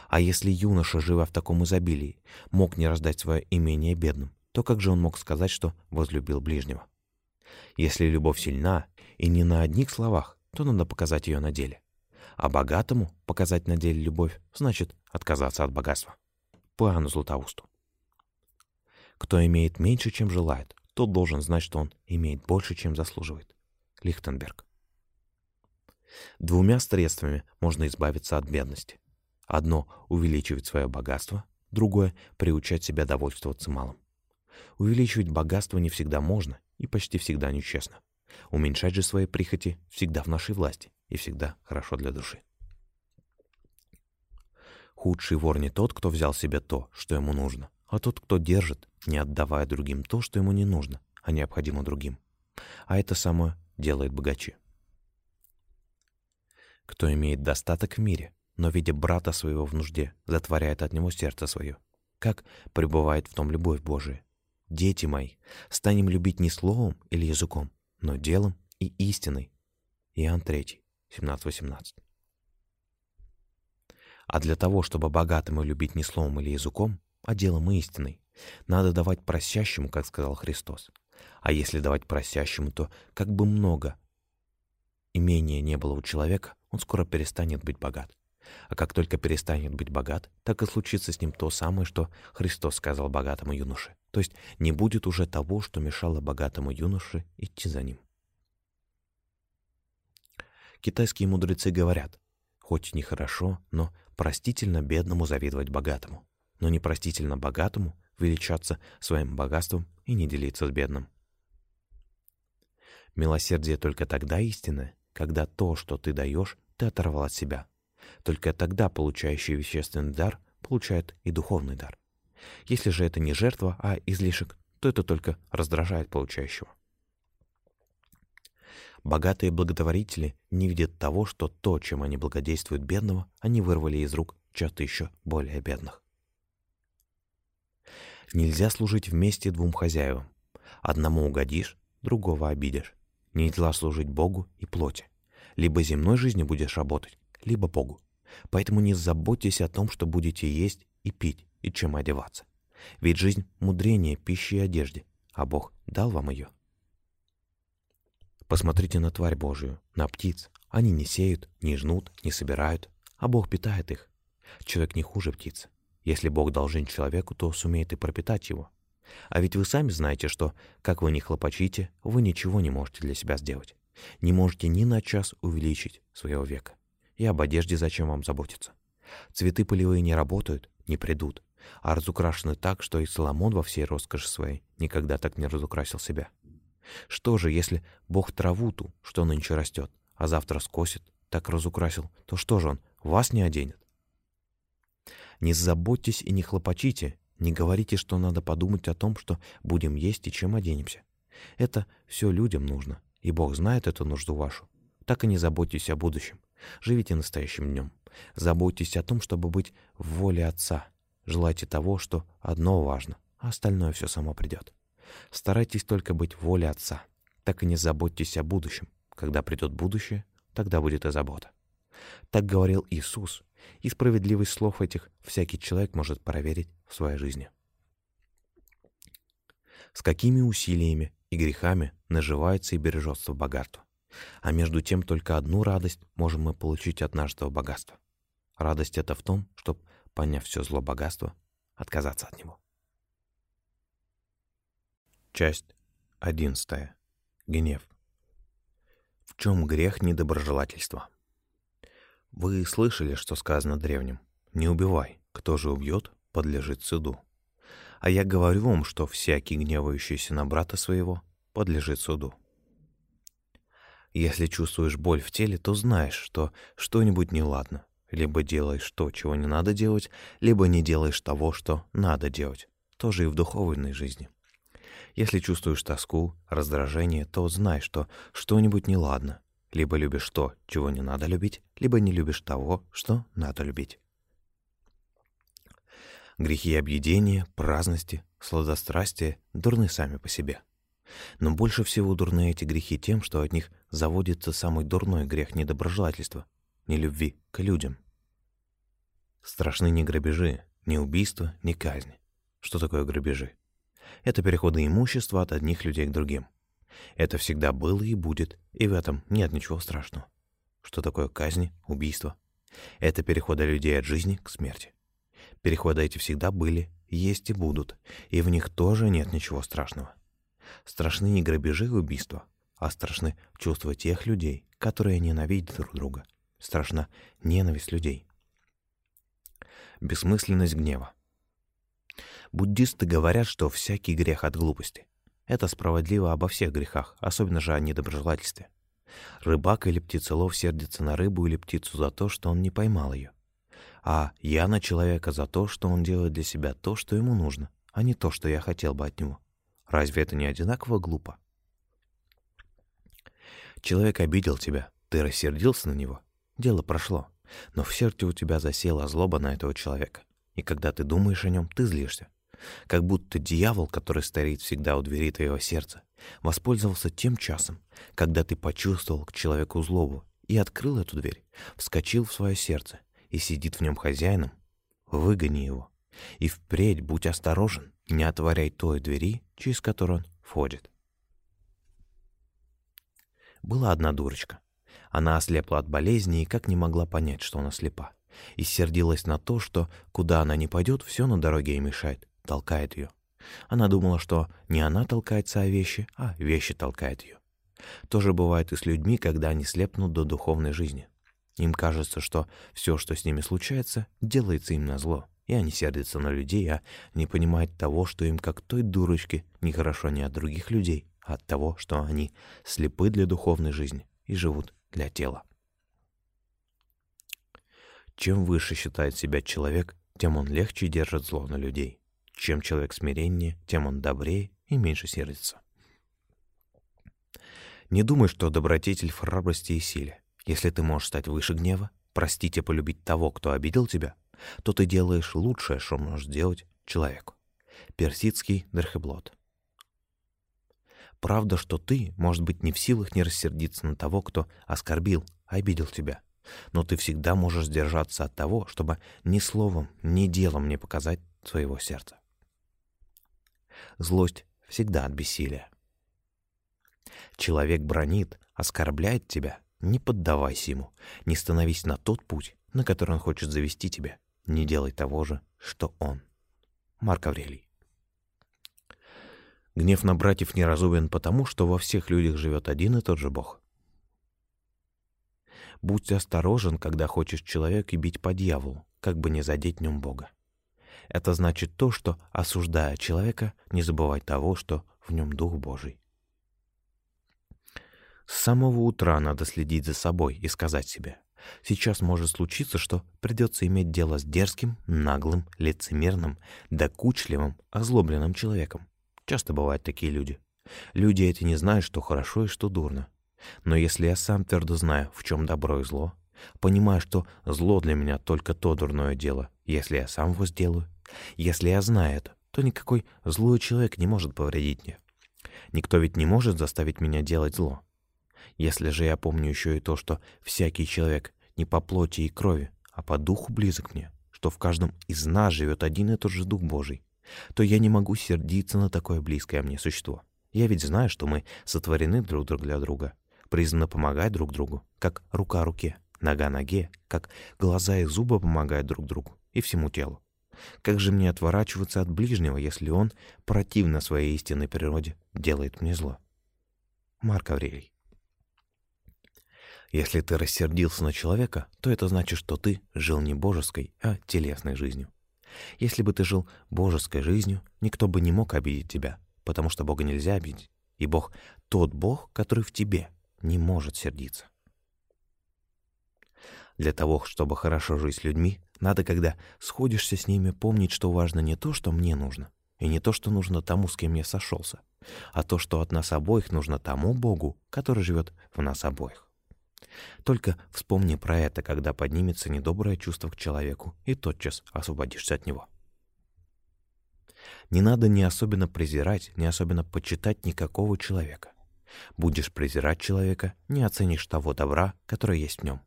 А если юноша, живя в таком изобилии, мог не раздать свое имение бедным, то как же он мог сказать, что возлюбил ближнего? Если любовь сильна и не на одних словах, то надо показать ее на деле. А богатому показать на деле любовь значит отказаться от богатства. По Иоанну Златоусту. Кто имеет меньше, чем желает, тот должен знать, что он имеет больше, чем заслуживает. Лихтенберг. Двумя средствами можно избавиться от бедности. Одно — увеличивать свое богатство, другое — приучать себя довольствоваться малым. Увеличивать богатство не всегда можно и почти всегда нечестно. Уменьшать же свои прихоти всегда в нашей власти и всегда хорошо для души. Худший вор не тот, кто взял себе то, что ему нужно, а тот, кто держит, не отдавая другим то, что ему не нужно, а необходимо другим. А это самое делает богаче. Кто имеет достаток в мире, но, видя брата своего в нужде, затворяет от него сердце свое, как пребывает в том любовь Божия. Дети мои, станем любить не словом или языком, но делом и истиной. Иоанн 3, 17-18. А для того, чтобы богатому любить не словом или языком, а делом и истиной, надо давать просящему, как сказал Христос. А если давать просящему, то как бы много имения не было у человека, он скоро перестанет быть богат. А как только перестанет быть богат, так и случится с ним то самое, что Христос сказал богатому юноше. То есть не будет уже того, что мешало богатому юноше идти за ним. Китайские мудрецы говорят, хоть нехорошо, но простительно бедному завидовать богатому. но непростительно богатому величаться своим богатством и не делиться с бедным. Милосердие только тогда истинное, когда то, что ты даешь, ты оторвал от себя. Только тогда получающий вещественный дар получает и духовный дар. Если же это не жертва, а излишек, то это только раздражает получающего. Богатые благотворители не видят того, что то, чем они благодействуют бедного, они вырвали из рук часто еще более бедных. Нельзя служить вместе двум хозяевам. Одному угодишь, другого обидишь. Нельзя служить Богу и плоти. Либо земной жизни будешь работать, либо Богу. Поэтому не заботьтесь о том, что будете есть и пить, и чем одеваться. Ведь жизнь мудрее пищи и одежды, а Бог дал вам ее. Посмотрите на тварь Божию, на птиц. Они не сеют, не жнут, не собирают, а Бог питает их. Человек не хуже птиц. Если Бог должен человеку, то сумеет и пропитать его. А ведь вы сами знаете, что, как вы не хлопочите, вы ничего не можете для себя сделать. Не можете ни на час увеличить своего века. И об одежде зачем вам заботиться? Цветы полевые не работают, не придут, а разукрашены так, что и Соломон во всей роскоши своей никогда так не разукрасил себя. Что же, если Бог траву ту, что нынче растет, а завтра скосит, так разукрасил, то что же он, вас не оденет? Не заботьтесь и не хлопочите, не говорите, что надо подумать о том, что будем есть и чем оденемся. Это все людям нужно, и Бог знает эту нужду вашу. Так и не заботьтесь о будущем. Живите настоящим днем. Заботьтесь о том, чтобы быть в воле Отца. Желайте того, что одно важно, а остальное все само придет. Старайтесь только быть в воле Отца. Так и не заботьтесь о будущем. Когда придет будущее, тогда будет и забота. Так говорил Иисус, и справедливость слов этих всякий человек может проверить в своей жизни. С какими усилиями и грехами наживается и бережется богатство. А между тем только одну радость можем мы получить от нашего богатства. Радость это в том, чтобы, поняв все зло богатства, отказаться от него. Часть одиннадцатая. Гнев. В чем грех недоброжелательства? Вы слышали, что сказано древним? Не убивай, кто же убьет, подлежит суду. А я говорю вам, что всякий гневающийся на брата своего подлежит суду. Если чувствуешь боль в теле, то знаешь, что что-нибудь неладно. Либо делаешь то, чего не надо делать, либо не делаешь того, что надо делать. Тоже и в духовной жизни. Если чувствуешь тоску, раздражение, то знай, что что-нибудь неладно. Либо любишь то, чего не надо любить, либо не любишь того, что надо любить. Грехи объедения, праздности, сладострастия дурны сами по себе. Но больше всего дурны эти грехи тем, что от них заводится самый дурной грех недоброжелательства, нелюбви к людям. Страшны не грабежи, ни убийства, ни казни. Что такое грабежи? Это переходы имущества от одних людей к другим. Это всегда было и будет, и в этом нет ничего страшного. Что такое казни, убийства? Это переходы людей от жизни к смерти. Переходы эти всегда были, есть и будут, и в них тоже нет ничего страшного. Страшны не грабежи и убийства, а страшны чувства тех людей, которые ненавидят друг друга. Страшна ненависть людей. Бессмысленность гнева. Буддисты говорят, что всякий грех от глупости. Это справедливо обо всех грехах, особенно же о недоброжелательстве. Рыбак или птицелов сердится на рыбу или птицу за то, что он не поймал ее а я на человека за то, что он делает для себя то, что ему нужно, а не то, что я хотел бы от него. Разве это не одинаково глупо? Человек обидел тебя, ты рассердился на него. Дело прошло, но в сердце у тебя засела злоба на этого человека. И когда ты думаешь о нем, ты злишься. Как будто дьявол, который стоит всегда у двери твоего сердца, воспользовался тем часом, когда ты почувствовал к человеку злобу и открыл эту дверь, вскочил в свое сердце и сидит в нем хозяином, выгони его. И впредь будь осторожен, не отворяй той двери, через которую он входит. Была одна дурочка. Она ослепла от болезни и как не могла понять, что она слепа. И сердилась на то, что куда она не пойдет, все на дороге ей мешает, толкает ее. Она думала, что не она толкается о вещи, а вещи толкают ее. То же бывает и с людьми, когда они слепнут до духовной жизни. Им кажется, что все, что с ними случается, делается им на зло, и они сердятся на людей, а не понимают того, что им, как той дурочке, нехорошо не от других людей, а от того, что они слепы для духовной жизни и живут для тела. Чем выше считает себя человек, тем он легче держит зло на людей. Чем человек смиреннее, тем он добрее и меньше сердится. Не думай, что добродетель в храбрости и силе. Если ты можешь стать выше гнева, простить и полюбить того, кто обидел тебя, то ты делаешь лучшее, что можешь сделать человеку. Персидский Дерхеблот. Правда, что ты, может быть, не в силах не рассердиться на того, кто оскорбил, обидел тебя. Но ты всегда можешь сдержаться от того, чтобы ни словом, ни делом не показать своего сердца. Злость всегда от бессилия. Человек бронит, оскорбляет тебя, не поддавайся ему, не становись на тот путь, на который он хочет завести тебя, не делай того же, что он. Марк Аврелий. Гнев на братьев неразумен потому, что во всех людях живет один и тот же Бог. Будь осторожен, когда хочешь человека бить по дьяволу, как бы не задеть нем Бога. Это значит то, что, осуждая человека, не забывай того, что в нем Дух Божий. С самого утра надо следить за собой и сказать себе, сейчас может случиться, что придется иметь дело с дерзким, наглым, лицемерным, докучливым, озлобленным человеком. Часто бывают такие люди. Люди эти не знают, что хорошо и что дурно. Но если я сам твердо знаю, в чем добро и зло, понимаю, что зло для меня только то дурное дело, если я сам его сделаю, если я знаю это, то никакой злой человек не может повредить мне. Никто ведь не может заставить меня делать зло. Если же я помню еще и то, что всякий человек не по плоти и крови, а по духу близок мне, что в каждом из нас живет один и тот же Дух Божий, то я не могу сердиться на такое близкое мне существо. Я ведь знаю, что мы сотворены друг друг для друга, призваны помогать друг другу, как рука руке, нога ноге, как глаза и зубы помогают друг другу и всему телу. Как же мне отворачиваться от ближнего, если он, противно своей истинной природе, делает мне зло? Марк Аврелий. Если ты рассердился на человека, то это значит, что ты жил не божеской, а телесной жизнью. Если бы ты жил божеской жизнью, никто бы не мог обидеть тебя, потому что Бога нельзя обидеть. И Бог — тот Бог, который в тебе не может сердиться. Для того, чтобы хорошо жить с людьми, надо, когда сходишься с ними, помнить, что важно не то, что мне нужно, и не то, что нужно тому, с кем я сошелся, а то, что от нас обоих нужно тому Богу, который живет в нас обоих. Только вспомни про это, когда поднимется недоброе чувство к человеку, и тотчас освободишься от него. Не надо ни особенно презирать, ни особенно почитать никакого человека. Будешь презирать человека, не оценишь того добра, которое есть в нем.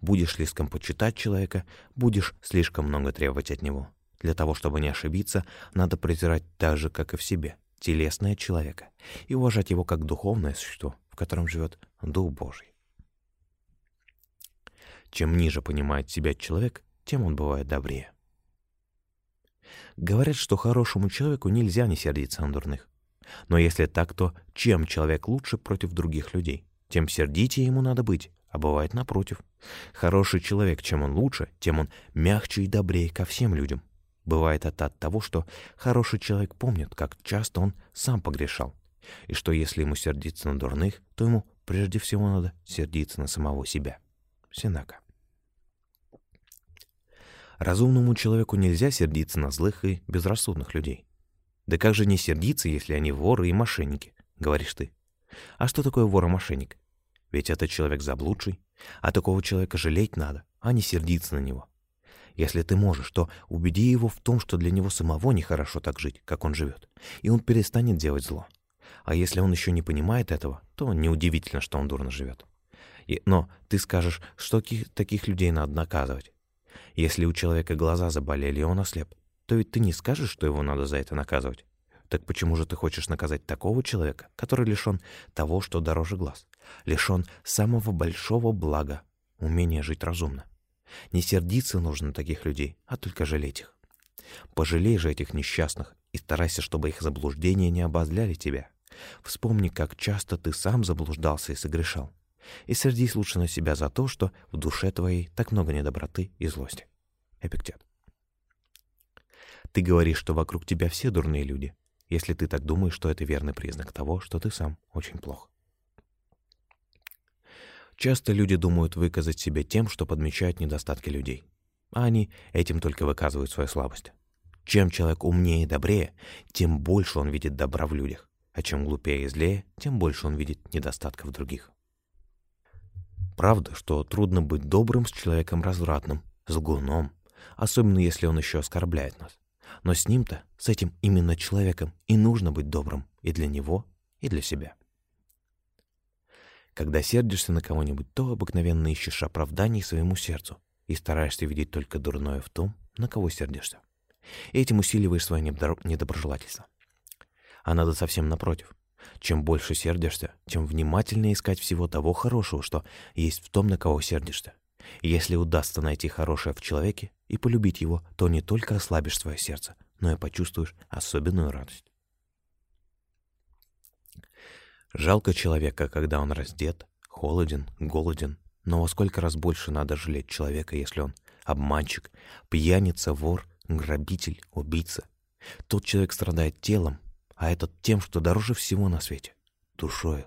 Будешь слишком почитать человека, будешь слишком много требовать от него. Для того, чтобы не ошибиться, надо презирать так же, как и в себе, телесное человека, и уважать его как духовное существо, в котором живет Дух Божий. Чем ниже понимает себя человек, тем он бывает добрее. Говорят, что хорошему человеку нельзя не сердиться на дурных. Но если так, то чем человек лучше против других людей? Тем сердитее ему надо быть, а бывает напротив. Хороший человек, чем он лучше, тем он мягче и добрее ко всем людям. Бывает это от того, что хороший человек помнит, как часто он сам погрешал, и что если ему сердиться на дурных, то ему прежде всего надо сердиться на самого себя. Сенака. Разумному человеку нельзя сердиться на злых и безрассудных людей. Да как же не сердиться, если они воры и мошенники, говоришь ты. А что такое вор и мошенник? Ведь это человек заблудший, а такого человека жалеть надо, а не сердиться на него. Если ты можешь, то убеди его в том, что для него самого нехорошо так жить, как он живет, и он перестанет делать зло. А если он еще не понимает этого, то неудивительно, что он дурно живет. И, но ты скажешь, что таких, людей надо наказывать. Если у человека глаза заболели, и он ослеп, то ведь ты не скажешь, что его надо за это наказывать. Так почему же ты хочешь наказать такого человека, который лишён того, что дороже глаз, лишён самого большого блага — умения жить разумно? Не сердиться нужно таких людей, а только жалеть их. Пожалей же этих несчастных и старайся, чтобы их заблуждения не обозляли тебя. Вспомни, как часто ты сам заблуждался и согрешал и сердись лучше на себя за то, что в душе твоей так много недоброты и злости. Эпиктет. Ты говоришь, что вокруг тебя все дурные люди, если ты так думаешь, что это верный признак того, что ты сам очень плох. Часто люди думают выказать себя тем, что подмечают недостатки людей. А они этим только выказывают свою слабость. Чем человек умнее и добрее, тем больше он видит добра в людях. А чем глупее и злее, тем больше он видит недостатков в других. Правда, что трудно быть добрым с человеком развратным, с лгуном, особенно если он еще оскорбляет нас. Но с ним-то, с этим именно человеком, и нужно быть добрым и для него, и для себя. Когда сердишься на кого-нибудь, то обыкновенно ищешь оправданий своему сердцу и стараешься видеть только дурное в том, на кого сердишься. Этим усиливаешь свое недоброжелательство. А надо совсем напротив. Чем больше сердишься, тем внимательнее искать всего того хорошего, что есть в том, на кого сердишься. Если удастся найти хорошее в человеке и полюбить его, то не только ослабишь свое сердце, но и почувствуешь особенную радость. Жалко человека, когда он раздет, холоден, голоден, но во сколько раз больше надо жалеть человека, если он обманщик, пьяница, вор, грабитель, убийца. Тот человек страдает телом, а этот тем, что дороже всего на свете — душою.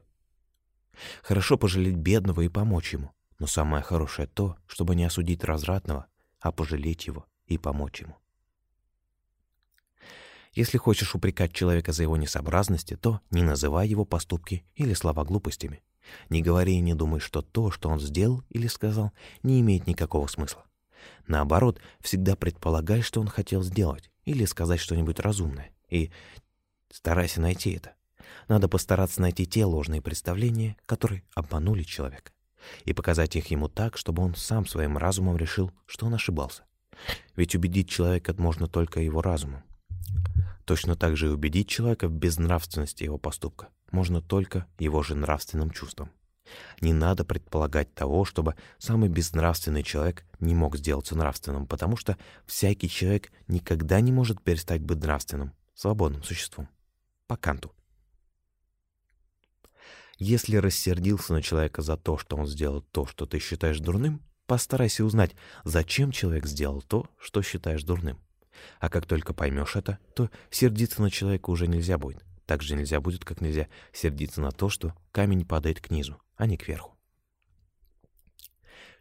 Хорошо пожалеть бедного и помочь ему, но самое хорошее то, чтобы не осудить развратного, а пожалеть его и помочь ему. Если хочешь упрекать человека за его несообразности, то не называй его поступки или слова глупостями. Не говори и не думай, что то, что он сделал или сказал, не имеет никакого смысла. Наоборот, всегда предполагай, что он хотел сделать или сказать что-нибудь разумное, и старайся найти это. Надо постараться найти те ложные представления, которые обманули человека, и показать их ему так, чтобы он сам своим разумом решил, что он ошибался. Ведь убедить человека можно только его разумом. Точно так же и убедить человека в безнравственности его поступка можно только его же нравственным чувством. Не надо предполагать того, чтобы самый безнравственный человек не мог сделаться нравственным, потому что всякий человек никогда не может перестать быть нравственным, свободным существом. По Канту. Если рассердился на человека за то, что он сделал то, что ты считаешь дурным, постарайся узнать, зачем человек сделал то, что считаешь дурным. А как только поймешь это, то сердиться на человека уже нельзя будет. Так же нельзя будет, как нельзя сердиться на то, что камень падает к низу, а не кверху.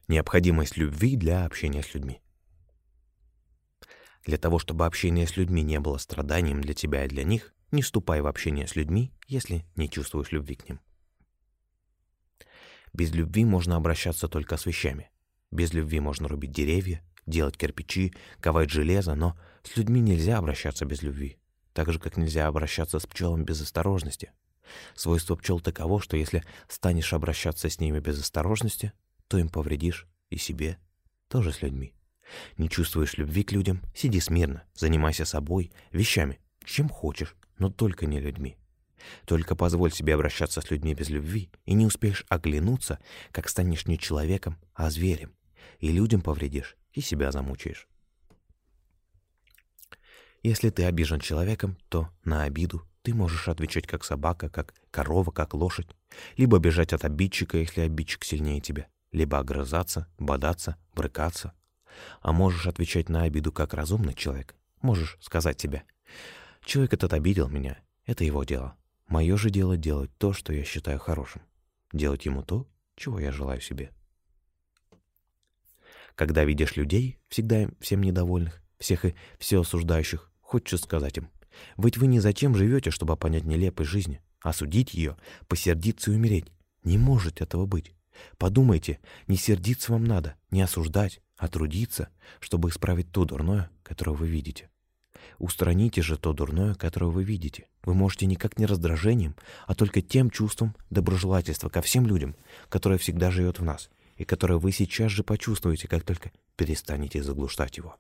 Необходимость любви для общения с людьми. Для того, чтобы общение с людьми не было страданием для тебя и для них, не вступай в общение с людьми, если не чувствуешь любви к ним. Без любви можно обращаться только с вещами. Без любви можно рубить деревья, делать кирпичи, ковать железо, но с людьми нельзя обращаться без любви, так же, как нельзя обращаться с пчелами без осторожности. Свойство пчел таково, что если станешь обращаться с ними без осторожности, то им повредишь и себе, тоже с людьми. Не чувствуешь любви к людям — сиди смирно, занимайся собой, вещами, чем хочешь, но только не людьми. Только позволь себе обращаться с людьми без любви, и не успеешь оглянуться, как станешь не человеком, а зверем, и людям повредишь, и себя замучаешь. Если ты обижен человеком, то на обиду ты можешь отвечать как собака, как корова, как лошадь, либо бежать от обидчика, если обидчик сильнее тебя, либо огрызаться, бодаться, брыкаться. А можешь отвечать на обиду как разумный человек. Можешь сказать себе, «Человек этот обидел меня, это его дело. Мое же дело делать то, что я считаю хорошим. Делать ему то, чего я желаю себе». Когда видишь людей, всегда всем недовольных, всех и все осуждающих, хочешь сказать им, ведь вы не зачем живете, чтобы понять нелепость жизни, осудить ее, посердиться и умереть. Не может этого быть. Подумайте, не сердиться вам надо, не осуждать, а трудиться, чтобы исправить то дурное, которое вы видите. Устраните же то дурное, которое вы видите. Вы можете никак не раздражением, а только тем чувством доброжелательства ко всем людям, которое всегда живет в нас, и которое вы сейчас же почувствуете, как только перестанете заглушать его.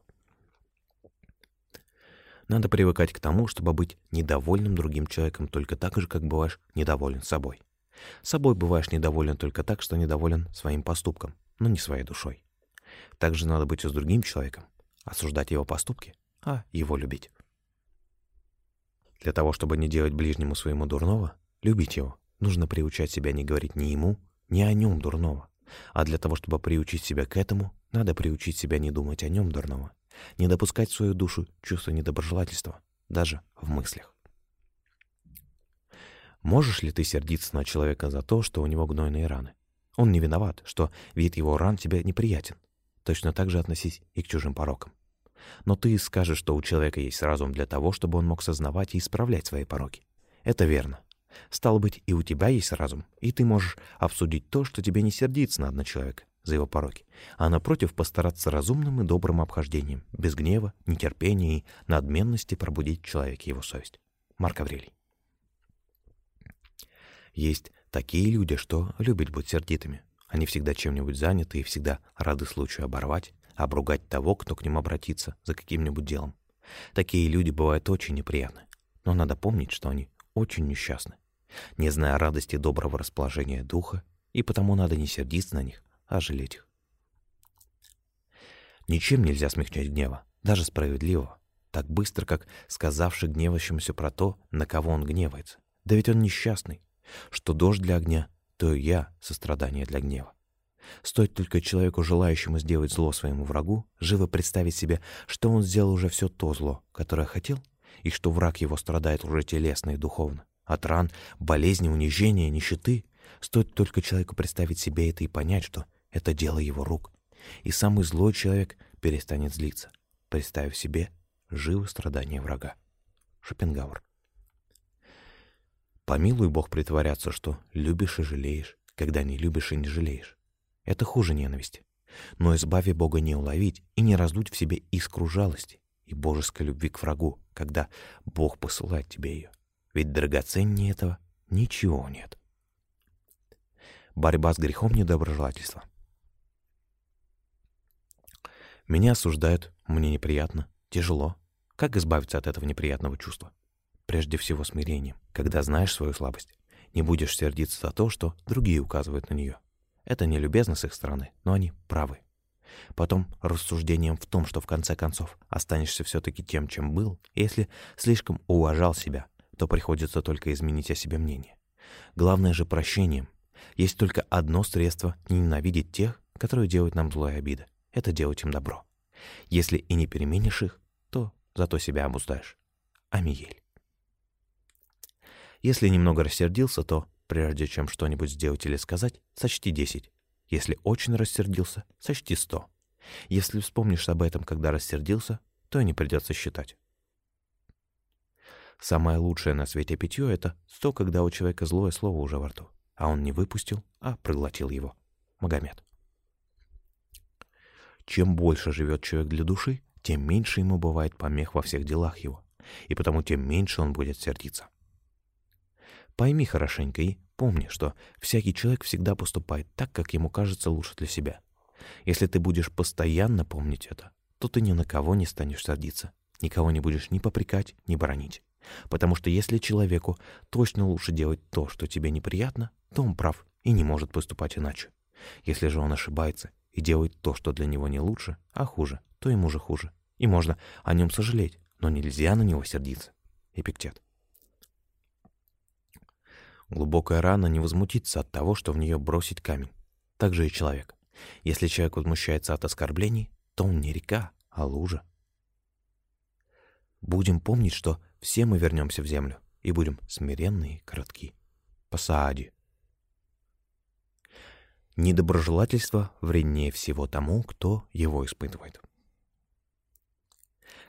Надо привыкать к тому, чтобы быть недовольным другим человеком только так же, как бываешь недоволен собой. Собой бываешь недоволен только так, что недоволен своим поступком, но не своей душой. Также надо быть и с другим человеком, осуждать его поступки, а его любить. Для того, чтобы не делать ближнему своему дурного, любить его, нужно приучать себя не говорить ни ему, ни о нем дурного. А для того, чтобы приучить себя к этому, надо приучить себя не думать о нем дурного Не допускать в свою душу чувство недоброжелательства, даже в мыслях. Можешь ли ты сердиться на человека за то, что у него гнойные раны? Он не виноват, что вид его ран тебе неприятен. Точно так же относись и к чужим порокам. Но ты скажешь, что у человека есть разум для того, чтобы он мог сознавать и исправлять свои пороки. Это верно. Стало быть, и у тебя есть разум, и ты можешь обсудить то, что тебе не сердится на одного человека за его пороки, а напротив постараться разумным и добрым обхождением, без гнева, нетерпения и надменности пробудить в человеке его совесть. Марк Аврелий. Есть такие люди, что любят быть сердитыми. Они всегда чем-нибудь заняты и всегда рады случаю оборвать, обругать того, кто к ним обратится за каким-нибудь делом. Такие люди бывают очень неприятны. Но надо помнить, что они очень несчастны, не зная радости доброго расположения духа, и потому надо не сердиться на них, а жалеть их. Ничем нельзя смягчать гнева, даже справедливого, так быстро, как сказавший гневающемуся про то, на кого он гневается. Да ведь он несчастный. Что дождь для огня, то и я сострадание для гнева. Стоит только человеку, желающему сделать зло своему врагу, живо представить себе, что он сделал уже все то зло, которое хотел, и что враг его страдает уже телесно и духовно. От ран, болезни, унижения, нищеты. Стоит только человеку представить себе это и понять, что это дело его рук. И самый злой человек перестанет злиться, представив себе живо страдания врага. Шопенгауэр. Помилуй Бог притворяться, что любишь и жалеешь, когда не любишь и не жалеешь. Это хуже ненависти. Но избави Бога не уловить и не раздуть в себе искру жалости и божеской любви к врагу, когда Бог посылает тебе ее. Ведь драгоценнее этого ничего нет. Борьба с грехом недоброжелательства. Меня осуждают, мне неприятно, тяжело. Как избавиться от этого неприятного чувства? Прежде всего смирением, когда знаешь свою слабость. Не будешь сердиться за то, что другие указывают на нее. Это не любезно с их стороны, но они правы. Потом рассуждением в том, что в конце концов останешься все-таки тем, чем был, если слишком уважал себя, то приходится только изменить о себе мнение. Главное же прощением. Есть только одно средство не ненавидеть тех, которые делают нам зло и обиды. Это делать им добро. Если и не переменишь их, то зато себя обуздаешь. Амиель. Если немного рассердился, то, прежде чем что-нибудь сделать или сказать, сочти десять. Если очень рассердился, сочти сто. Если вспомнишь об этом, когда рассердился, то и не придется считать. Самое лучшее на свете питье — это то, когда у человека злое слово уже во рту, а он не выпустил, а проглотил его. Магомед. Чем больше живет человек для души, тем меньше ему бывает помех во всех делах его, и потому тем меньше он будет сердиться. Пойми хорошенько и помни, что всякий человек всегда поступает так, как ему кажется лучше для себя. Если ты будешь постоянно помнить это, то ты ни на кого не станешь сердиться, никого не будешь ни попрекать, ни бронить. Потому что если человеку точно лучше делать то, что тебе неприятно, то он прав и не может поступать иначе. Если же он ошибается и делает то, что для него не лучше, а хуже, то ему же хуже. И можно о нем сожалеть, но нельзя на него сердиться. Эпиктет. Глубокая рана не возмутится от того, что в нее бросить камень. Так же и человек. Если человек возмущается от оскорблений, то он не река, а лужа. Будем помнить, что все мы вернемся в землю и будем смиренные и коротки. По. Недоброжелательство вреднее всего тому, кто его испытывает.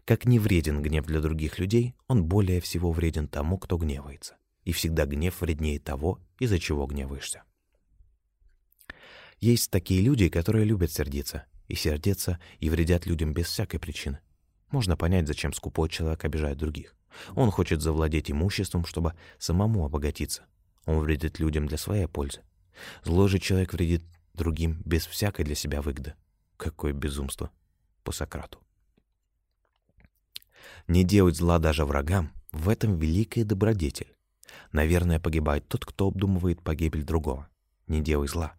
Как не вреден гнев для других людей, он более всего вреден тому, кто гневается и всегда гнев вреднее того, из-за чего гневаешься. Есть такие люди, которые любят сердиться, и сердятся и вредят людям без всякой причины. Можно понять, зачем скупой человек обижает других. Он хочет завладеть имуществом, чтобы самому обогатиться. Он вредит людям для своей пользы. Злой же человек вредит другим без всякой для себя выгоды. Какое безумство! По Сократу. Не делать зла даже врагам — в этом великая добродетель. Наверное, погибает тот, кто обдумывает погибель другого. Не делай зла.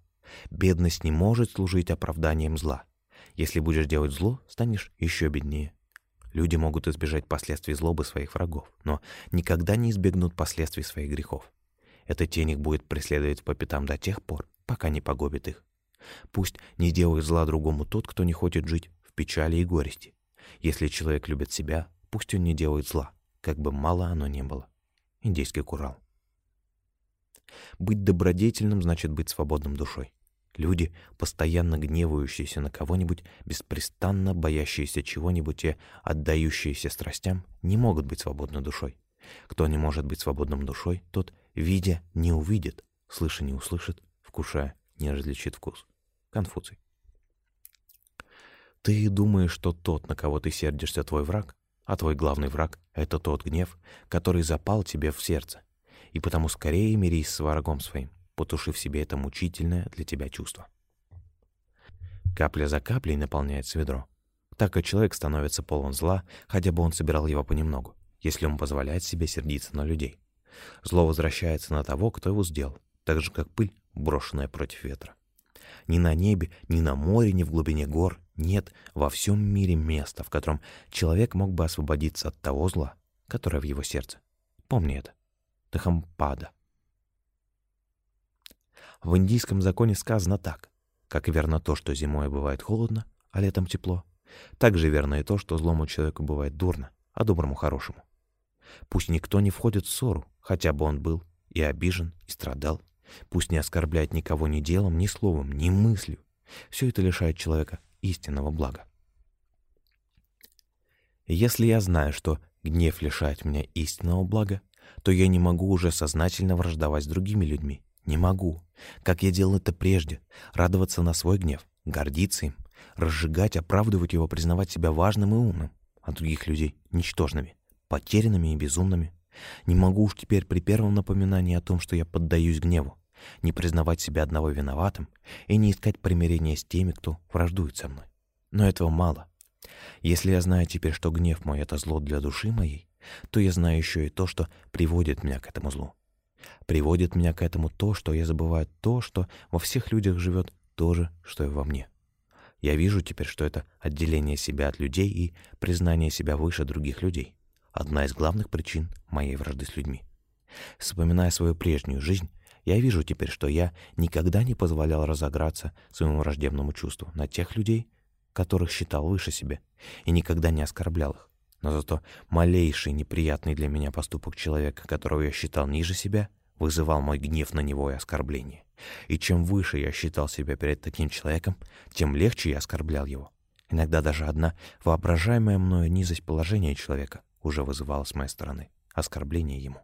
Бедность не может служить оправданием зла. Если будешь делать зло, станешь еще беднее. Люди могут избежать последствий злобы своих врагов, но никогда не избегнут последствий своих грехов. Эта тень их будет преследовать по пятам до тех пор, пока не погубит их. Пусть не делает зла другому тот, кто не хочет жить в печали и горести. Если человек любит себя, пусть он не делает зла, как бы мало оно ни было. Индийский Курал. Быть добродетельным значит быть свободным душой. Люди, постоянно гневающиеся на кого-нибудь, беспрестанно боящиеся чего-нибудь и отдающиеся страстям, не могут быть свободной душой. Кто не может быть свободным душой, тот, видя, не увидит, слыша не услышит, вкушая не различит вкус. Конфуций. Ты думаешь, что тот, на кого ты сердишься, твой враг, а твой главный враг — это тот гнев, который запал тебе в сердце. И потому скорее мирись с врагом своим, потушив себе это мучительное для тебя чувство. Капля за каплей наполняется ведро. Так и человек становится полон зла, хотя бы он собирал его понемногу, если он позволяет себе сердиться на людей. Зло возвращается на того, кто его сделал, так же, как пыль, брошенная против ветра. Ни на небе, ни на море, ни в глубине гор нет во всем мире места, в котором человек мог бы освободиться от того зла, которое в его сердце. Помни это. Тахампада. В индийском законе сказано так. Как верно то, что зимой бывает холодно, а летом тепло, так же верно и то, что злому человеку бывает дурно, а доброму — хорошему. Пусть никто не входит в ссору, хотя бы он был и обижен, и страдал. Пусть не оскорбляет никого ни делом, ни словом, ни мыслью. Все это лишает человека истинного блага. Если я знаю, что гнев лишает меня истинного блага, то я не могу уже сознательно враждовать с другими людьми, не могу, как я делал это прежде, радоваться на свой гнев, гордиться им, разжигать, оправдывать его, признавать себя важным и умным, а других людей — ничтожными, потерянными и безумными. Не могу уж теперь при первом напоминании о том, что я поддаюсь гневу, не признавать себя одного виноватым и не искать примирения с теми, кто враждует со мной. Но этого мало. Если я знаю теперь, что гнев мой — это зло для души моей, то я знаю еще и то, что приводит меня к этому злу. Приводит меня к этому то, что я забываю то, что во всех людях живет то же, что и во мне. Я вижу теперь, что это отделение себя от людей и признание себя выше других людей. Одна из главных причин моей вражды с людьми. Вспоминая свою прежнюю жизнь, я вижу теперь, что я никогда не позволял разограться своему враждебному чувству на тех людей, которых считал выше себя, и никогда не оскорблял их. Но зато малейший неприятный для меня поступок человека, которого я считал ниже себя, вызывал мой гнев на него и оскорбление. И чем выше я считал себя перед таким человеком, тем легче я оскорблял его. Иногда даже одна воображаемая мною низость положения человека уже вызывала с моей стороны оскорбление ему.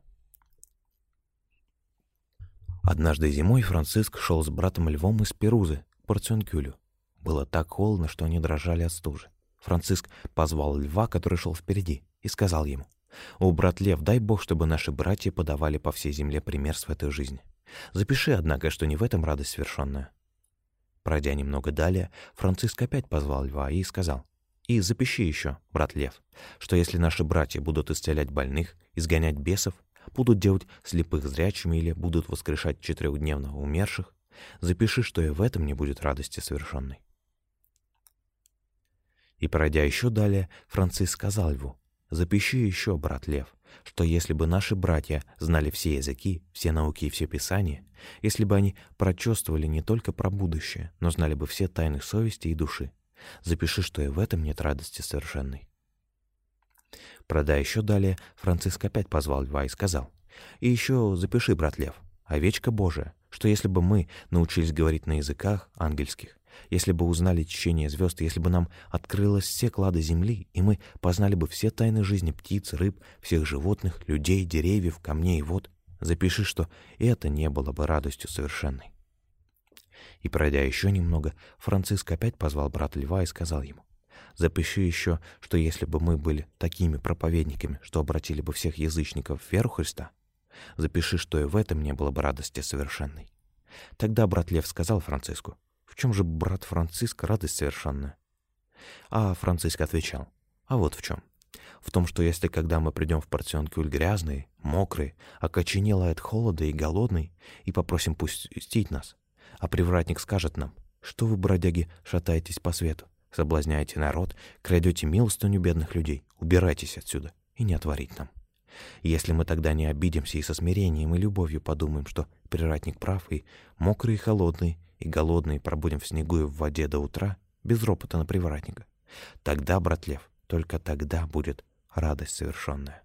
Однажды зимой Франциск шел с братом Львом из Перузы к Порционкюлю. Было так холодно, что они дрожали от стужи. Франциск позвал льва, который шел впереди, и сказал ему, «О, брат Лев, дай Бог, чтобы наши братья подавали по всей земле пример в этой жизни. Запиши, однако, что не в этом радость совершенная». Пройдя немного далее, Франциск опять позвал льва и сказал, «И запиши еще, брат Лев, что если наши братья будут исцелять больных, изгонять бесов, будут делать слепых зрячими или будут воскрешать четырехдневно умерших, запиши, что и в этом не будет радости совершенной. И, пройдя еще далее, Франциск сказал льву, «Запиши еще, брат Лев, что если бы наши братья знали все языки, все науки и все писания, если бы они прочувствовали не только про будущее, но знали бы все тайны совести и души, запиши, что и в этом нет радости совершенной». Пройдя еще далее, Франциск опять позвал льва и сказал, «И еще запиши, брат Лев, овечка Божия, что если бы мы научились говорить на языках ангельских, если бы узнали течение звезд, если бы нам открылось все клады земли, и мы познали бы все тайны жизни птиц, рыб, всех животных, людей, деревьев, камней и вод, запиши, что это не было бы радостью совершенной. И пройдя еще немного, Франциск опять позвал брата Льва и сказал ему, «Запиши еще, что если бы мы были такими проповедниками, что обратили бы всех язычников в веру Христа, запиши, что и в этом не было бы радости совершенной». Тогда брат Лев сказал Франциску, чем же, брат Франциск, радость совершенная? А Франциск отвечал, а вот в чем. В том, что если когда мы придем в Портсионкюль грязные, мокрые, окоченелые от холода и голодный, и попросим пустить нас, а привратник скажет нам, что вы, бродяги, шатаетесь по свету, соблазняете народ, крадете милостыню бедных людей, убирайтесь отсюда и не отворить нам. Если мы тогда не обидимся и со смирением и любовью подумаем, что привратник прав, и мокрые и холодные, и голодные пробудем в снегу и в воде до утра, без ропота на привратника. Тогда, брат Лев, Только тогда будет радость совершенная.